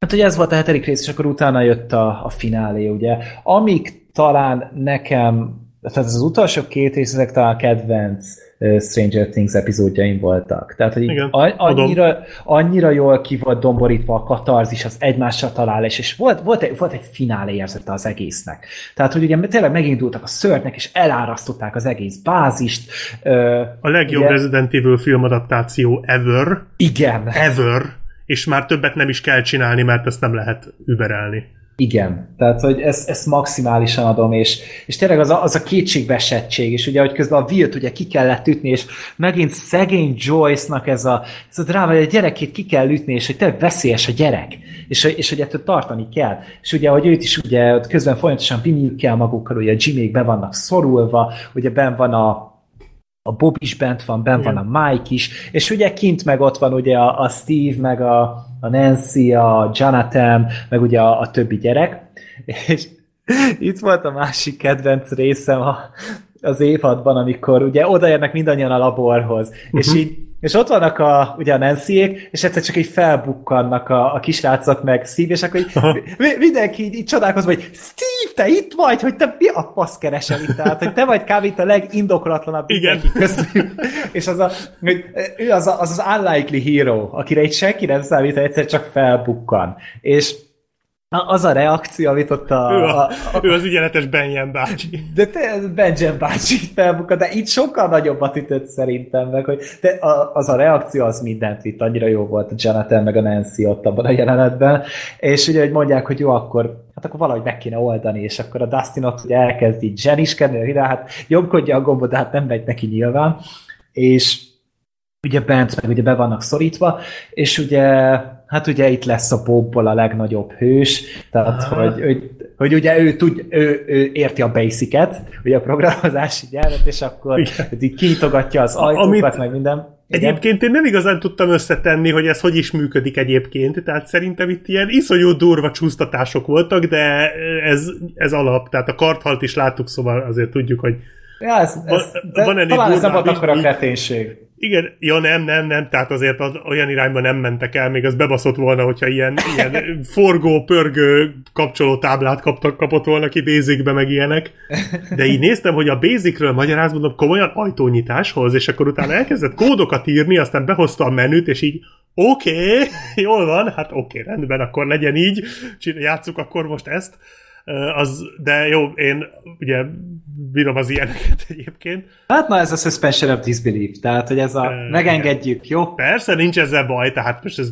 hát ugye ez volt a hetedik rész, és akkor utána jött a, a finálé, ugye. Amik talán nekem, tehát az utolsó két rész, ezek talán kedvenc Stranger Things epizódjaim voltak. Tehát, hogy Igen, annyira, annyira jól ki volt domborítva a katarzis, az egymással találás, és volt, volt, egy, volt egy finálé érzete az egésznek. Tehát, hogy ugye tényleg megindultak a szörnyek, és elárasztották az egész bázist. A legjobb ugye, Resident Evil filmadaptáció ever. Igen. Ever. És már többet nem is kell csinálni, mert ezt nem lehet überelni. Igen, tehát hogy ezt, ezt maximálisan adom, és, és tényleg az a, az a kétségbesettség, és ugye, hogy közben a Wilt ugye ki kellett ütni, és megint szegény Joyce-nak ez a, ez a dráma, hogy a gyerekét ki kell ütni, és hogy tényleg veszélyes a gyerek, és, és hogy ettől tartani kell. És ugye, hogy őt is ugye ott közben folyamatosan vinniük kell magukkal, ugye a Jimmyk be vannak szorulva, ugye ben van a a Bob is bent van, ben van a Mike is, és ugye kint meg ott van ugye a, a Steve, meg a, a Nancy, a Jonathan, meg ugye a, a többi gyerek, és itt volt a másik kedvenc részem a, az évadban, amikor ugye odaérnek mindannyian a laborhoz, uh-huh. és mhm. így és ott vannak a, ugye a nancy és egyszer csak így felbukkannak a, a kisrácok meg Steve, és akkor így, mi, mindenki így, így csodálkozva, hogy Steve, te itt vagy, hogy te mi a fasz keresel itt? Tehát, hogy te vagy kb. itt a legindokolatlanabb mindenki közül. és az a, hogy ő az, a, az az unlikely hero, akire itt senki nem számít, egyszer csak felbukkan. És az a reakció, amit ott a... Ő, a, a, a ő az ügyeletes Benjen bácsi. De te Benjen bácsi felbukka, de itt sokkal nagyobbat ütött szerintem meg, hogy te, a, az a reakció az mindent vitt, annyira jó volt a Jonathan meg a Nancy ott abban a jelenetben, és ugye, hogy mondják, hogy jó, akkor hát akkor valahogy meg kéne oldani, és akkor a Dustin ott ugye elkezd így zseniskedni, hát jobbkodja a gombot, de hát nem megy neki nyilván, és ugye bent meg ugye be vannak szorítva, és ugye hát ugye itt lesz a Bobból a legnagyobb hős, tehát hogy, hogy, hogy ugye ő, tud, ő, ő érti a basicet, ugye a programozási nyelvet, és akkor így kinyitogatja az ajtókat, Amit... meg minden. Igen. Egyébként én nem igazán tudtam összetenni, hogy ez hogy is működik egyébként, tehát szerintem itt ilyen iszonyú durva csúsztatások voltak, de ez, ez alap, tehát a karthalt is láttuk, szóval azért tudjuk, hogy Ja, ez, ez, van, van ennél talán ez nem volt akkor a kreténség. Igen, ja nem, nem, nem, tehát azért az, olyan irányba nem mentek el, még az bebaszott volna, hogyha ilyen, ilyen forgó, pörgő kapcsoló táblát kaptak, kapott volna ki Basicbe, meg ilyenek. De így néztem, hogy a Basicről magyaráz, mondom, komolyan ajtónyitáshoz, és akkor utána elkezdett kódokat írni, aztán behozta a menüt, és így oké, okay, jól van, hát oké, okay, rendben, akkor legyen így, játsszuk akkor most ezt az, de jó, én ugye bírom az ilyeneket egyébként. Hát na ez a suspension of disbelief, tehát hogy ez a uh, megengedjük, jó? Persze, nincs ezzel baj, tehát most ez,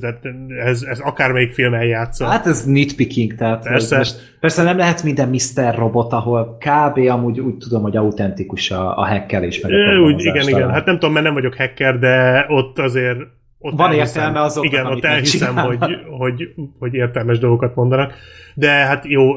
ez, ez akármelyik film eljátsza. Hát ez nitpicking, tehát persze. Most, persze nem lehet minden Mr. Robot, ahol kb. amúgy úgy tudom, hogy autentikus a, a hackelés. Meg a úgy, igen, talán. igen, hát nem tudom, mert nem vagyok hacker, de ott azért ott Van elhiszem, értelme azoknak, Igen, ott elhiszem, hogy, hogy, hogy értelmes dolgokat mondanak. De hát jó,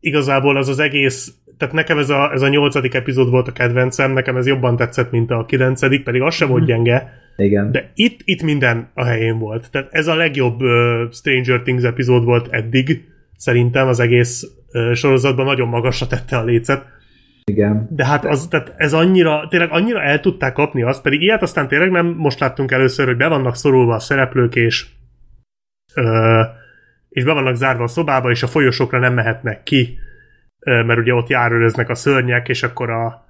igazából az az egész, tehát nekem ez a, ez a nyolcadik epizód volt a kedvencem, nekem ez jobban tetszett, mint a kilencedik, pedig az sem volt mhm. gyenge. Igen. De itt, itt minden a helyén volt. Tehát ez a legjobb uh, Stranger Things epizód volt eddig, szerintem az egész uh, sorozatban nagyon magasra tette a lécet. Igen. De hát az, tehát ez annyira, tényleg annyira el tudták kapni azt, pedig ilyet aztán tényleg nem most láttunk először, hogy be vannak szorulva a szereplők, és uh, és be vannak zárva a szobába, és a folyosókra nem mehetnek ki, mert ugye ott járőröznek a szörnyek, és akkor a,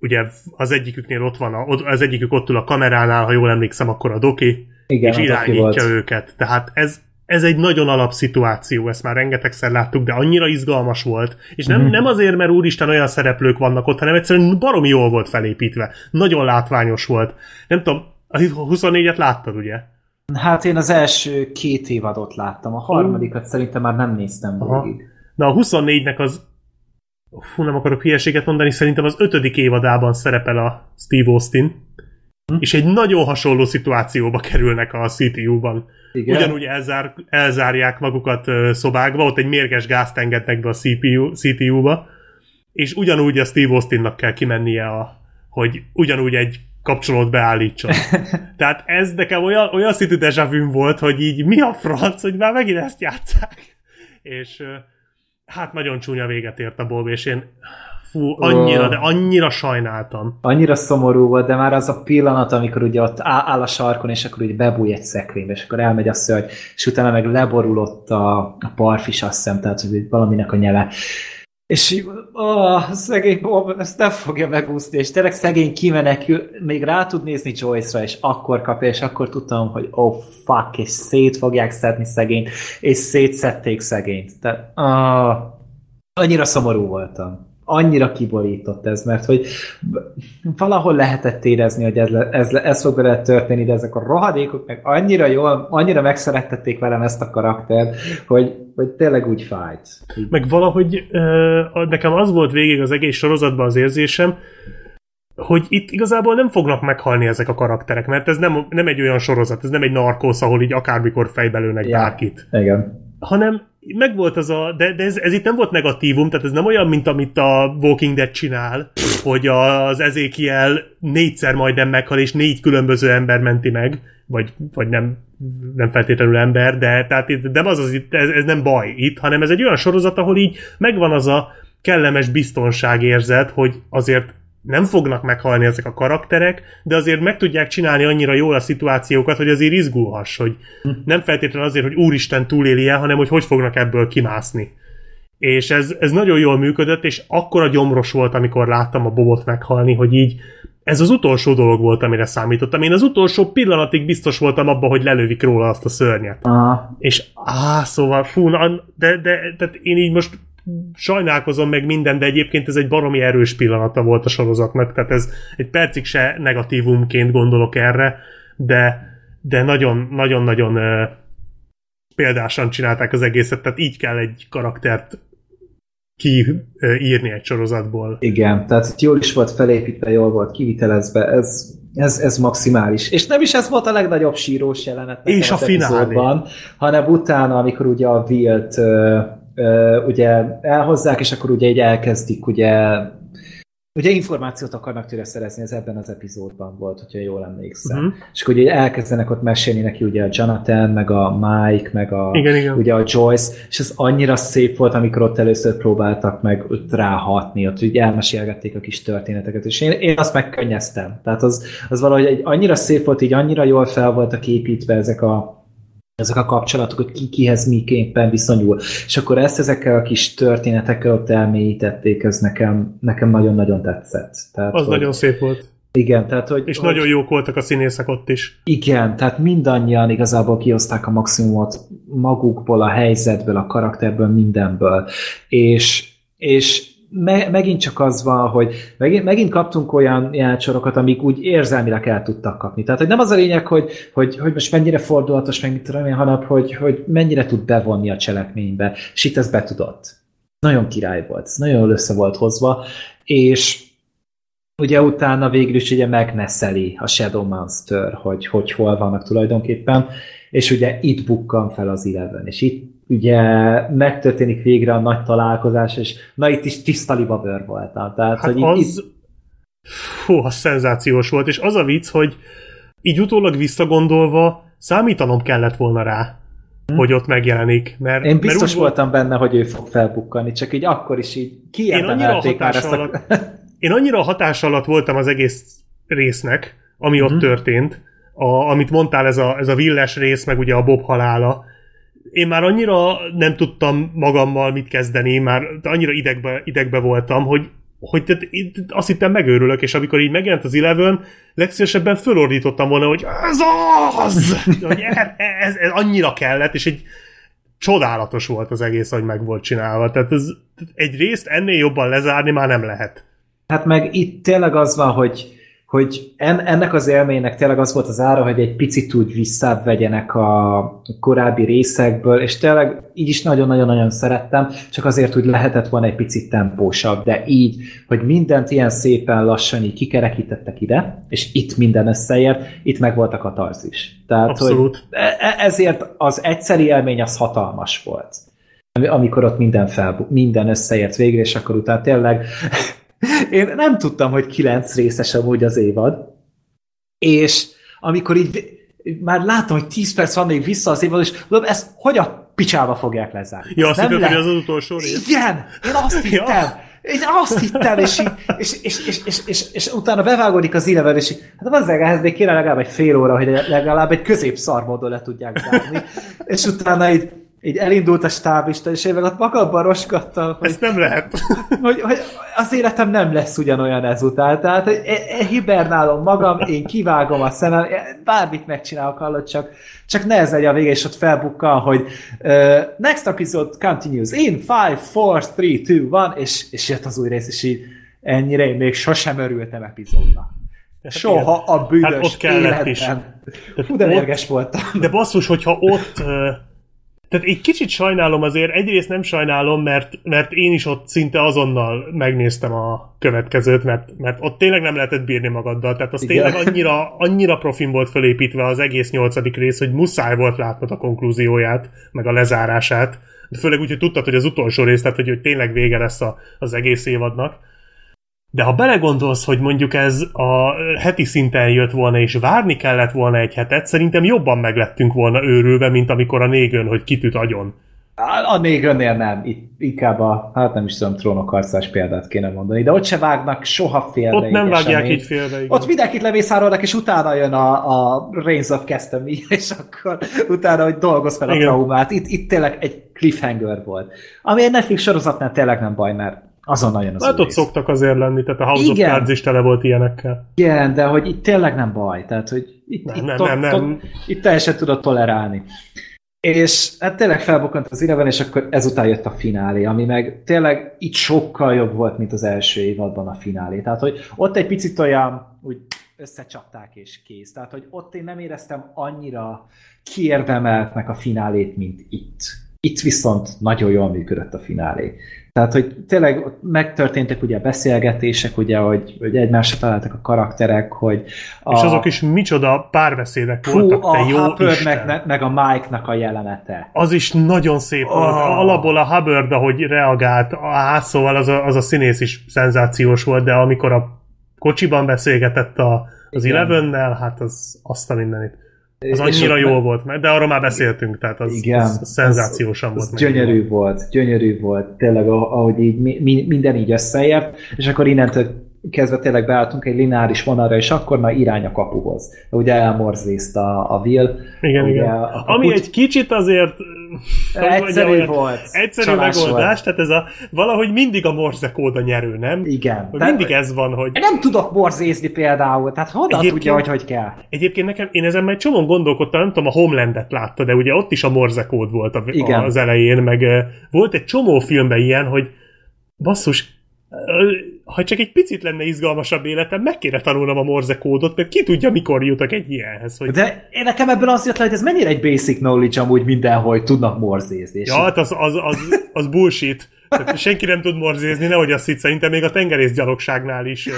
ugye az egyiküknél ott van, a, az egyikük ott ül a kameránál, ha jól emlékszem, akkor a doki, Igen, és irányítja őket. Tehát ez, ez egy nagyon alapszituáció, ezt már rengetegszer láttuk, de annyira izgalmas volt, és nem, mm. nem azért, mert úristen olyan szereplők vannak ott, hanem egyszerűen baromi jól volt felépítve. Nagyon látványos volt. Nem tudom, a 24-et láttad, ugye? Hát én az első két évadot láttam, a harmadikat hmm. szerintem már nem néztem végig. Na a 24-nek az fú, nem akarok hülyeséget mondani, szerintem az ötödik évadában szerepel a Steve Austin, hm? és egy nagyon hasonló szituációba kerülnek a CTU-ban. Igen. Ugyanúgy elzár, elzárják magukat szobákba, ott egy mérges gázt engednek be a CPU, CTU-ba, és ugyanúgy a Steve Austinnak kell kimennie, a, hogy ugyanúgy egy kapcsolót beállítson. Tehát ez nekem olyan, olyan szintű deja volt, hogy így mi a franc, hogy már megint ezt játszák. És hát nagyon csúnya véget ért a Bob, és én fú, annyira, de annyira sajnáltam. Annyira szomorú volt, de már az a pillanat, amikor ugye ott áll a sarkon, és akkor ugye bebúj egy szekrénybe, és akkor elmegy a szörny, és utána meg leborul ott a, a parfis, azt hiszem, tehát hogy valaminek a nyele. És így, oh, szegény Bob, ezt nem fogja megúszni, és tényleg szegény kimenekül, még rá tud nézni Joyce-ra, és akkor kapja, és akkor tudtam, hogy oh fuck, és szét fogják szedni szegényt, és szétszedték szegényt. Tehát, oh, annyira szomorú voltam. Annyira kiborított ez, mert hogy valahol lehetett érezni, hogy ez, ez, ez fog vele történni, de ezek a rohadékok meg annyira jól, annyira megszerettették velem ezt a karaktert, hogy, hogy tényleg úgy fájt. Meg valahogy nekem az volt végig az egész sorozatban az érzésem, hogy itt igazából nem fognak meghalni ezek a karakterek, mert ez nem, nem egy olyan sorozat, ez nem egy narkósz, ahol így akármikor fejbelőnek ja, bárkit. Igen. Hanem megvolt az a, de, de ez, ez itt nem volt negatívum, tehát ez nem olyan, mint amit a Walking Dead csinál, hogy az Ezekiel négyszer majdnem meghal, és négy különböző ember menti meg, vagy, vagy nem, nem feltétlenül ember, de tehát itt nem az, az ez, ez nem baj itt, hanem ez egy olyan sorozat, ahol így megvan az a kellemes biztonságérzet, hogy azért nem fognak meghalni ezek a karakterek, de azért meg tudják csinálni annyira jól a szituációkat, hogy azért izgulhass, hogy hm. nem feltétlenül azért, hogy úristen túléli el, hanem hogy hogy fognak ebből kimászni. És ez, ez nagyon jól működött, és akkora gyomros volt, amikor láttam a Bobot meghalni, hogy így ez az utolsó dolog volt, amire számítottam. Én az utolsó pillanatig biztos voltam abban, hogy lelövik róla azt a szörnyet. Aha. És á, szóval fú, na, de, de, de én így most sajnálkozom meg minden, de egyébként ez egy baromi erős pillanata volt a sorozatnak, tehát ez egy percig se negatívumként gondolok erre, de de nagyon-nagyon-nagyon példásan csinálták az egészet, tehát így kell egy karaktert kiírni egy sorozatból. Igen, tehát jól is volt felépítve, jól volt kivitelezve, ez, ez, ez maximális. És nem is ez volt a legnagyobb sírós jelenet. És a finálé. hanem utána, amikor ugye a Wilt ugye elhozzák, és akkor ugye így elkezdik ugye Ugye információt akarnak tőle szerezni, ez ebben az epizódban volt, hogyha jól emlékszem. Uh-huh. És akkor ugye elkezdenek ott mesélni neki ugye a Jonathan, meg a Mike, meg a, igen, igen. ugye a Joyce, és ez annyira szép volt, amikor ott először próbáltak meg ott ráhatni, ott ugye elmesélgették a kis történeteket, és én, én azt megkönnyeztem. Tehát az, az valahogy egy, annyira szép volt, így annyira jól fel voltak építve ezek a, ezek a kapcsolatok, hogy ki kihez miképpen viszonyul. És akkor ezt ezekkel a kis történetekkel ott elmélyítették, ez nekem, nekem nagyon-nagyon tetszett. Tehát, az hogy, nagyon szép volt. Igen, tehát hogy... És hogy, nagyon jók voltak a színészek ott is. Igen, tehát mindannyian igazából kihozták a maximumot magukból, a helyzetből, a karakterből, mindenből. És, és me, megint csak az van, hogy megint, megint kaptunk olyan játszorokat, amik úgy érzelmileg el tudtak kapni. Tehát, hogy nem az a lényeg, hogy, hogy, hogy most mennyire fordulatos, meg mit tudom én, hanem, hogy, hogy mennyire tud bevonni a cselekménybe, és itt ez betudott. Nagyon király volt, nagyon össze volt hozva, és ugye utána végül is ugye megneszeli a Shadow Monster, hogy, hogy hol vannak tulajdonképpen, és ugye itt bukkan fel az Eleven, és itt ugye megtörténik végre a nagy találkozás, és na itt is tiszta libabőr voltam. Tehát, hát hogy az... Itt... Fú, az szenzációs volt, és az a vicc, hogy így utólag visszagondolva számítanom kellett volna rá, hm. hogy ott megjelenik. Mert, Én biztos mert voltam volt... benne, hogy ő fog felbukkani, csak így akkor is így kiérdemelték már ezt a... Én annyira hatás alatt voltam az egész résznek, ami ott hm. történt, a, amit mondtál, ez a, ez a villes rész, meg ugye a Bob halála, én már annyira nem tudtam magammal mit kezdeni, már annyira idegbe, idegbe voltam, hogy hogy tehát, azt hittem megőrülök, és amikor így megjelent az Eleven, legszívesebben fölordítottam volna, hogy ez az! hogy ez, ez annyira kellett, és egy csodálatos volt az egész, hogy meg volt csinálva. Tehát ez, egy részt ennél jobban lezárni már nem lehet. Hát meg itt tényleg az van, hogy hogy en, ennek az élménynek tényleg az volt az ára, hogy egy picit úgy visszább vegyenek a korábbi részekből, és tényleg így is nagyon-nagyon-nagyon szerettem, csak azért úgy lehetett volna egy picit tempósabb, de így, hogy mindent ilyen szépen lassan így kikerekítettek ide, és itt minden összeért, itt meg volt a katarzis. Tehát, Abszolút. Hogy e, e, ezért az egyszeri élmény az hatalmas volt amikor ott minden, fel, minden összeért végre, és akkor utána tényleg én nem tudtam, hogy kilenc részes amúgy az évad, és amikor így már látom, hogy 10 perc van még vissza az évad, és mondom, ezt hogy a picsába fogják lezárni? Ja, azt hittem, hogy az, az utolsó rész. Igen, én azt hittem. Ja. Én azt hittem, és, így, és, és, és, és, és, és, utána bevágódik az Eleven, és így, hát az ehhez kéne legalább egy fél óra, hogy legalább egy középszarmódon le tudják zárni. és utána így így elindult a stábista, és én meg ott magamban roskattam, hogy, Ezt nem lehet. Hogy, hogy az életem nem lesz ugyanolyan ezután. Tehát, hogy hibernálom magam, én kivágom a szemem, bármit megcsinálok, hallott, csak, csak ne ez legyen a vége, és ott felbukkan, hogy uh, next episode continues in 5, 4, 3, 2, 1, és, és jött az új rész, és így ennyire én még sosem örültem epizódnak. Soha a büdös hát ott életben. Is. Hú, de mérges voltam. De basszus, hogyha ott tehát egy kicsit sajnálom azért, egyrészt nem sajnálom, mert, mert én is ott szinte azonnal megnéztem a következőt, mert, mert ott tényleg nem lehetett bírni magaddal. Tehát az Igen. tényleg annyira, annyira profin volt fölépítve az egész nyolcadik rész, hogy muszáj volt látnod a konklúzióját, meg a lezárását. De főleg úgy, hogy tudtad, hogy az utolsó rész, tehát hogy, hogy tényleg vége lesz a, az egész évadnak. De ha belegondolsz, hogy mondjuk ez a heti szinten jött volna, és várni kellett volna egy hetet, szerintem jobban meglettünk volna őrülve, mint amikor a négön, hogy kitűt agyon. A négönnél nem, itt inkább a, hát nem is tudom, trónokarcás példát kéne mondani, de ott se vágnak soha félbe. Ott nem vágják így félbe. Igen. Ott mindenkit levészárolnak, és utána jön a, a Reigns of Castemy, és akkor utána, hogy dolgoz fel a Igen. traumát. Itt, itt tényleg egy cliffhanger volt. Ami egy Netflix sorozatnál tényleg nem baj, mert azonnal jön az Hát ott szoktak azért lenni, tehát a House Igen. of Cards is tele volt ilyenekkel. Igen, de hogy itt tényleg nem baj, tehát hogy itt, nem, itt, nem, to- nem, nem. To- itt teljesen tudod tolerálni. És hát tényleg felbukkant az Eleven, és akkor ezután jött a finálé, ami meg tényleg itt sokkal jobb volt, mint az első évadban a finálé. Tehát, hogy ott egy picit olyan, úgy összecsapták és kész. Tehát, hogy ott én nem éreztem annyira kiérdemeltnek a finálét, mint itt. Itt viszont nagyon jól működött a finálé. Tehát, hogy tényleg megtörténtek ugye a beszélgetések, ugye, hogy, hogy egymásra találtak a karakterek, hogy... A, és azok is micsoda párbeszédek fú, voltak, te a jó Hubbard meg, meg, a Mike-nak a jelenete. Az is nagyon szép oh. volt. Alapból a Hubbard, ahogy reagált, á, szóval az a, az a színész is szenzációs volt, de amikor a kocsiban beszélgetett a, az Eleven-nel, hát az azt a mindenit. Az annyira jó volt, de arról már beszéltünk, tehát az, igen, az szenzációsan az, az volt. Gyönyörű volt, gyönyörű volt, tényleg ahogy így minden így összeért, és akkor innentől kezdve tényleg beálltunk egy lineáris vonalra, és akkor már irány a kapuhoz. Ugye elmorzészt a, a Will. Igen, ugye igen. A kaput... Ami egy kicsit azért Egyszerű mondja, volt. Egyszerű megoldás, volt. tehát ez a, valahogy mindig a morze kód a nyerő, nem? Igen. Mindig ez van, hogy... Nem tudok morzézni például, tehát honnan tudja, hogy hogy kell? Egyébként nekem, én ezen már csomó gondolkodtam, nem tudom, a Homelandet látta, de ugye ott is a morze kód volt a, Igen. az elején, meg volt egy csomó filmben ilyen, hogy basszus, ha csak egy picit lenne izgalmasabb életem, meg kéne tanulnom a morze kódot, mert ki tudja, mikor jutok egy ilyenhez. Hogy... De én nekem ebből az jött le, hogy ez mennyire egy basic knowledge amúgy mindenhol, hogy tudnak morzézni. Ja, hát az, az, az, az bullshit. Tehát senki nem tud morzézni, nehogy azt hitt, szerintem még a tengerészgyalogságnál is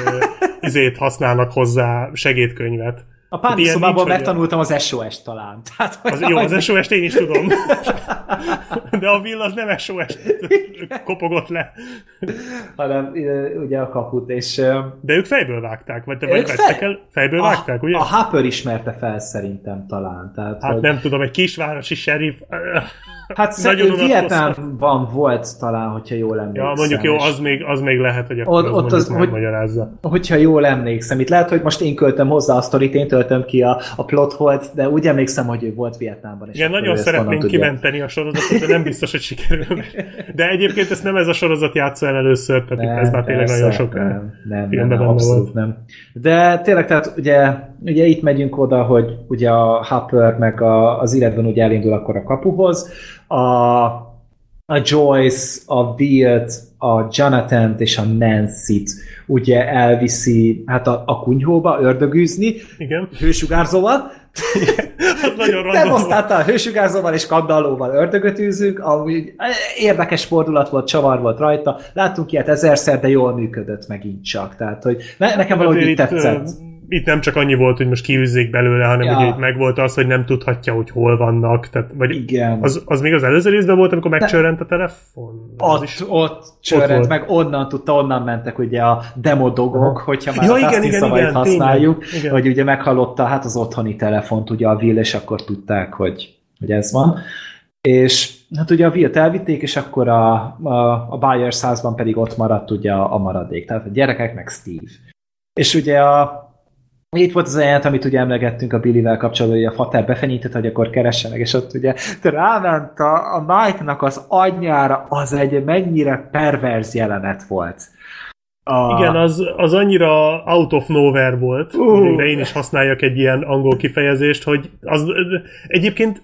izét használnak hozzá segédkönyvet. A pániszobából megtanultam az SOS-t talán. Tehát, az, jó, az SOS-t én is tudom. De a Will az nem SOS kopogott le. Hanem ugye a kaput, és... De ők fejből vágták, vagy te vagy fej... el, fejből a, vágták, ugye? A Hopper ismerte fel szerintem talán. Tehát, hát hogy... nem tudom, egy kisvárosi sheriff Hát szerintem Vietnámban volt talán, hogyha jól emlékszem. Ja, mondjuk jó, az még, az még lehet, hogy akkor ott, ott az, hogy, magyarázza. Hogyha jól emlékszem. Itt lehet, hogy most én költöm hozzá a sztorit, én töltöm ki a, a plot holt, de úgy emlékszem, hogy ő volt Vietnámban. Igen, nagyon szeretnénk kimenteni a sorozatot, de nem biztos, hogy sikerül. De egyébként ezt nem ez a sorozat játsza el először, tehát nem, ez már tényleg nagyon sok nem, nem, nem, nem, abszolút nem. De tényleg, tehát ugye, ugye itt megyünk oda, hogy ugye a Hopper meg a, az illetven ugye elindul akkor a kapuhoz, a, a Joyce, a Wilt, a jonathan és a Nancy-t ugye elviszi hát a, a kunyhóba ördögűzni, Igen. hősugárzóval. A hősugárzóval és kandallóval ördögöt űzünk, ami érdekes fordulat volt, csavar volt rajta. Láttunk ilyet ezerszer, de jól működött megint csak. Tehát, hogy ne, nekem valahogy tetszett itt nem csak annyi volt, hogy most kiűzzék belőle, hanem ja. ugye itt meg volt az, hogy nem tudhatja, hogy hol vannak. Tehát, vagy Igen. Az, az még az előző részben volt, amikor megcsörrent a telefon? Ott, is, ott csörrent ott meg, onnan tudta, onnan mentek ugye a demodogok, hogyha már ja, igen, igen, igen, használjuk, igen. hogy ugye meghallotta hát az otthoni telefont, ugye a Will, és akkor tudták, hogy, hogy ez van. És hát ugye a Wilt elvitték, és akkor a, a, a Byers házban pedig ott maradt ugye a, a maradék, tehát a gyerekek meg Steve. És ugye a, Itt volt az ajánlat, amit ugye emlegettünk a Billyvel kapcsolatban, hogy a Fater befenyített, hogy akkor keressenek, és ott ugye ráment a, a Mike-nak az anyjára, az egy mennyire perverz jelenet volt. A... Igen, az, az annyira out of nowhere volt, uh. de én is használjak egy ilyen angol kifejezést, hogy az egyébként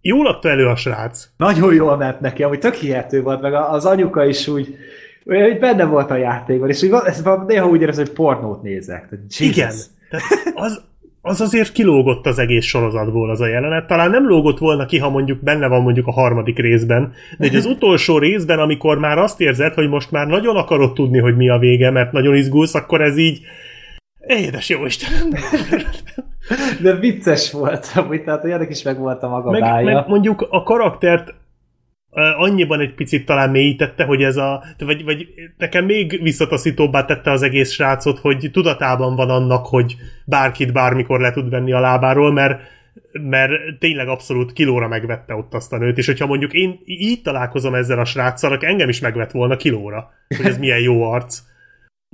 jól adta elő a srác. Nagyon jól ment neki, ami tök hihető volt, meg az anyuka is úgy, hogy benne volt a játékban, és úgy, ez néha úgy érez, hogy pornót nézek. Igen. Tehát az, az azért kilógott az egész sorozatból az a jelenet. Talán nem lógott volna ki, ha mondjuk benne van mondjuk a harmadik részben, de egy az utolsó részben, amikor már azt érzed, hogy most már nagyon akarod tudni, hogy mi a vége, mert nagyon izgulsz, akkor ez így Édes jó Istenem! De vicces volt, amúgy, tehát ennek is meg volt a maga meg, bája. meg mondjuk a karaktert annyiban egy picit talán mélyítette, hogy ez a, vagy, vagy nekem még visszataszítóbbá tette az egész srácot, hogy tudatában van annak, hogy bárkit bármikor le tud venni a lábáról, mert mert tényleg abszolút kilóra megvette ott azt a nőt, és hogyha mondjuk én így találkozom ezzel a sráccal, akkor engem is megvett volna kilóra, hogy ez milyen jó arc.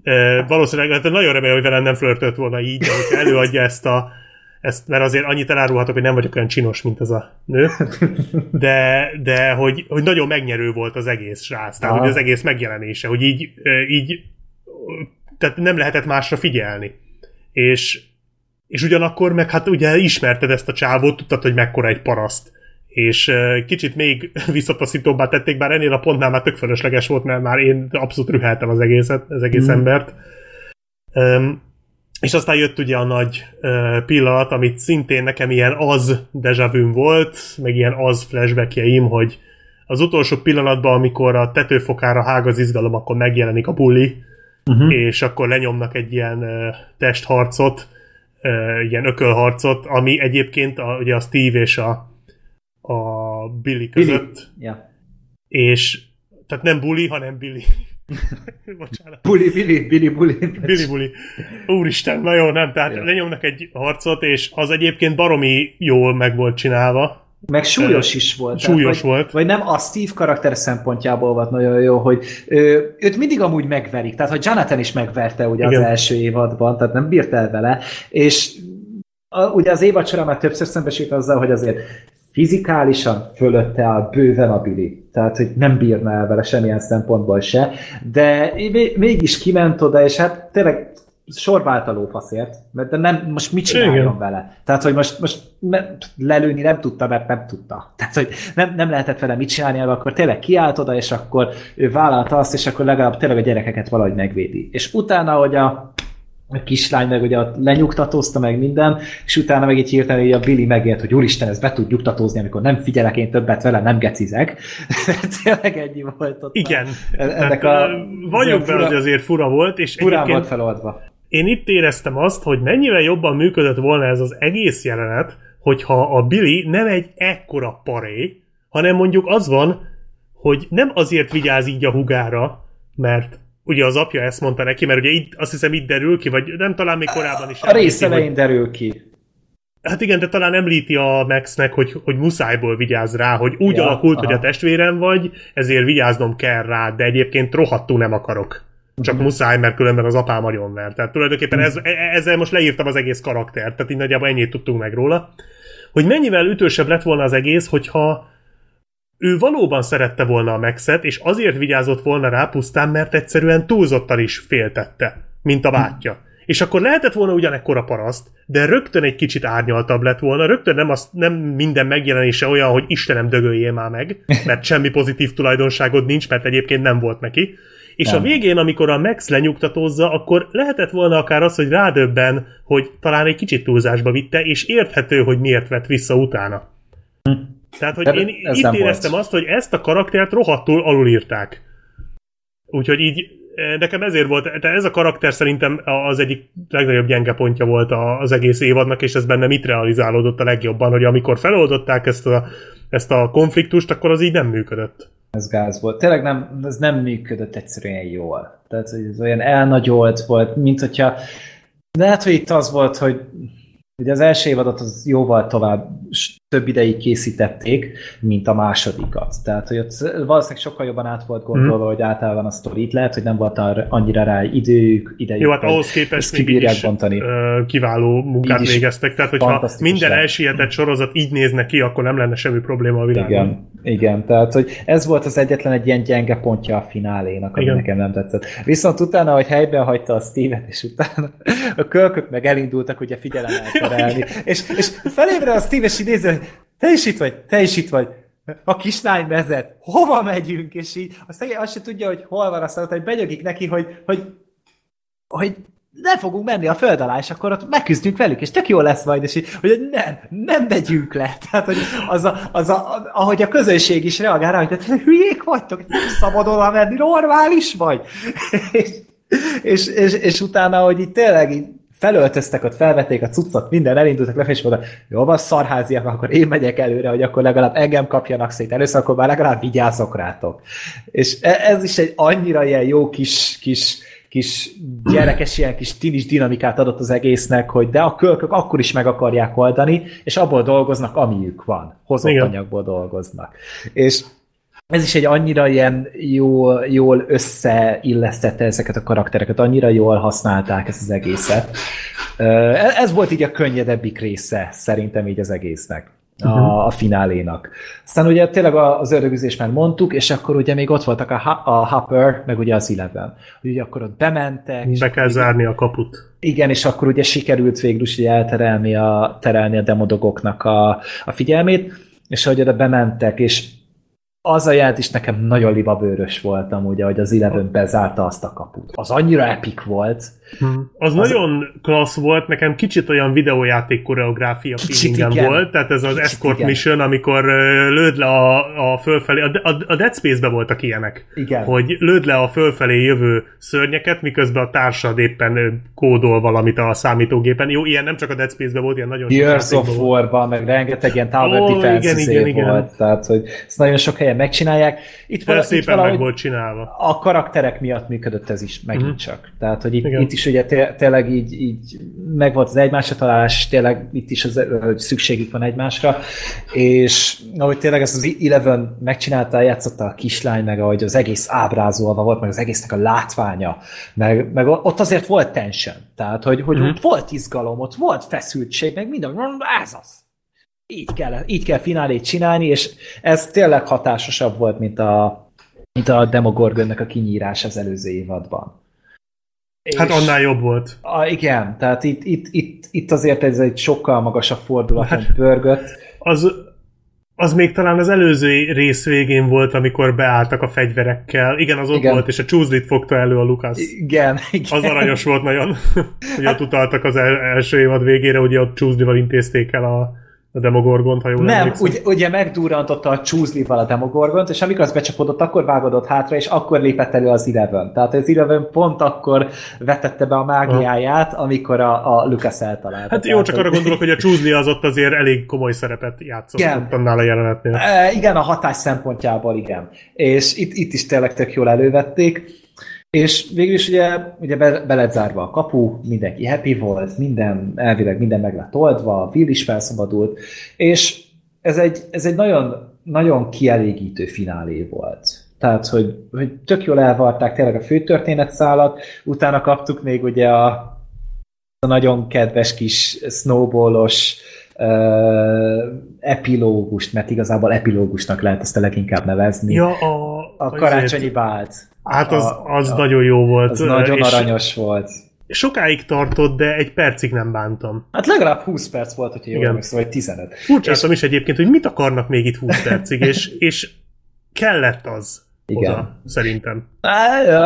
E, valószínűleg hát nagyon remélem, hogy velem nem flörtölt volna így, de hogyha előadja ezt a, ezt, mert azért annyit elárulhatok, hogy nem vagyok olyan csinos, mint ez a nő, de, de hogy, hogy nagyon megnyerő volt az egész srác, tehát hogy az egész megjelenése, hogy így, így tehát nem lehetett másra figyelni. És, és ugyanakkor meg hát ugye ismerted ezt a csávót, tudtad, hogy mekkora egy paraszt és kicsit még visszataszítóbbá tették, bár ennél a pontnál már tök fölösleges volt, mert már én abszolút rüheltem az egészet, az egész mm. embert. És aztán jött ugye a nagy uh, pillanat, amit szintén nekem ilyen az vu volt, meg ilyen az flashbackjeim, hogy az utolsó pillanatban, amikor a tetőfokára hág az izgalom, akkor megjelenik a bulli, uh-huh. és akkor lenyomnak egy ilyen uh, testharcot, uh, ilyen ökölharcot, ami egyébként a, ugye a Steve és a, a Billy között. Billy. Yeah. És tehát nem bully, hanem Billy. Bocsánat. Buli, Billy, Billy, Bully. Billy, Bully. Úristen, na jó, nem, tehát ja. lenyomnak egy harcot, és az egyébként baromi jól meg volt csinálva. Meg súlyos is volt. Súlyos tehát, vagy, volt. Vagy nem a Steve karakter szempontjából volt nagyon jó, hogy ő, őt mindig amúgy megverik. Tehát, hogy Jonathan is megverte ugye Igen. az első évadban, tehát nem bírt el vele, és a, ugye az évad során már többször szembesült azzal, hogy azért fizikálisan fölötte áll bőven a Billy. Tehát, hogy nem bírna el vele semmilyen szempontból se, de mégis kiment oda, és hát tényleg sorvált a lófaszért, mert de nem, most mit csináljon vele? Tehát, hogy most, most ne, lelőni nem tudta, mert nem tudta. Tehát, hogy nem, nem lehetett vele mit csinálni, akkor tényleg kiállt oda, és akkor ő vállalta azt, és akkor legalább tényleg a gyerekeket valahogy megvédi. És utána, hogy a a kislány meg ugye lenyugtatózta meg minden, és utána meg így hirtelen hogy a Billy megért, hogy úristen, ez be tud nyugtatózni, amikor nem figyelek én többet vele, nem gecizek. Tényleg ennyi volt ott. Igen. A, ennek a, vagyok be, hogy azért fura volt, és furán volt feloldva. Én itt éreztem azt, hogy mennyivel jobban működött volna ez az egész jelenet, hogyha a Billy nem egy ekkora paré, hanem mondjuk az van, hogy nem azért vigyáz így a hugára, mert ugye az apja ezt mondta neki, mert ugye itt, azt hiszem itt derül ki, vagy nem talán még korábban is. A rész elején derül ki. Hát igen, de talán említi a Maxnek, hogy, hogy muszájból vigyáz rá, hogy úgy ja, alakult, aha. hogy a testvérem vagy, ezért vigyáznom kell rá, de egyébként rohadtul nem akarok. Csak uh-huh. muszáj, mert különben az apám nagyon ver. Tehát tulajdonképpen ez, e, ezzel most leírtam az egész karaktert, tehát így nagyjából ennyit tudtunk meg róla. Hogy mennyivel ütősebb lett volna az egész, hogyha ő valóban szerette volna a Maxet, és azért vigyázott volna rá pusztán, mert egyszerűen túlzottan is féltette, mint a bátyja. És akkor lehetett volna ugyanekkora paraszt, de rögtön egy kicsit árnyaltabb lett volna, rögtön nem, az, nem minden megjelenése olyan, hogy Istenem dögöljél már meg, mert semmi pozitív tulajdonságod nincs, mert egyébként nem volt neki. És nem. a végén, amikor a Max lenyugtatózza, akkor lehetett volna akár az, hogy rádöbben, hogy talán egy kicsit túlzásba vitte, és érthető, hogy miért vett vissza utána. Hm. Tehát, hogy én itt éreztem volt. azt, hogy ezt a karaktert rohadtul alulírták. Úgyhogy így eh, nekem ezért volt, de ez a karakter szerintem az egyik legnagyobb gyenge pontja volt az egész évadnak, és ez benne mit realizálódott a legjobban, hogy amikor feloldották ezt a, ezt a konfliktust, akkor az így nem működött. Ez gáz volt. Tényleg nem, ez nem működött egyszerűen jól. Tehát ez olyan elnagyolt volt, mint hogyha lehet, hogy itt az volt, hogy Ugye az első évadot az jóval tovább, több ideig készítették, mint a másodikat. Tehát, hogy ott valószínűleg sokkal jobban át volt gondolva, mm. hogy általában a sztorit lehet, hogy nem volt annyira rá időjük, idejük. Jó, hát ahhoz képest még is bontani. kiváló munkát így végeztek. Tehát, hogyha minden elsietett sorozat így nézne ki, akkor nem lenne semmi probléma a világon. Igen, igen. Tehát, hogy ez volt az egyetlen egy ilyen gyenge pontja a finálénak, ami igen. nekem nem tetszett. Viszont utána, hogy helyben hagyta a Steve-et, és utána a kölkök meg elindultak ugye figyelem elterelni. és, és felébre a Steve és idéző, hogy te is itt vagy, te is itt vagy. A kislány vezet, hova megyünk? És így a azt se tudja, hogy hol van, aztán hogy begyögik neki, hogy, hogy, hogy nem fogunk menni a föld alá, és akkor ott megküzdünk velük, és tök jó lesz majd, és így, hogy nem, nem megyünk le. Tehát, hogy az, a, az a, ahogy a közönség is reagál rá, hogy te hülyék vagytok, nem szabad oda menni, normális vagy. és, és, és, és, utána, hogy itt tényleg így felöltöztek, ott felvették a cuccot, minden, elindultak lefelé, és mondta, jó van, szarháziak, akkor én megyek előre, hogy akkor legalább engem kapjanak szét először, akkor már legalább vigyázzok rátok. És e- ez is egy annyira ilyen jó kis, kis, kis gyerekes, ilyen kis tinis dinamikát adott az egésznek, hogy de a kölkök akkor is meg akarják oldani, és abból dolgoznak, amiük van. Hozott Igen. anyagból dolgoznak. És ez is egy annyira ilyen jól, jól összeillesztette ezeket a karaktereket, annyira jól használták ezt az egészet. Ez volt így a könnyedebbik része szerintem így az egésznek. A, uh-huh. a finálénak. Aztán ugye tényleg az ördögüzés már mondtuk, és akkor ugye még ott voltak a, a Hopper, meg ugye az Eleven. Ugye akkor ott bementek. Be kell zárni a kaput. Igen, és akkor ugye sikerült végül is elterelni a, terelni a demodogoknak a, a figyelmét, és ahogy oda bementek, és az a jelent is nekem nagyon libabőrös volt amúgy, hogy az Eleven bezárta azt a kaput. Az annyira epic volt. Hmm. Az, az nagyon klassz volt, nekem kicsit olyan videójáték koreográfia feelingem volt, tehát ez az kicsit escort igen. mission, amikor lőd le a, a fölfelé, a, a, a Dead Space-be voltak ilyenek, igen. hogy lőd le a fölfelé jövő szörnyeket, miközben a társad éppen kódol valamit a számítógépen. Jó, ilyen nem csak a Dead Space-be volt, ilyen nagyon Years of War-ban, meg rengeteg ilyen Tower oh, Defense igen, igen, volt, igen. tehát hogy ezt nagyon sok helyen megcsinálják. Itt, vala, szépen meg volt csinálva. A karakterek miatt működött ez is megint uh-huh. csak. Tehát, hogy itt, itt is ugye tényleg így, így megvolt az egymásra találás, és tényleg itt is az, hogy szükségük van egymásra, és ahogy tényleg ezt az Eleven megcsinálta, játszotta a kislány, meg ahogy az egész ábrázolva volt, meg az egésznek a látványa, meg, meg ott azért volt tension, tehát hogy, hogy uh-huh. ott volt izgalom, ott volt feszültség, meg minden, ez az így kell, így kell finálét csinálni, és ez tényleg hatásosabb volt, mint a, mint a Demogorgonnak a kinyírás az előző évadban. Hát és annál jobb volt. A, igen, tehát itt, itt, itt, itt azért ez egy sokkal magasabb fordulaton hát, pörgött. Az, az még talán az előző rész végén volt, amikor beálltak a fegyverekkel. Igen, az ott igen. volt, és a csúzlit fogta elő a Lukasz. Igen, igen. Az aranyos volt nagyon, hogy hát, utaltak az el, első évad végére, ugye ott csúzlival intézték el a, a Demogorgont, ha jól Nem, ugye, ugye megdurrantotta a csúzlival a Demogorgont, és amikor az becsapódott, akkor vágodott hátra, és akkor lépett elő az Eleven. Tehát az Eleven pont akkor vetette be a mágiáját, ha. amikor a, a Lucas eltalálta. Hát jó, csak arra gondolok, hogy a csúzli az ott azért elég komoly szerepet játszott igen. annál a jelenetnél. E, igen, a hatás szempontjából igen. És itt, itt is tényleg tök jól elővették. És végül is ugye, ugye be, be zárva a kapu, mindenki happy volt, minden, elvileg minden meg lett oldva, Will is felszabadult, és ez egy, ez egy nagyon, nagyon kielégítő finálé volt. Tehát, hogy, hogy tök jól elvarták tényleg a főtörténetszálat, utána kaptuk még ugye a, a nagyon kedves kis snowballos uh, epilógust, mert igazából epilógusnak lehet ezt a leginkább nevezni. Ja, a, a karácsonyi bált. Hát az, az a, nagyon jó volt. Az nagyon aranyos volt. Sokáig tartott, de egy percig nem bántam. Hát legalább 20 perc volt, hogyha jól emlékszem, vagy 15. Furcsáltam és... is egyébként, hogy mit akarnak még itt 20 percig, és, és kellett az. Igen. Oda, szerintem.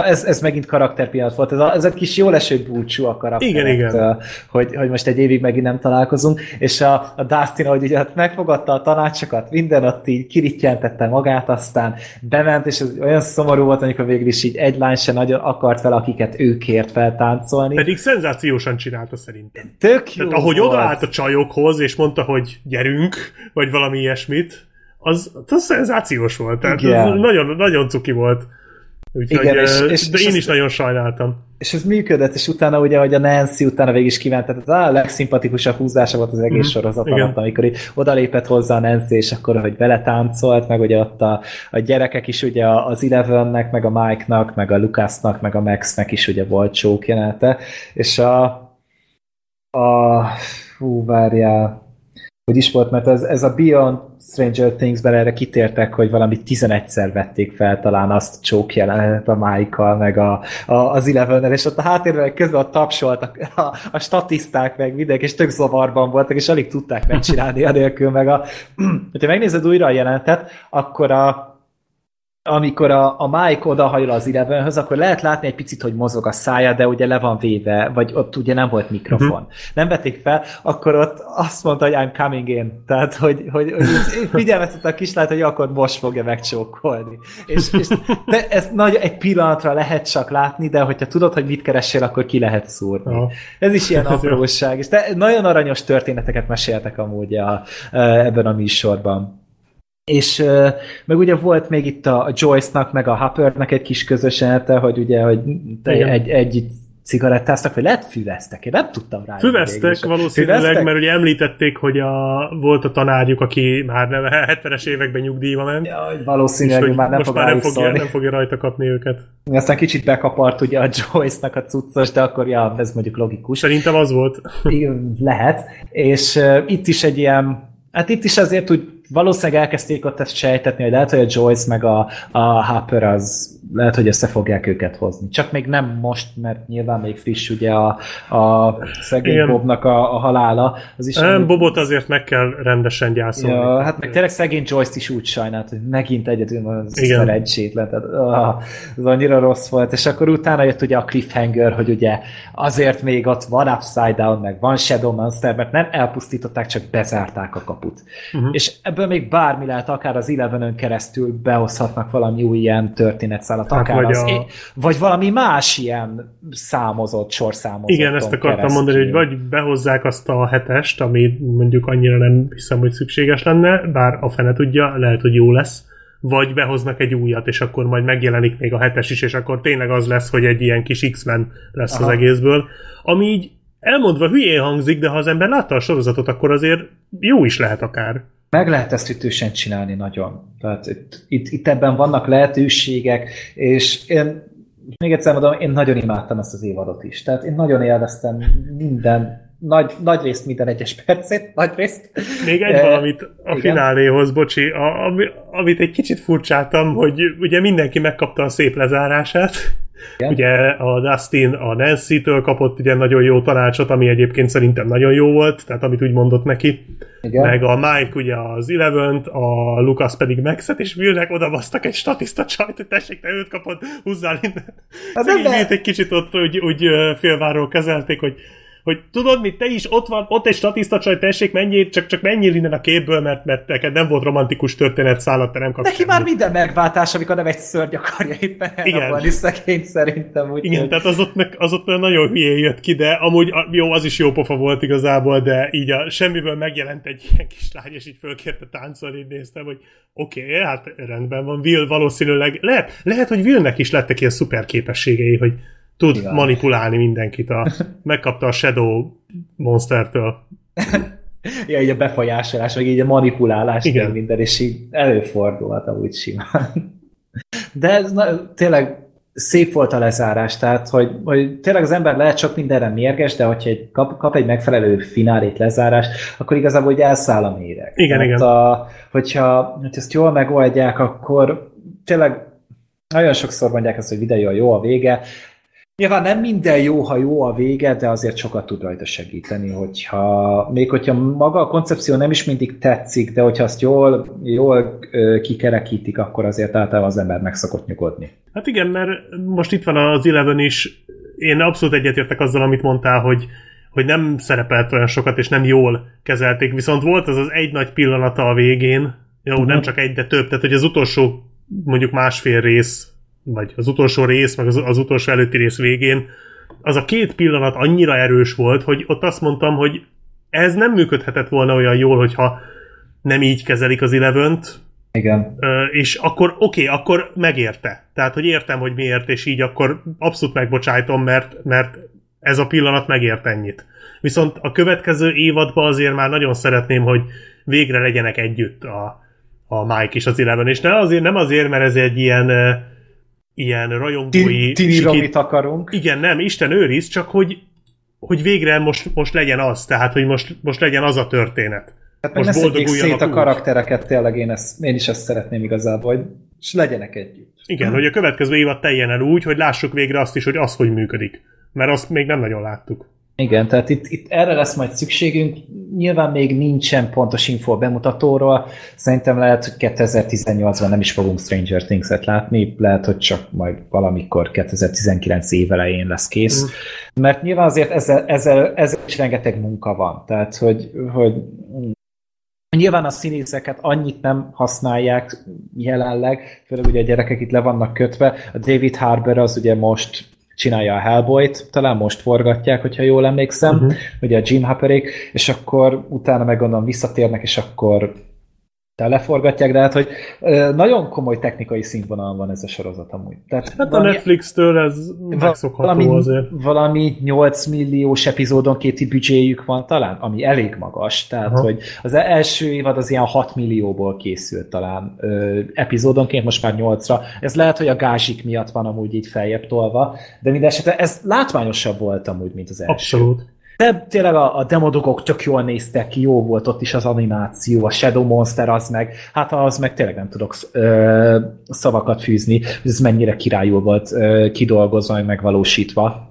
Ez, ez megint karakterpillanat volt. Ez a, ez a kis jó leső búcsú a karakter. Igen, igen. Hogy, hogy most egy évig megint nem találkozunk. És a, a Dustin, hogy ugye hát megfogadta a tanácsokat, minden ott így kirítjentette magát, aztán bement, és ez olyan szomorú volt, amikor végül is így egy lány se nagyon akart fel, akiket ő kért feltáncolni. Pedig szenzációsan csinálta szerintem. Tök jó Tehát, ahogy volt. odaállt a csajokhoz, és mondta, hogy gyerünk, vagy valami ilyesmit, az, az szenzációs volt. Tehát nagyon, nagyon cuki volt. Úgyhogy, Igen, és, és, de és én is nagyon sajnáltam. És ez működött, és utána ugye, hogy a Nancy utána végig is kívánt, tehát az a legszimpatikusabb húzása volt az egész mm-hmm. sorozat alatt, amikor itt odalépett hozzá a Nancy, és akkor, hogy vele táncolt, meg ugye ott a, a gyerekek is ugye az Elevennek, meg a Mike-nak, meg a Lucasnak, meg a Maxnek is ugye volt csók jelenete, és a, a hú, várjál, hogy is volt, mert ez, ez a Beyond Stranger Things-ben erre kitértek, hogy valami 11-szer vették fel talán azt a csók jelenet a mike meg a, a, az eleven és ott a háttérben közben a tapsoltak a, a statiszták, meg mindenki, és tök zavarban voltak, és alig tudták megcsinálni anélkül, meg a, hogyha megnézed újra a jelenetet, akkor a, amikor a, a Mike odahajol az Elevenhöz, akkor lehet látni egy picit, hogy mozog a szája, de ugye le van véve, vagy ott ugye nem volt mikrofon. Uh-huh. Nem vették fel, akkor ott azt mondta, hogy I'm coming in. Tehát, hogy, hogy, hogy figyelmeztette a kislányt, hogy akkor most fogja megcsókolni. És, és de ez nagy, egy pillanatra lehet csak látni, de hogyha tudod, hogy mit keressél, akkor ki lehet szúrni. Uh-huh. Ez is ilyen apróság. És de nagyon aranyos történeteket meséltek amúgy a, ebben a műsorban. És meg ugye volt még itt a Joyce-nak, meg a Hoppernek egy kis közös elete, hogy ugye, hogy egy, egy cigarettáztak, vagy lehet füvesztek, én nem tudtam rá. Füvesztek valószínűleg, füvesztek? mert ugye említették, hogy a, volt a tanárjuk, aki már nem 70-es években nyugdíjba ment. Ja, valószínűleg hogy már nem most fog már nem fogja, nem fogja rajta kapni őket. Aztán kicsit bekapart ugye a Joyce-nak a cuccos, de akkor ja, ez mondjuk logikus. Szerintem az volt. lehet, és uh, itt is egy ilyen, hát itt is azért úgy valószínűleg elkezdték ott ezt sejtetni, hogy lehet, hogy a Joyce meg a, a Harper az lehet, hogy össze fogják őket hozni. Csak még nem most, mert nyilván még friss ugye a, a szegény Igen. Bobnak a, a halála. Az is nem, Bobot azért meg kell rendesen gyászolni. Ja, hát meg tényleg szegény Joyce-t is úgy sajnált, hogy megint egyedül van az Igen. szerencsétlen. Tehát, ah, az annyira rossz volt. És akkor utána jött ugye a cliffhanger, hogy ugye azért még ott van Upside Down, meg van Shadow Monster, mert nem elpusztították, csak bezárták a kaput. Uh-huh. És ebből még bármi lehet, akár az Eleven-ön keresztül behozhatnak valami új ilyen történetszál használat, hát akár vagy, az, a... vagy valami más ilyen számozott, sorszámozott. Igen, ezt akartam keresztül. mondani, hogy vagy behozzák azt a hetest, ami mondjuk annyira nem hiszem, hogy szükséges lenne, bár a fene tudja, lehet, hogy jó lesz, vagy behoznak egy újat, és akkor majd megjelenik még a hetes is, és akkor tényleg az lesz, hogy egy ilyen kis X-Men lesz Aha. az egészből. Ami így elmondva hülyén hangzik, de ha az ember látta a sorozatot, akkor azért jó is lehet akár. Meg lehet ezt ütősen csinálni nagyon. Tehát itt, itt, itt ebben vannak lehetőségek, és én még egyszer mondom, én nagyon imádtam ezt az évadot is. Tehát én nagyon élveztem minden nagy, nagy részt minden egyes percét, nagy részt. Még egy valamit a Igen. fináléhoz, bocsi, a, amit egy kicsit furcsáltam, hogy ugye mindenki megkapta a szép lezárását, igen. Ugye a Dustin a Nancy-től kapott ugye nagyon jó tanácsot, ami egyébként szerintem nagyon jó volt, tehát amit úgy mondott neki. Igen. Meg a Mike ugye az eleven a Lucas pedig Maxet, és Willnek odabasztak egy statiszta csajt, hogy tessék, te őt kapod, húzzál innen. Hát egy kicsit ott úgy, úgy félváról kezelték, hogy hogy tudod mit, te is ott van, ott egy statiszta csaj, tessék, menjél, csak, csak menjél innen a képből, mert, mert neked nem volt romantikus történet szállat, te nem kapsz. Neki semmit. már minden megváltás, amikor nem egy szörny akarja éppen elrabolni szegény szerintem. Úgy Igen, tehát az ott, az ott nagyon hülyén jött ki, de amúgy jó, az is jó pofa volt igazából, de így a semmiből megjelent egy ilyen kislány, és így fölkérte táncolni, így néztem, hogy oké, okay, hát rendben van, Will valószínűleg, lehet, lehet, hogy Willnek is lettek ilyen szuper képességei, hogy tud Igen. manipulálni mindenkit. A, megkapta a Shadow Monstertől. ja, így a befolyásolás, meg így a manipulálás, Igen. minden, és így előfordulhat úgy simán. De ez na, tényleg szép volt a lezárás, tehát hogy, hogy tényleg az ember lehet csak mindenre mérges, de hogyha egy, kap, kap egy megfelelő finálét lezárás, akkor igazából hogy elszáll a méreg. Igen, tehát igen. A, hogyha, hogyha ezt jól megoldják, akkor tényleg nagyon sokszor mondják azt, hogy videó jó a vége, Nyilván nem minden jó, ha jó a vége, de azért sokat tud rajta segíteni, hogyha még hogyha maga a koncepció nem is mindig tetszik, de hogyha azt jól, jól kikerekítik, akkor azért általában az ember meg szokott nyugodni. Hát igen, mert most itt van az Eleven is, én abszolút egyetértek azzal, amit mondtál, hogy, hogy nem szerepelt olyan sokat, és nem jól kezelték, viszont volt az az egy nagy pillanata a végén, jó, uh-huh. nem csak egy, de több, tehát hogy az utolsó mondjuk másfél rész vagy az utolsó rész, meg az, az utolsó előtti rész végén, az a két pillanat annyira erős volt, hogy ott azt mondtam, hogy ez nem működhetett volna olyan jól, hogyha nem így kezelik az Elevent, Igen. Ö, és akkor oké, okay, akkor megérte. Tehát, hogy értem, hogy miért, és így akkor abszolút megbocsájtom, mert, mert ez a pillanat megért ennyit. Viszont a következő évadban azért már nagyon szeretném, hogy végre legyenek együtt a, a Mike és az Eleven, és ne azért, nem azért, mert ez egy ilyen ilyen rajongói... Tini, amit akarunk. Igen, nem, Isten őriz, csak hogy, hogy végre most, most legyen az, tehát hogy most, most legyen az a történet. Hát most boldoguljanak szét a karaktereket, tényleg én, ezt, én is ezt szeretném igazából, hogy és legyenek együtt. Igen, hmm. hogy a következő évad teljen el úgy, hogy lássuk végre azt is, hogy az hogy működik. Mert azt még nem nagyon láttuk. Igen, tehát itt, itt erre lesz majd szükségünk. Nyilván még nincsen pontos info a bemutatóról. Szerintem lehet, hogy 2018-ban nem is fogunk Stranger Things-et látni, lehet, hogy csak majd valamikor 2019 év elején lesz kész. Mm. Mert nyilván azért ezzel, ezzel, ezzel is rengeteg munka van. Tehát, hogy, hogy Nyilván a színészeket annyit nem használják jelenleg, főleg ugye a gyerekek itt le vannak kötve. A David Harbour az ugye most csinálja a Hellboy-t, talán most forgatják, hogyha jól emlékszem, uh-huh. ugye a Jim Happerék, és akkor utána meg gondolom visszatérnek, és akkor leforgatják, de hát, hogy nagyon komoly technikai színvonal van ez a sorozat amúgy. Tehát hát valami, a Netflix-től ez megszokható valami, azért. Valami 8 milliós epizódonkéti büdzséjük van talán, ami elég magas. Tehát, Aha. hogy az első évad az ilyen 6 millióból készült talán ö, epizódonként, most már 8-ra. Ez lehet, hogy a gázsik miatt van amúgy így feljebb tolva, de minden esetre ez látványosabb volt amúgy, mint az első. Abszolút. De tényleg a, a demodogok tök jól néztek ki, jó volt ott is az animáció, a Shadow Monster az meg, hát az meg tényleg nem tudok ö, szavakat fűzni, ez mennyire királyul volt ö, kidolgozva, meg megvalósítva.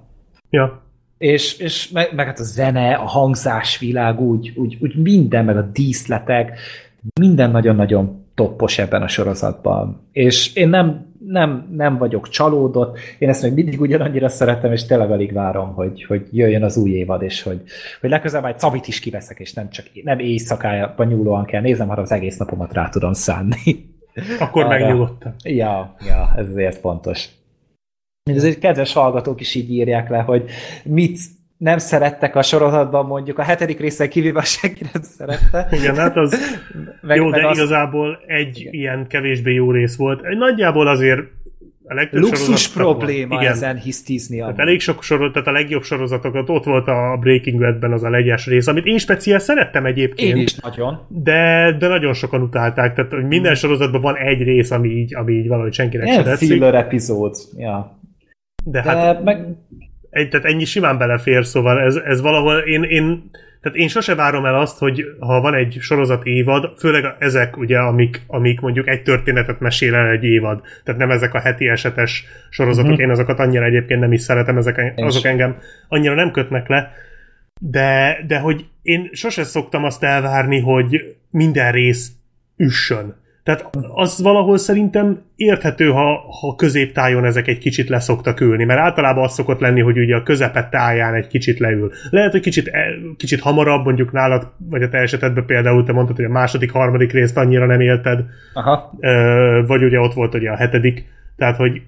Ja. És, és meg, meg hát a zene, a hangzásvilág, úgy, úgy, úgy minden, meg a díszletek, minden nagyon-nagyon toppos ebben a sorozatban. És én nem nem, nem vagyok csalódott, én ezt még mindig ugyanannyira szeretem, és tényleg alig várom, hogy, hogy jöjjön az új évad, és hogy, hogy legközelebb egy szabit is kiveszek, és nem csak nem éjszakájában nyúlóan kell nézem, hanem az egész napomat rá tudom szánni. Akkor Arra. megnyugodtam. Ja, ja, ez azért fontos. egy kedves hallgatók is így írják le, hogy mit nem szerettek a sorozatban mondjuk, a hetedik részen kívül senki nem szerette. Igen, hát az meg, jó, meg de azt... igazából egy Igen. ilyen kevésbé jó rész volt. Nagyjából azért a legtöbb Luxus probléma igen. ezen hisztizni. Tehát elég sok sorozat, tehát a legjobb sorozatokat ott volt a Breaking Badben az a legyes rész, amit én speciál szerettem egyébként. Én is nagyon. De, de nagyon sokan utálták, tehát minden hmm. sorozatban van egy rész, ami így, ami így valahogy senkinek Ilyen se tetszik. filler epizód, ja. De, de hát meg egy, tehát ennyi simán belefér, szóval ez, ez valahol, én, én, tehát én sose várom el azt, hogy ha van egy sorozat évad, főleg ezek ugye, amik, amik mondjuk egy történetet mesél el egy évad, tehát nem ezek a heti esetes sorozatok, uh-huh. én azokat annyira egyébként nem is szeretem, ezek, azok engem annyira nem kötnek le, de, de hogy én sose szoktam azt elvárni, hogy minden rész üssön. Tehát az valahol szerintem érthető, ha, ha középtájon ezek egy kicsit leszoktak ülni, mert általában az szokott lenni, hogy ugye a közepet táján egy kicsit leül. Lehet, hogy kicsit, e, kicsit hamarabb, mondjuk nálad, vagy a te esetedben például te mondtad, hogy a második, harmadik részt annyira nem élted, Aha. vagy ugye ott volt ugye a hetedik, tehát hogy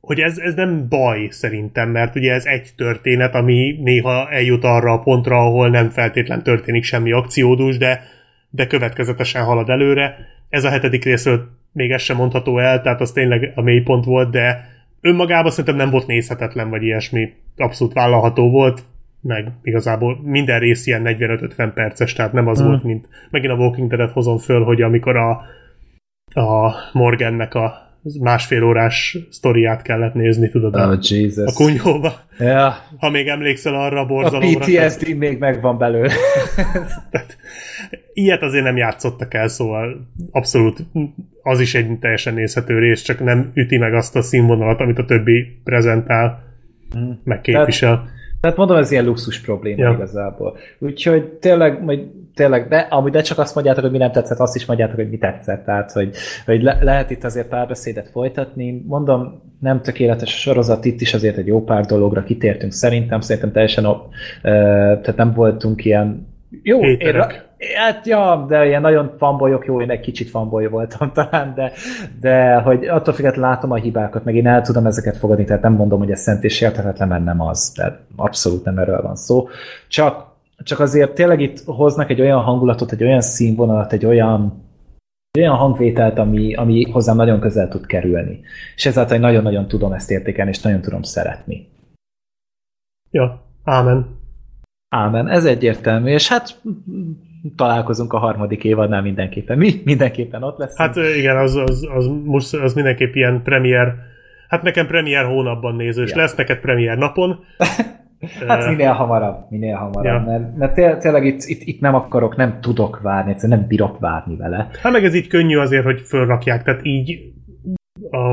hogy ez, ez nem baj szerintem, mert ugye ez egy történet, ami néha eljut arra a pontra, ahol nem feltétlen történik semmi akciódus, de, de következetesen halad előre ez a hetedik részről még ez sem mondható el, tehát az tényleg a mélypont volt, de önmagában szerintem nem volt nézhetetlen, vagy ilyesmi. Abszolút vállalható volt, meg igazából minden rész ilyen 45-50 perces, tehát nem az hmm. volt, mint megint a Walking Dead-et hozom föl, hogy amikor a, a Morgannek a másfél órás sztoriát kellett nézni, tudod, oh, a, Jesus. a kunyhóba. Yeah. Ha még emlékszel arra a borzalomra. A PTSD tehát... még megvan belőle. tehát, ilyet azért nem játszottak el, szóval abszolút az is egy teljesen nézhető rész, csak nem üti meg azt a színvonalat, amit a többi prezentál, mm. meg képvisel. Tehát, tehát mondom, ez ilyen luxus probléma ja. igazából. Úgyhogy tényleg majd tényleg, de amúgy de csak azt mondjátok, hogy mi nem tetszett, azt is mondjátok, hogy mi tetszett. Tehát, hogy, hogy le, lehet itt azért párbeszédet folytatni. Mondom, nem tökéletes a sorozat, itt is azért egy jó pár dologra kitértünk szerintem, szerintem teljesen, uh, tehát nem voltunk ilyen jó, én, hát ja, de ilyen nagyon fanbolyok, jó, én egy kicsit fanboly voltam talán, de, de hogy attól függetlenül látom a hibákat, meg én el tudom ezeket fogadni, tehát nem mondom, hogy ez szent és érthetetlen, mert nem az, de abszolút nem erről van szó. Csak csak azért tényleg itt hoznak egy olyan hangulatot, egy olyan színvonalat, egy olyan olyan hangvételt, ami, ami hozzám nagyon közel tud kerülni. És ezáltal nagyon-nagyon tudom ezt értékelni, és nagyon tudom szeretni. Ja, ámen. Ámen, ez egyértelmű, és hát találkozunk a harmadik évadnál mindenképpen. Mi mindenképpen ott lesz. Hát igen, az, az, az, az, az mindenképp ilyen premier, hát nekem premier hónapban nézős, ja. lesz neked premier napon. Hát minél hamarabb, minél hamarabb, ja. mert, mert té- tényleg itt, itt, itt nem akarok, nem tudok várni, egyszerűen nem bírok várni vele. Hát meg ez így könnyű azért, hogy fölrakják, tehát így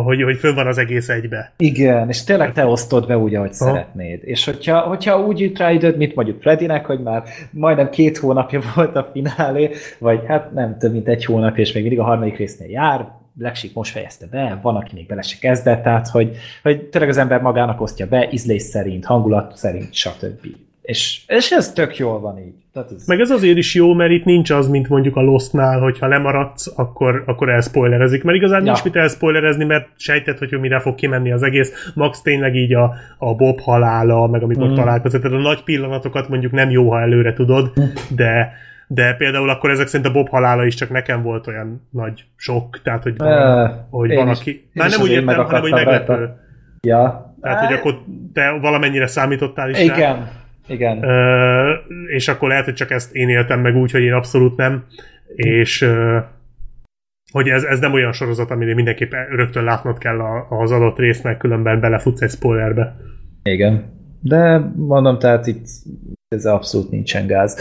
hogy, hogy föl van az egész egybe. Igen, és tényleg te osztod be úgy, ahogy Aha. szeretnéd. És hogyha, hogyha úgy jut rá időd, mint mondjuk Fredinek, hogy már majdnem két hónapja volt a finálé, vagy hát nem több, mint egy hónap, és még mindig a harmadik résznél jár, Black most fejezte be, van, aki még bele se kezdett, tehát hogy, hogy tényleg az ember magának osztja be, ízlés szerint, hangulat szerint, stb. És, és ez tök jól van így. Tehát ez... Meg ez azért is jó, mert itt nincs az, mint mondjuk a Lostnál, hogyha lemaradsz, akkor, akkor elspoilerezik. Mert igazán ja. nincs mit elspoilerezni, mert sejtett, hogy mire fog kimenni az egész. Max tényleg így a, a Bob halála, meg amikor mm. találkozott. Tehát a nagy pillanatokat mondjuk nem jó, ha előre tudod, de de például akkor ezek szerint a Bob halála is csak nekem volt olyan nagy sok, tehát hogy van, uh, hogy van is, aki... Már nem úgy értem, hanem hogy meglepő. Ja. Tehát, hogy akkor te valamennyire számítottál is Igen, rá. igen. Uh, és akkor lehet, hogy csak ezt én éltem meg úgy, hogy én abszolút nem, és uh, hogy ez, ez nem olyan sorozat, amire mindenképp rögtön látnod kell az adott részt, meg különben belefutsz egy spoilerbe. Igen. De mondom, tehát itt ez abszolút nincsen gáz.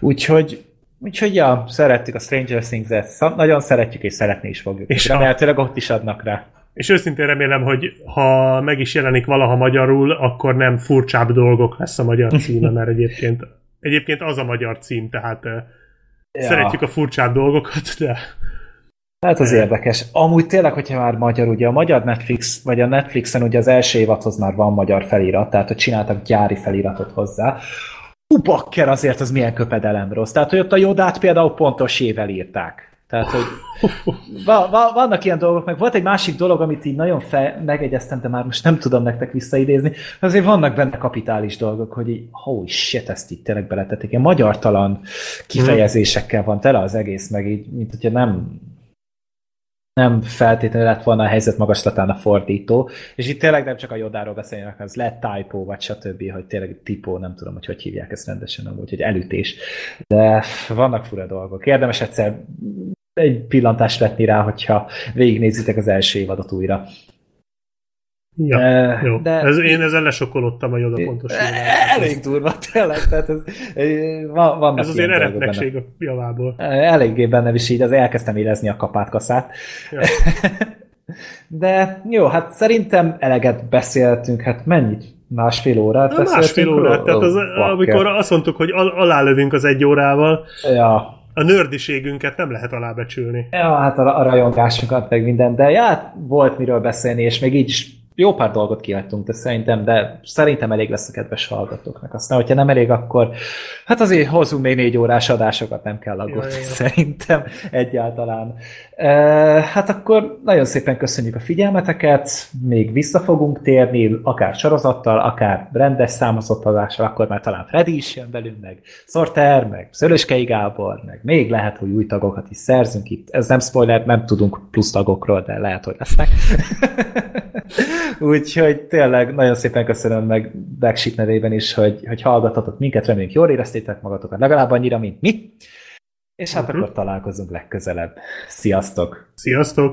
Úgyhogy Úgyhogy ja, szerettük a Stranger Things-et, nagyon szeretjük és szeretni is fogjuk. És remélhetőleg ott is adnak rá. És őszintén remélem, hogy ha meg is jelenik valaha magyarul, akkor nem furcsább dolgok lesz a magyar címe, mert egyébként, egyébként az a magyar cím, tehát ja. szeretjük a furcsább dolgokat, de... Hát az érdekes. Amúgy tényleg, hogyha már magyar, ugye a magyar Netflix, vagy a Netflixen ugye az első évadhoz már van magyar felirat, tehát hogy csináltak gyári feliratot hozzá, Hú, bakker azért az milyen köpedelem rossz. Tehát, hogy ott a Jodát például pontos ével írták. Tehát, hogy va, va, vannak ilyen dolgok, meg volt egy másik dolog, amit így nagyon fe, megegyeztem, de már most nem tudom nektek visszaidézni, azért vannak benne kapitális dolgok, hogy így, holy shit, ezt így tényleg beletették. Ilyen magyartalan kifejezésekkel van tele az egész, meg így, mint hogyha nem nem feltétlenül lett volna a helyzet magaslatán a fordító, és itt tényleg nem csak a Jodáról beszélnek, az lett typo, vagy stb., hogy tényleg typo, nem tudom, hogy hogy hívják ezt rendesen, amúgy, hogy elütés. De vannak fura dolgok. Érdemes egyszer egy pillantást vetni rá, hogyha végignézitek az első évadot újra. Ja, uh, jó. De, ez, én ezzel lesokkolottam a joda pontos. Elég durva, tényleg. Tehát ez, vannak ez azért eretnekség a javából. Eléggé benne is így, az elkezdtem érezni a kapátkaszát. Ja. De jó, hát szerintem eleget beszéltünk, hát mennyit? Másfél órát beszéltünk? Másfél órát, tehát az, amikor azt mondtuk, hogy al- alálövünk az egy órával, ja a nördiségünket nem lehet alábecsülni. Ja, hát a, a rajongásunkat, meg minden, de já, hát volt miről beszélni, és még így is jó pár dolgot kihagytunk, de szerintem, de szerintem elég lesz a kedves hallgatóknak. Aztán, hogyha nem elég, akkor hát azért hozzunk még négy órás adásokat, nem kell aggódni szerintem egyáltalán. E, hát akkor nagyon szépen köszönjük a figyelmeteket, még vissza fogunk térni, akár sorozattal, akár rendes számozott adással, akkor már talán Freddy is jön velünk, meg Sorter, meg Szöröskei Gábor, meg még lehet, hogy új tagokat is szerzünk itt. Ez nem spoiler, nem tudunk plusz tagokról, de lehet, hogy lesznek. Úgyhogy tényleg nagyon szépen köszönöm meg Black nevében is, hogy, hogy hallgatatok minket, reméljük jól éreztétek magatokat, legalább annyira, mint mi. És hát uh-huh. akkor találkozunk legközelebb. Sziasztok! Sziasztok!